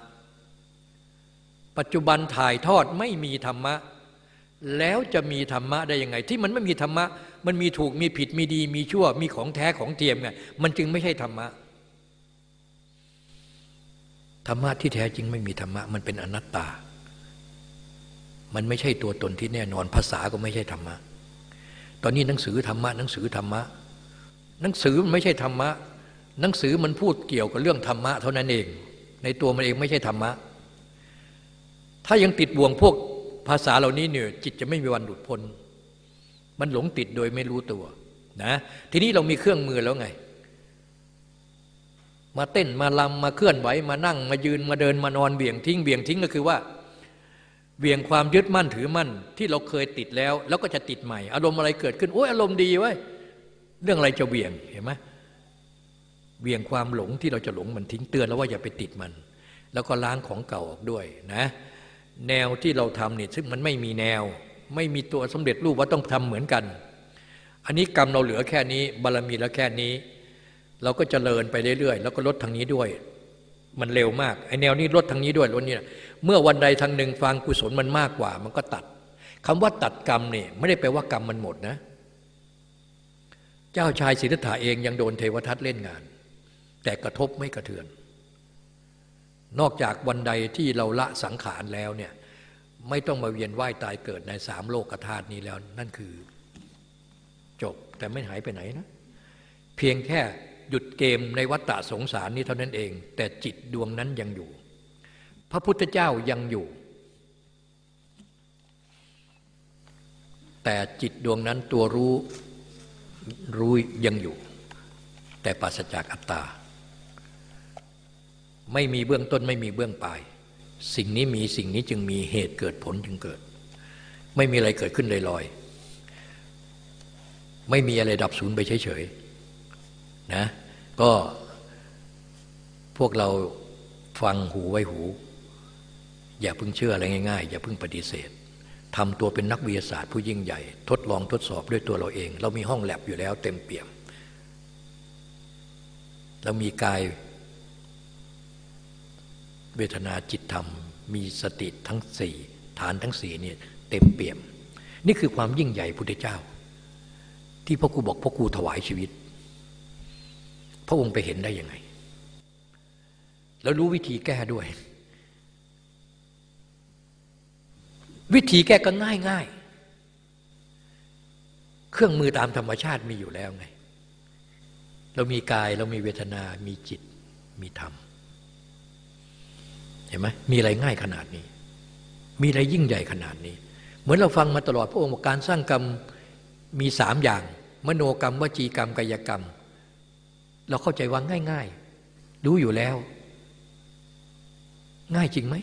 ปัจจุบันถ่ายทอดไม่มีธรรมะ แล้วจะมีธรรมะได้ยังไง ที่มันไม่มีธรรมะ มันมีถูกมีผิดมีดีมีชั่ว มีของแท้ของเทียมไงมันจึงไม่ใช่ธรรมะธรรมะที่แท้จริงไม่มีธรรมะ มันเป็นอนัตตา มันไม่ใช่ตัวตนที่แน่นอนภาษาก็ไม่ใช่ธรรมะ ตอนนี้หนังสือธรรมะหนังสือธรรมะ หนังสือมันไม่ใช่ธรรมะ หนังสือมันพูดเกี่ยวกับเรื่องธรรมะ เท่านั้นเอง ในตัวมันเองไม่ใช่ธรรมะ ถ้ายังติดบ่วงพวก ภาษาเหล่านี้เนี่ยจิตจะไม่มีวันหลุดพ้น มันหลงติดโดยไม่รู้ตัวนะทีนี้เรามีเครื่องมือแล้วไง มาเต้นมาลำมาเคลื่อนไหวมานั่ง มายืนมาเดินมานอนเบี่ยงทิ้งเบี่ยงทิ้งก็คือว่าเบี่ยงความยึดมั่นถือมั่น ที่เราเคยติดแล้ว แล้วก็จะติดใหม่ อารมณ์อะไรเกิดขึ้นโอ้ยอารมณ์ดีไว้เรื่องอะไรจะเบี่ยงเห็นไหมเบี่ยงความหลงที่เราจะหลงมันทิ้งเตือนแล้วว่าอย่าไปติดมัน แล้วก็ล้างของเก่าออกด้วยนะ แนวที่เราทำเนี่ยซึ่งมันไม่มีแนว ไม่มีตัวสำเร็จรูปว่าต้องทำเหมือนกัน อันนี้กรรมเราเหลือแค่นี้ บารมีแล้วแค่นี้ เราก็จเจริญไปเรื่อยๆ แล้วก็ลดทางนี้ด้วย มันเร็วมากไอแนวนี้ลดทางนี้ด้วยลดนี้เมื่อวันใดทางหนึ่งฟังกุศลมันมากกว่า มันก็ตัดคำว่าตัดกรรมเนี่ยไม่ได้แปลว่ากรรมมันหมดนะ เจ้าชายสิทธัตถะเองยังโดนเทวทัตเล่นงาน แต่กระทบไม่กระเทือน นอกจากวันใดที่เราละสังขารแล้วเนี่ยไม่ต้องมาเวียนว่ายตายเกิดในสามโลกธาตุนี้แล้วนั่นคือจบแต่ไม่หายไปไหนนะ เพียงแค่หยุดเกมในวัฏฏะสงสารนี้เท่านั้นเอง แต่จิตดวงนั้นยังอยู่ พระพุทธเจ้ายังอยู่ แต่จิตดวงนั้นตัวรู้รู้ยังอยู่ แต่ปราศจากอัตตา ไม่มีเบื้องต้นไม่มีเบื้องปลาย สิ่งนี้มีสิ่งนี้จึงมีเหตุเกิดผลจึงเกิด ไม่มีอะไรเกิดขึ้นลอยๆไม่มีอะไรดับสูญไปเฉยๆนะก็พวกเราฟังหูไว้หู อย่าเพิ่งเชื่ออะไรง่ายๆ อย่าเพิ่งปฏิเสธทำตัวเป็นนักวิทยาศาสตร์ผู้ยิ่งใหญ่ ทดลองทดสอบด้วยตัวเราเอง เรามีห้องแลบอยู่แล้วเต็มเปี่ยม เรามีกาย เวทนาจิตธรรม มีสติทั้งสี่ฐานทั้งสี่เนี่ยเต็มเปี่ยม นี่คือความยิ่งใหญ่พุทธเจ้า ที่พ่อครูบอกพ่อครูถวายชีวิต พระองค์ไปเห็นได้ยังไง แล้วรู้วิธีแก้ด้วย วิธีแก้ก็ง่ายง่ายเครื่องมือตามธรรมชาติมีอยู่แล้วไง เรามีกายเรามีเวทนา มีจิต มีธรรม เห็นไหมมีอะไรง่ายขนาดนี้ มีอะไรยิ่งใหญ่ขนาดนี้ เหมือนเราฟังมาตลอดพระองค์การสร้างกรรมมีสามอย่าง มโนกรรมวจีกรรมกายกรรม เราเข้าใจว่าง่าย ๆ รู้อยู่แล้ว ง่ายจริงไหม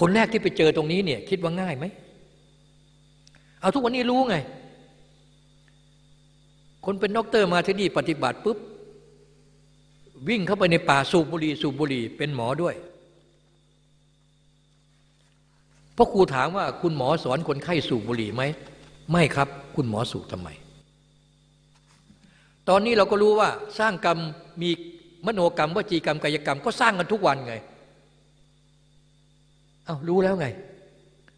คนแรกที่ไปเจอตรงนี้เนี่ย คิดว่าง่ายไหมเอาทุกวันนี้รู้ไง คนเป็นด็อกเตอร์มาที่นี่ปฏิบัติปุ๊บ วิ่งเข้าไปในป่าสูบบุหรี่สูบบุหรี่เป็นหมอด้วยพราะครูถามว่าคุณหมอสอนคนไข้สูบบุหรี่ไหม ไม่ครับ คุณหมอสูบทำไม ตอนนี้เราก็รู้ว่าสร้างกรรมมีมโนกรรมวจีกรรมกายกรรมก็สร้างกันทุกวันไงเอารู้แล้วไง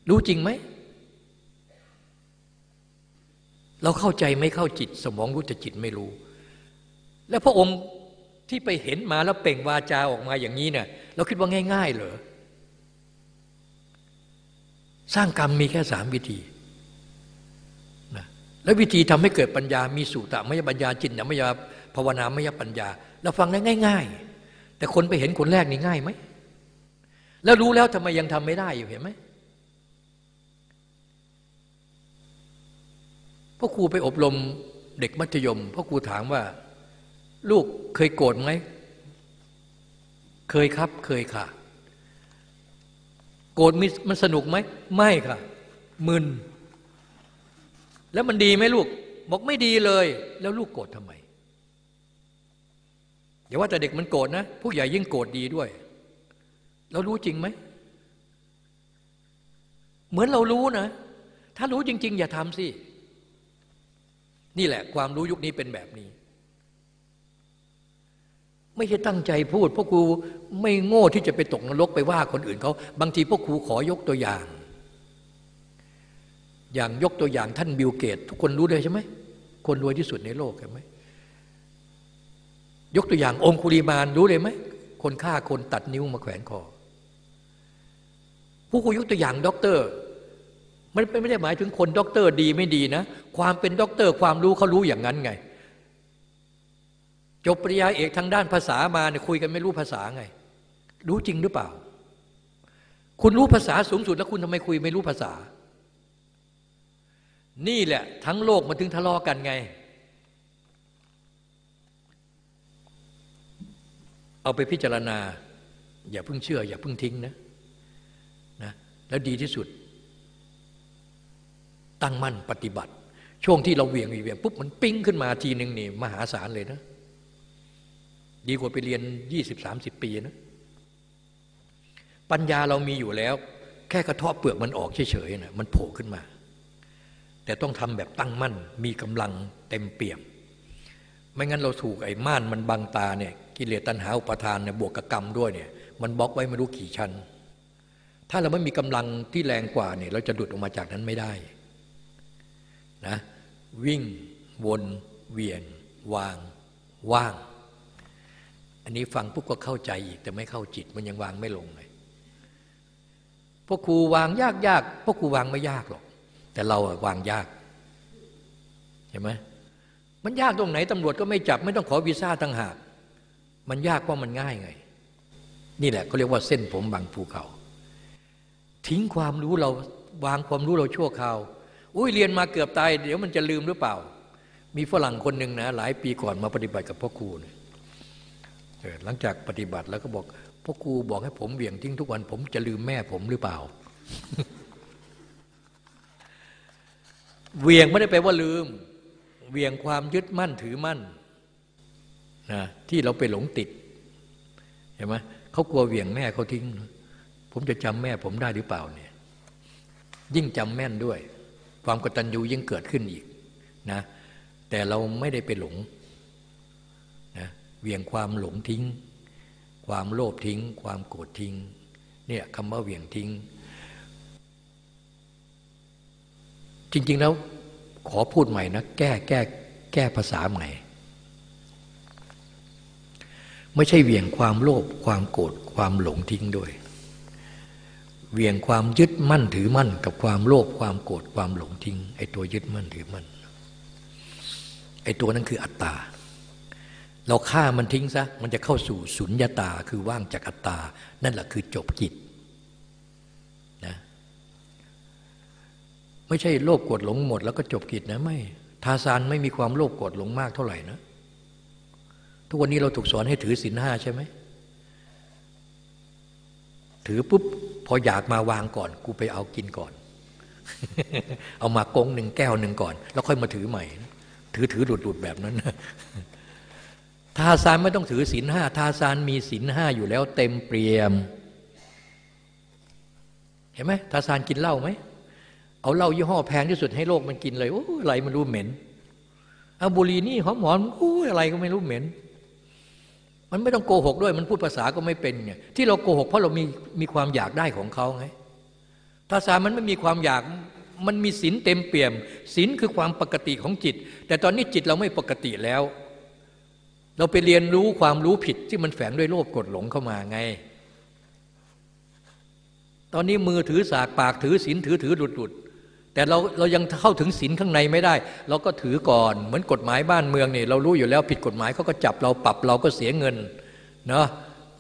รู้จริงไหม เราเข้าใจไม่เข้าจิต สมองรู้แต่จิตไม่รู้ แล้วพระองค์ ที่ไปเห็นมาแล้วเปล่งวาจาออกมาอย่างนี้เนี่ยเราคิดว่าง่าย ๆ เหรอ สร้างกรรมมีแค่สามวิธีนะแล้ววิธีทำให้เกิดปัญญามีสุตะมยปัญญาจิตนะมยภาวนามยปัญญา เราฟังได้ง่าย ๆ แต่คนไปเห็นคนแรกนี่ง่ายไหมแล้วรู้แล้วทำไมยังทำไม่ได้อยู่เห็นไหมพ่อครูไปอบรมเด็กมัธยมพ่อครูถามว่า ลูกเคยโกรธไหม เคยครับ เคยค่ะ โกรธมันสนุกไหม ไม่ค่ะ มึน แล้วมันดีไหมลูก บอกไม่ดีเลย แล้วลูกโกรธทำไมอย่าว่าแต่เด็กมันโกรธนะ ผู้ใหญ่ยิ่งโกรธดีด้วย เรารู้จริงไหม เหมือนเรารู้นะ ถ้ารู้จริง ๆ อย่าทำสิ นี่แหละ ความรู้ยุคนี้เป็นแบบนี้ ไม่ใช่ตั้งใจพูดพวกครูไม่โง่ที่จะไปตกนรกไปว่าคนอื่นเขาบางทีพวกครูขอยกตัวอย่าง อย่างยกตัวอย่างท่านบิลเกต ทุกคนรู้เลยใช่ไหมคนรวยที่สุดในโลกใช่ไหมยกตัวอย่างองคุลีมานรู้เลยไหมคนฆ่าคนตัดนิ้วมาแขวนคอพ่อครูยกตัวอย่างด็อกเตอร์มันไม่ได้หมายถึงคนด็อกเตอร์ดีไม่ดีนะ ความเป็นด็อกเตอร์ความรู้เขารู้อย่างนั้นไง จบปริญญาเอกทางด้านภาษามาเนี่ยคุยกันไม่รู้ภาษาไง รู้จริงหรือเปล่า คุณรู้ภาษาสูงสุดแล้วคุณทำไมคุยไม่รู้ภาษา นี่แหละ ทั้งโลกมันถึงทะเลาะกันไง เอาไปพิจารณา อย่าเพิ่งเชื่อ อย่าเพิ่งทิ้งนะแล้วดีที่สุด ตั้งมั่นปฏิบัติ ช่วงที่เราเวียงเวียงปุ๊บมันปิ้งขึ้นมาทีหนึ่งนี่มหาศาลเลยนะ ดีกว่าไปเรียนยี่สิบสามสิบปีนะปัญญาเรามีอยู่แล้ว แค่กระเทาะเปลือกมันออกเฉยๆนะมันโผล่ขึ้นมา แต่ต้องทำแบบตั้งมั่น มีกำลังเต็มเปี่ยม ไม่งั้นเราถูกไอ้ม่านมันบังตาเนี่ยกิเลสตัณหาอุปทานเนี่ยบวกกับกรรมด้วยเนี่ย มันบล็อกไว้ไม่รู้กี่ชั้น ถ้าเราไม่มีกำลังที่แรงกว่าเนี่ยเราจะดุดออกมาจากนั้นไม่ได้นะวิ่ง วน เวียน วาง ว่าง อันนี้ฟังปุ๊บก็เข้าใจอีกแต่ไม่เข้าจิตมันยังวางไม่ลงเลยพวกครูวางยากยากพวกครูวางไม่ยากหรอก แต่เราวางยากเห็นไหมมันยากตรงไหนตำรวจก็ไม่จับ ไม่ต้องขอวีซ่าต่างหาก มันยากเพราะมันง่ายไง นี่แหละเขาเรียกว่าเส้นผมบางภูเขา ทิ้งความรู้เราวางความรู้เราชั่วคราว อุ้ยเรียนมาเกือบตาย เดี๋ยวมันจะลืมหรือเปล่า มีฝรั่งคนหนึ่งนะหลายปีก่อนมาปฏิบัติกับพ่อครูเนี่ย หลังจากปฏิบัติแล้วก็บอกพ่อครูบอกให้ผมเบี่ยงทิ้งทุกวัน ผมจะลืมแม่ผมหรือเปล่าเวียงไม่ได้แปลว่าลืม เวียงความยึดมั่นถือมั่นนะที่เราไปหลงติดเห็นไหมเขากลัวเวียงแม่เขาทิ้ง ผมจะจำแม่ผมได้หรือเปล่าเนี่ยยิ่งจำแม่นด้วย ความกตัญญูยิ่งเกิดขึ้นอีกนะแต่เราไม่ได้ไปหลง เวียงความหลงทิ้ง ความโลภทิ้ง ความโกรธทิ้ง เนี่ยคำว่าเวียงทิ้ง จริง ๆ แล้วขอพูดใหม่นะ แก้แก้แก้ภาษาใหม่ ไม่ใช่เวียงความโลภความโกรธความหลงทิ้งด้วยเวียงความยึดมั่นถือมั่น กับความโลภความโกรธความหลงทิ้งไอ้ตัวยึดมั่นถือมั่นไอ้ตัวนั้นคืออัตตา เราฆ่ามันทิ้งซะ มันจะเข้าสู่สุญญาตาคือว่างจากอัตตา นั่นแหละคือจบกิจนะไม่ใช่โลภโกรธหลงหมดแล้วก็จบกิจนะไม่ทาซานไม่มีความโลภโกรธหลงมากเท่าไหร่นะ ทุกวันนี้เราถูกสอนให้ถือศีลห้าใช่ไหม ถือปุ๊บพออยากมาวางก่อน กูไปเอากินก่อน เอามากงหนึ่งแก้วหนึ่งก่อน แล้วค่อยมาถือใหม่ ถือถือหลุดหลุดแบบนั้น ทาซานไม่ต้องถือศีลห้าทาซานมีศีลห้าอยู่แล้วเต็มเปี่ยม เห็นไหมทาซานกินเหล้าไหมเอาเหล้ายี่ห้อแพงที่สุดให้โลกมันกินเลยโอ้อะไรมันรู้เหม็นเอาบุหรี่นี่หอมหอมโอ้อะไรก็ไม่รู้เหม็น มันไม่ต้องโกหกด้วย มันพูดภาษาก็ไม่เป็นไงที่เราโกหกเพราะเรามีมีความอยากได้ของเขาไงถ้าสานมันไม่มีความอยากมันมีศีลเต็มเปี่ยมศีลคือความปกติของจิต แต่ตอนนี้จิตเราไม่ปกติแล้ว เราไปเรียนรู้ความรู้ผิดที่มันแฝงด้วยโลภกดหลงเข้ามาไง ตอนนี้มือถือสากปากถือศีลถือถือหลุดหลุดแต่เราเรายังเข้าถึงศีลข้างในไม่ได้ เราก็ถือก่อนเหมือนกฎหมายบ้านเมืองนี่เรารู้อยู่แล้วผิดกฎหมายเขาก็จับเราปรับเราก็เสียเงินเนาะ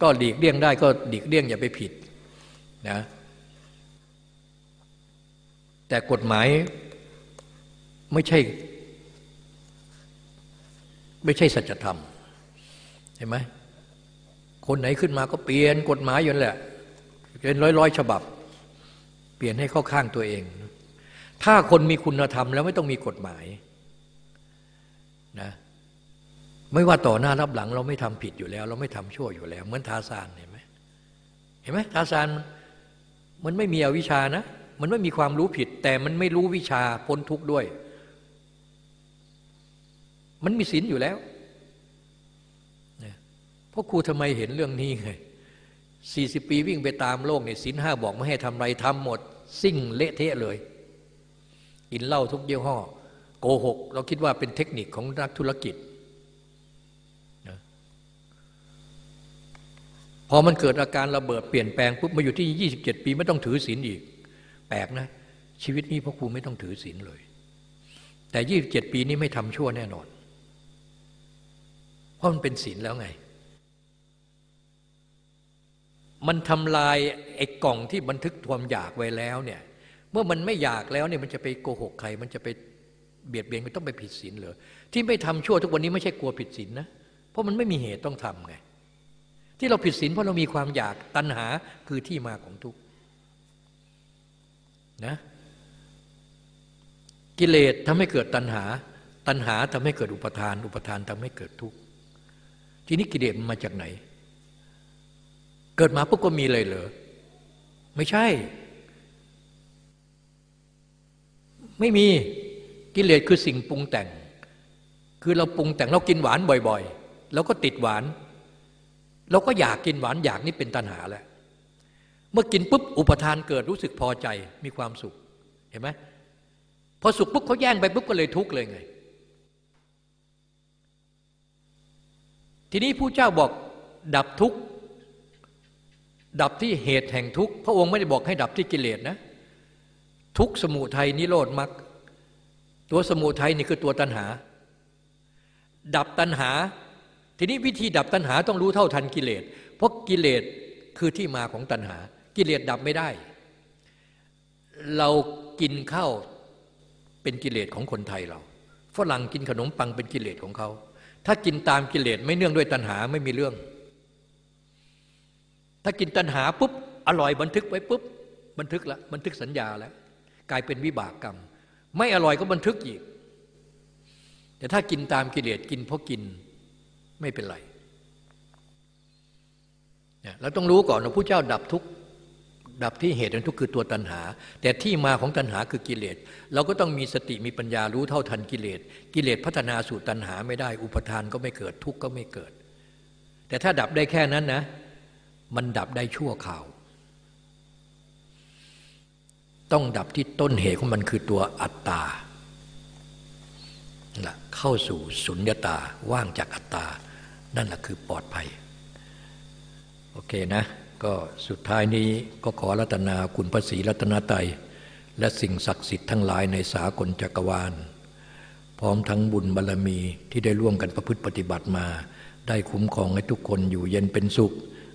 ก็หลีกเลี่ยงได้ก็หลีกเลี่ยงอย่าไปผิดนะแต่กฎหมายไม่ใช่ ไม่ใช่สัจธรรม ห็นไหมคนไหนขึ้นมาก็เปลี่ยนกฎหมายอยู่แหละเป็นร้อยร้อยฉบับ เปลี่ยนให้เข้าข้างตัวเอง ถ้าคนมีคุณธรรมแล้วไม่ต้องมีกฎหมายนะไม่ว่าต่อหน้ารับหลัง เราไม่ทำผิดอยู่แล้ว เราไม่ทำชั่วอยู่แล้ว เหมือนทาซานเห็นไหมเห็นไหมทาซานมันไม่มีอวิชานะ มันไม่มีความรู้ผิด แต่มันไม่รู้วิชาพ้นทุกข์ด้วย มันมีศีลอยู่แล้ว เพราะครูทำไมเห็นเรื่องนี้ไงสี่สิบปีวิ่งไปตามโลกเนี่ยศีลห้าบอกไม่ให้ทำไรทำหมด สิ่งเละเทะเลยกินเหล้าทุกเยี่ห้อ โกหก เราคิดว่าเป็นเทคนิคของนักธุรกิจนะพอมันเกิดอาการระเบิดเปลี่ยนแปลงปุ๊บมาอยู่ที่ 27 ปีไม่ต้องถือศีลอีก แปลกนะ ชีวิตนี้พ่อครูไม่ต้องถือศีลเลย แต่ 27 ปีนี้ไม่ทำชั่วแน่นอน เพราะมันเป็นศีลแล้วไง มันทำลายไอ้กล่องที่บันทึกความอยากไว้แล้วเนี่ยเมื่อมันไม่อยากแล้วเนี่ยมันจะไปโกหกใคร มันจะไปเบียดเบียนมันต้องไปผิดศีลเหรอที่ไม่ทำชั่วทุกวันนี้ไม่ใช่กลัวผิดศีลนะเพราะมันไม่มีเหตุต้องทำไงที่เราผิดศีลเพราะเรามีความอยากตัณหาคือที่มาของทุกข์นะกิเลสทำให้เกิดตัณหา ตัณหาทำให้เกิดอุปทาน อุปทานทำให้เกิดทุกข์ทีนี้กิเลสมันมาจากไหน เกิดมาปุ๊บก็มีเลยเหรอไม่ใช่ ไม่มีกิเลสคือสิ่งปรุงแต่ง คือเราปรุงแต่งเรากินหวานบ่อยๆเราก็ติดหวาน เราก็อยากกินหวานอยากนี่เป็นตัณหาแหละเมื่อกินปุ๊บอุปทานเกิดรู้สึกพอใจมีความสุขเห็นไหมพอสุขปุ๊บเขาแย่งไปปุ๊บก็เลยทุกข์เลยไง ทีนี้ผู้เจ้าบอกดับทุกข์ ดับที่เหตุแห่งทุกข์พระองค์ไม่ได้บอกให้ดับที่กิเลสนะ ทุกสมุทัยนิโรธมรรคตัวสมุทัยนี่คือตัวตัณหา ดับตัณหา ทีนี้วิธีดับตัณหาต้องรู้เท่าทันกิเลสเพราะกิเลสคือที่มาของตัณหา กิเลสดับไม่ได้ เรากินข้าวเป็นกิเลสของคนไทยเราฝรั่งกินขนมปังเป็นกิเลสของเขา ถ้ากินตามกิเลสไม่เนื่องด้วยตัณหาไม่มีเรื่อง ถ้ากินตัณหาปุ๊บอร่อยบันทึกไว้ปุ๊บบันทึกละบันทึกสัญญาแล้วกลายเป็นวิบากกรรม ไม่อร่อยก็บันทึกอีก แต่ถ้ากินตามกิเลสกินเพราะกินไม่เป็นไรเราต้องรู้ก่อนว่าผู้เจ้าดับทุกดับที่เหตุนั้นทุกคือตัวตัณหา แต่ที่มาของตัณหาคือกิเลส เราก็ต้องมีสติมีปัญญารู้เท่าทันกิเลส กิเลสพัฒนาสู่ตัณหาไม่ได้ อุปทานก็ไม่เกิดทุกข์ก็ไม่เกิด แต่ถ้าดับได้แค่นั้นนะ มันดับได้ชั่วข่าว ต้องดับที่ต้นเหตุของมันคือตัวอัตตาละเข้าสู่สุญญตาว่างจากอัตตา นั่นแหละคือปลอดภัย โอเคนะ ก็สุดท้ายนี้ก็ขอรัตนาคุณพระศรีรัตนตรัยและสิ่งศักดิ์สิทธิ์ทั้งหลายในสากลจักรวาล พร้อมทั้งบุญบารรมีที่ได้ร่วมกันประพฤติปฏิบัติมา ได้คุ้มครองให้ทุกคนอยู่เย็นเป็นสุข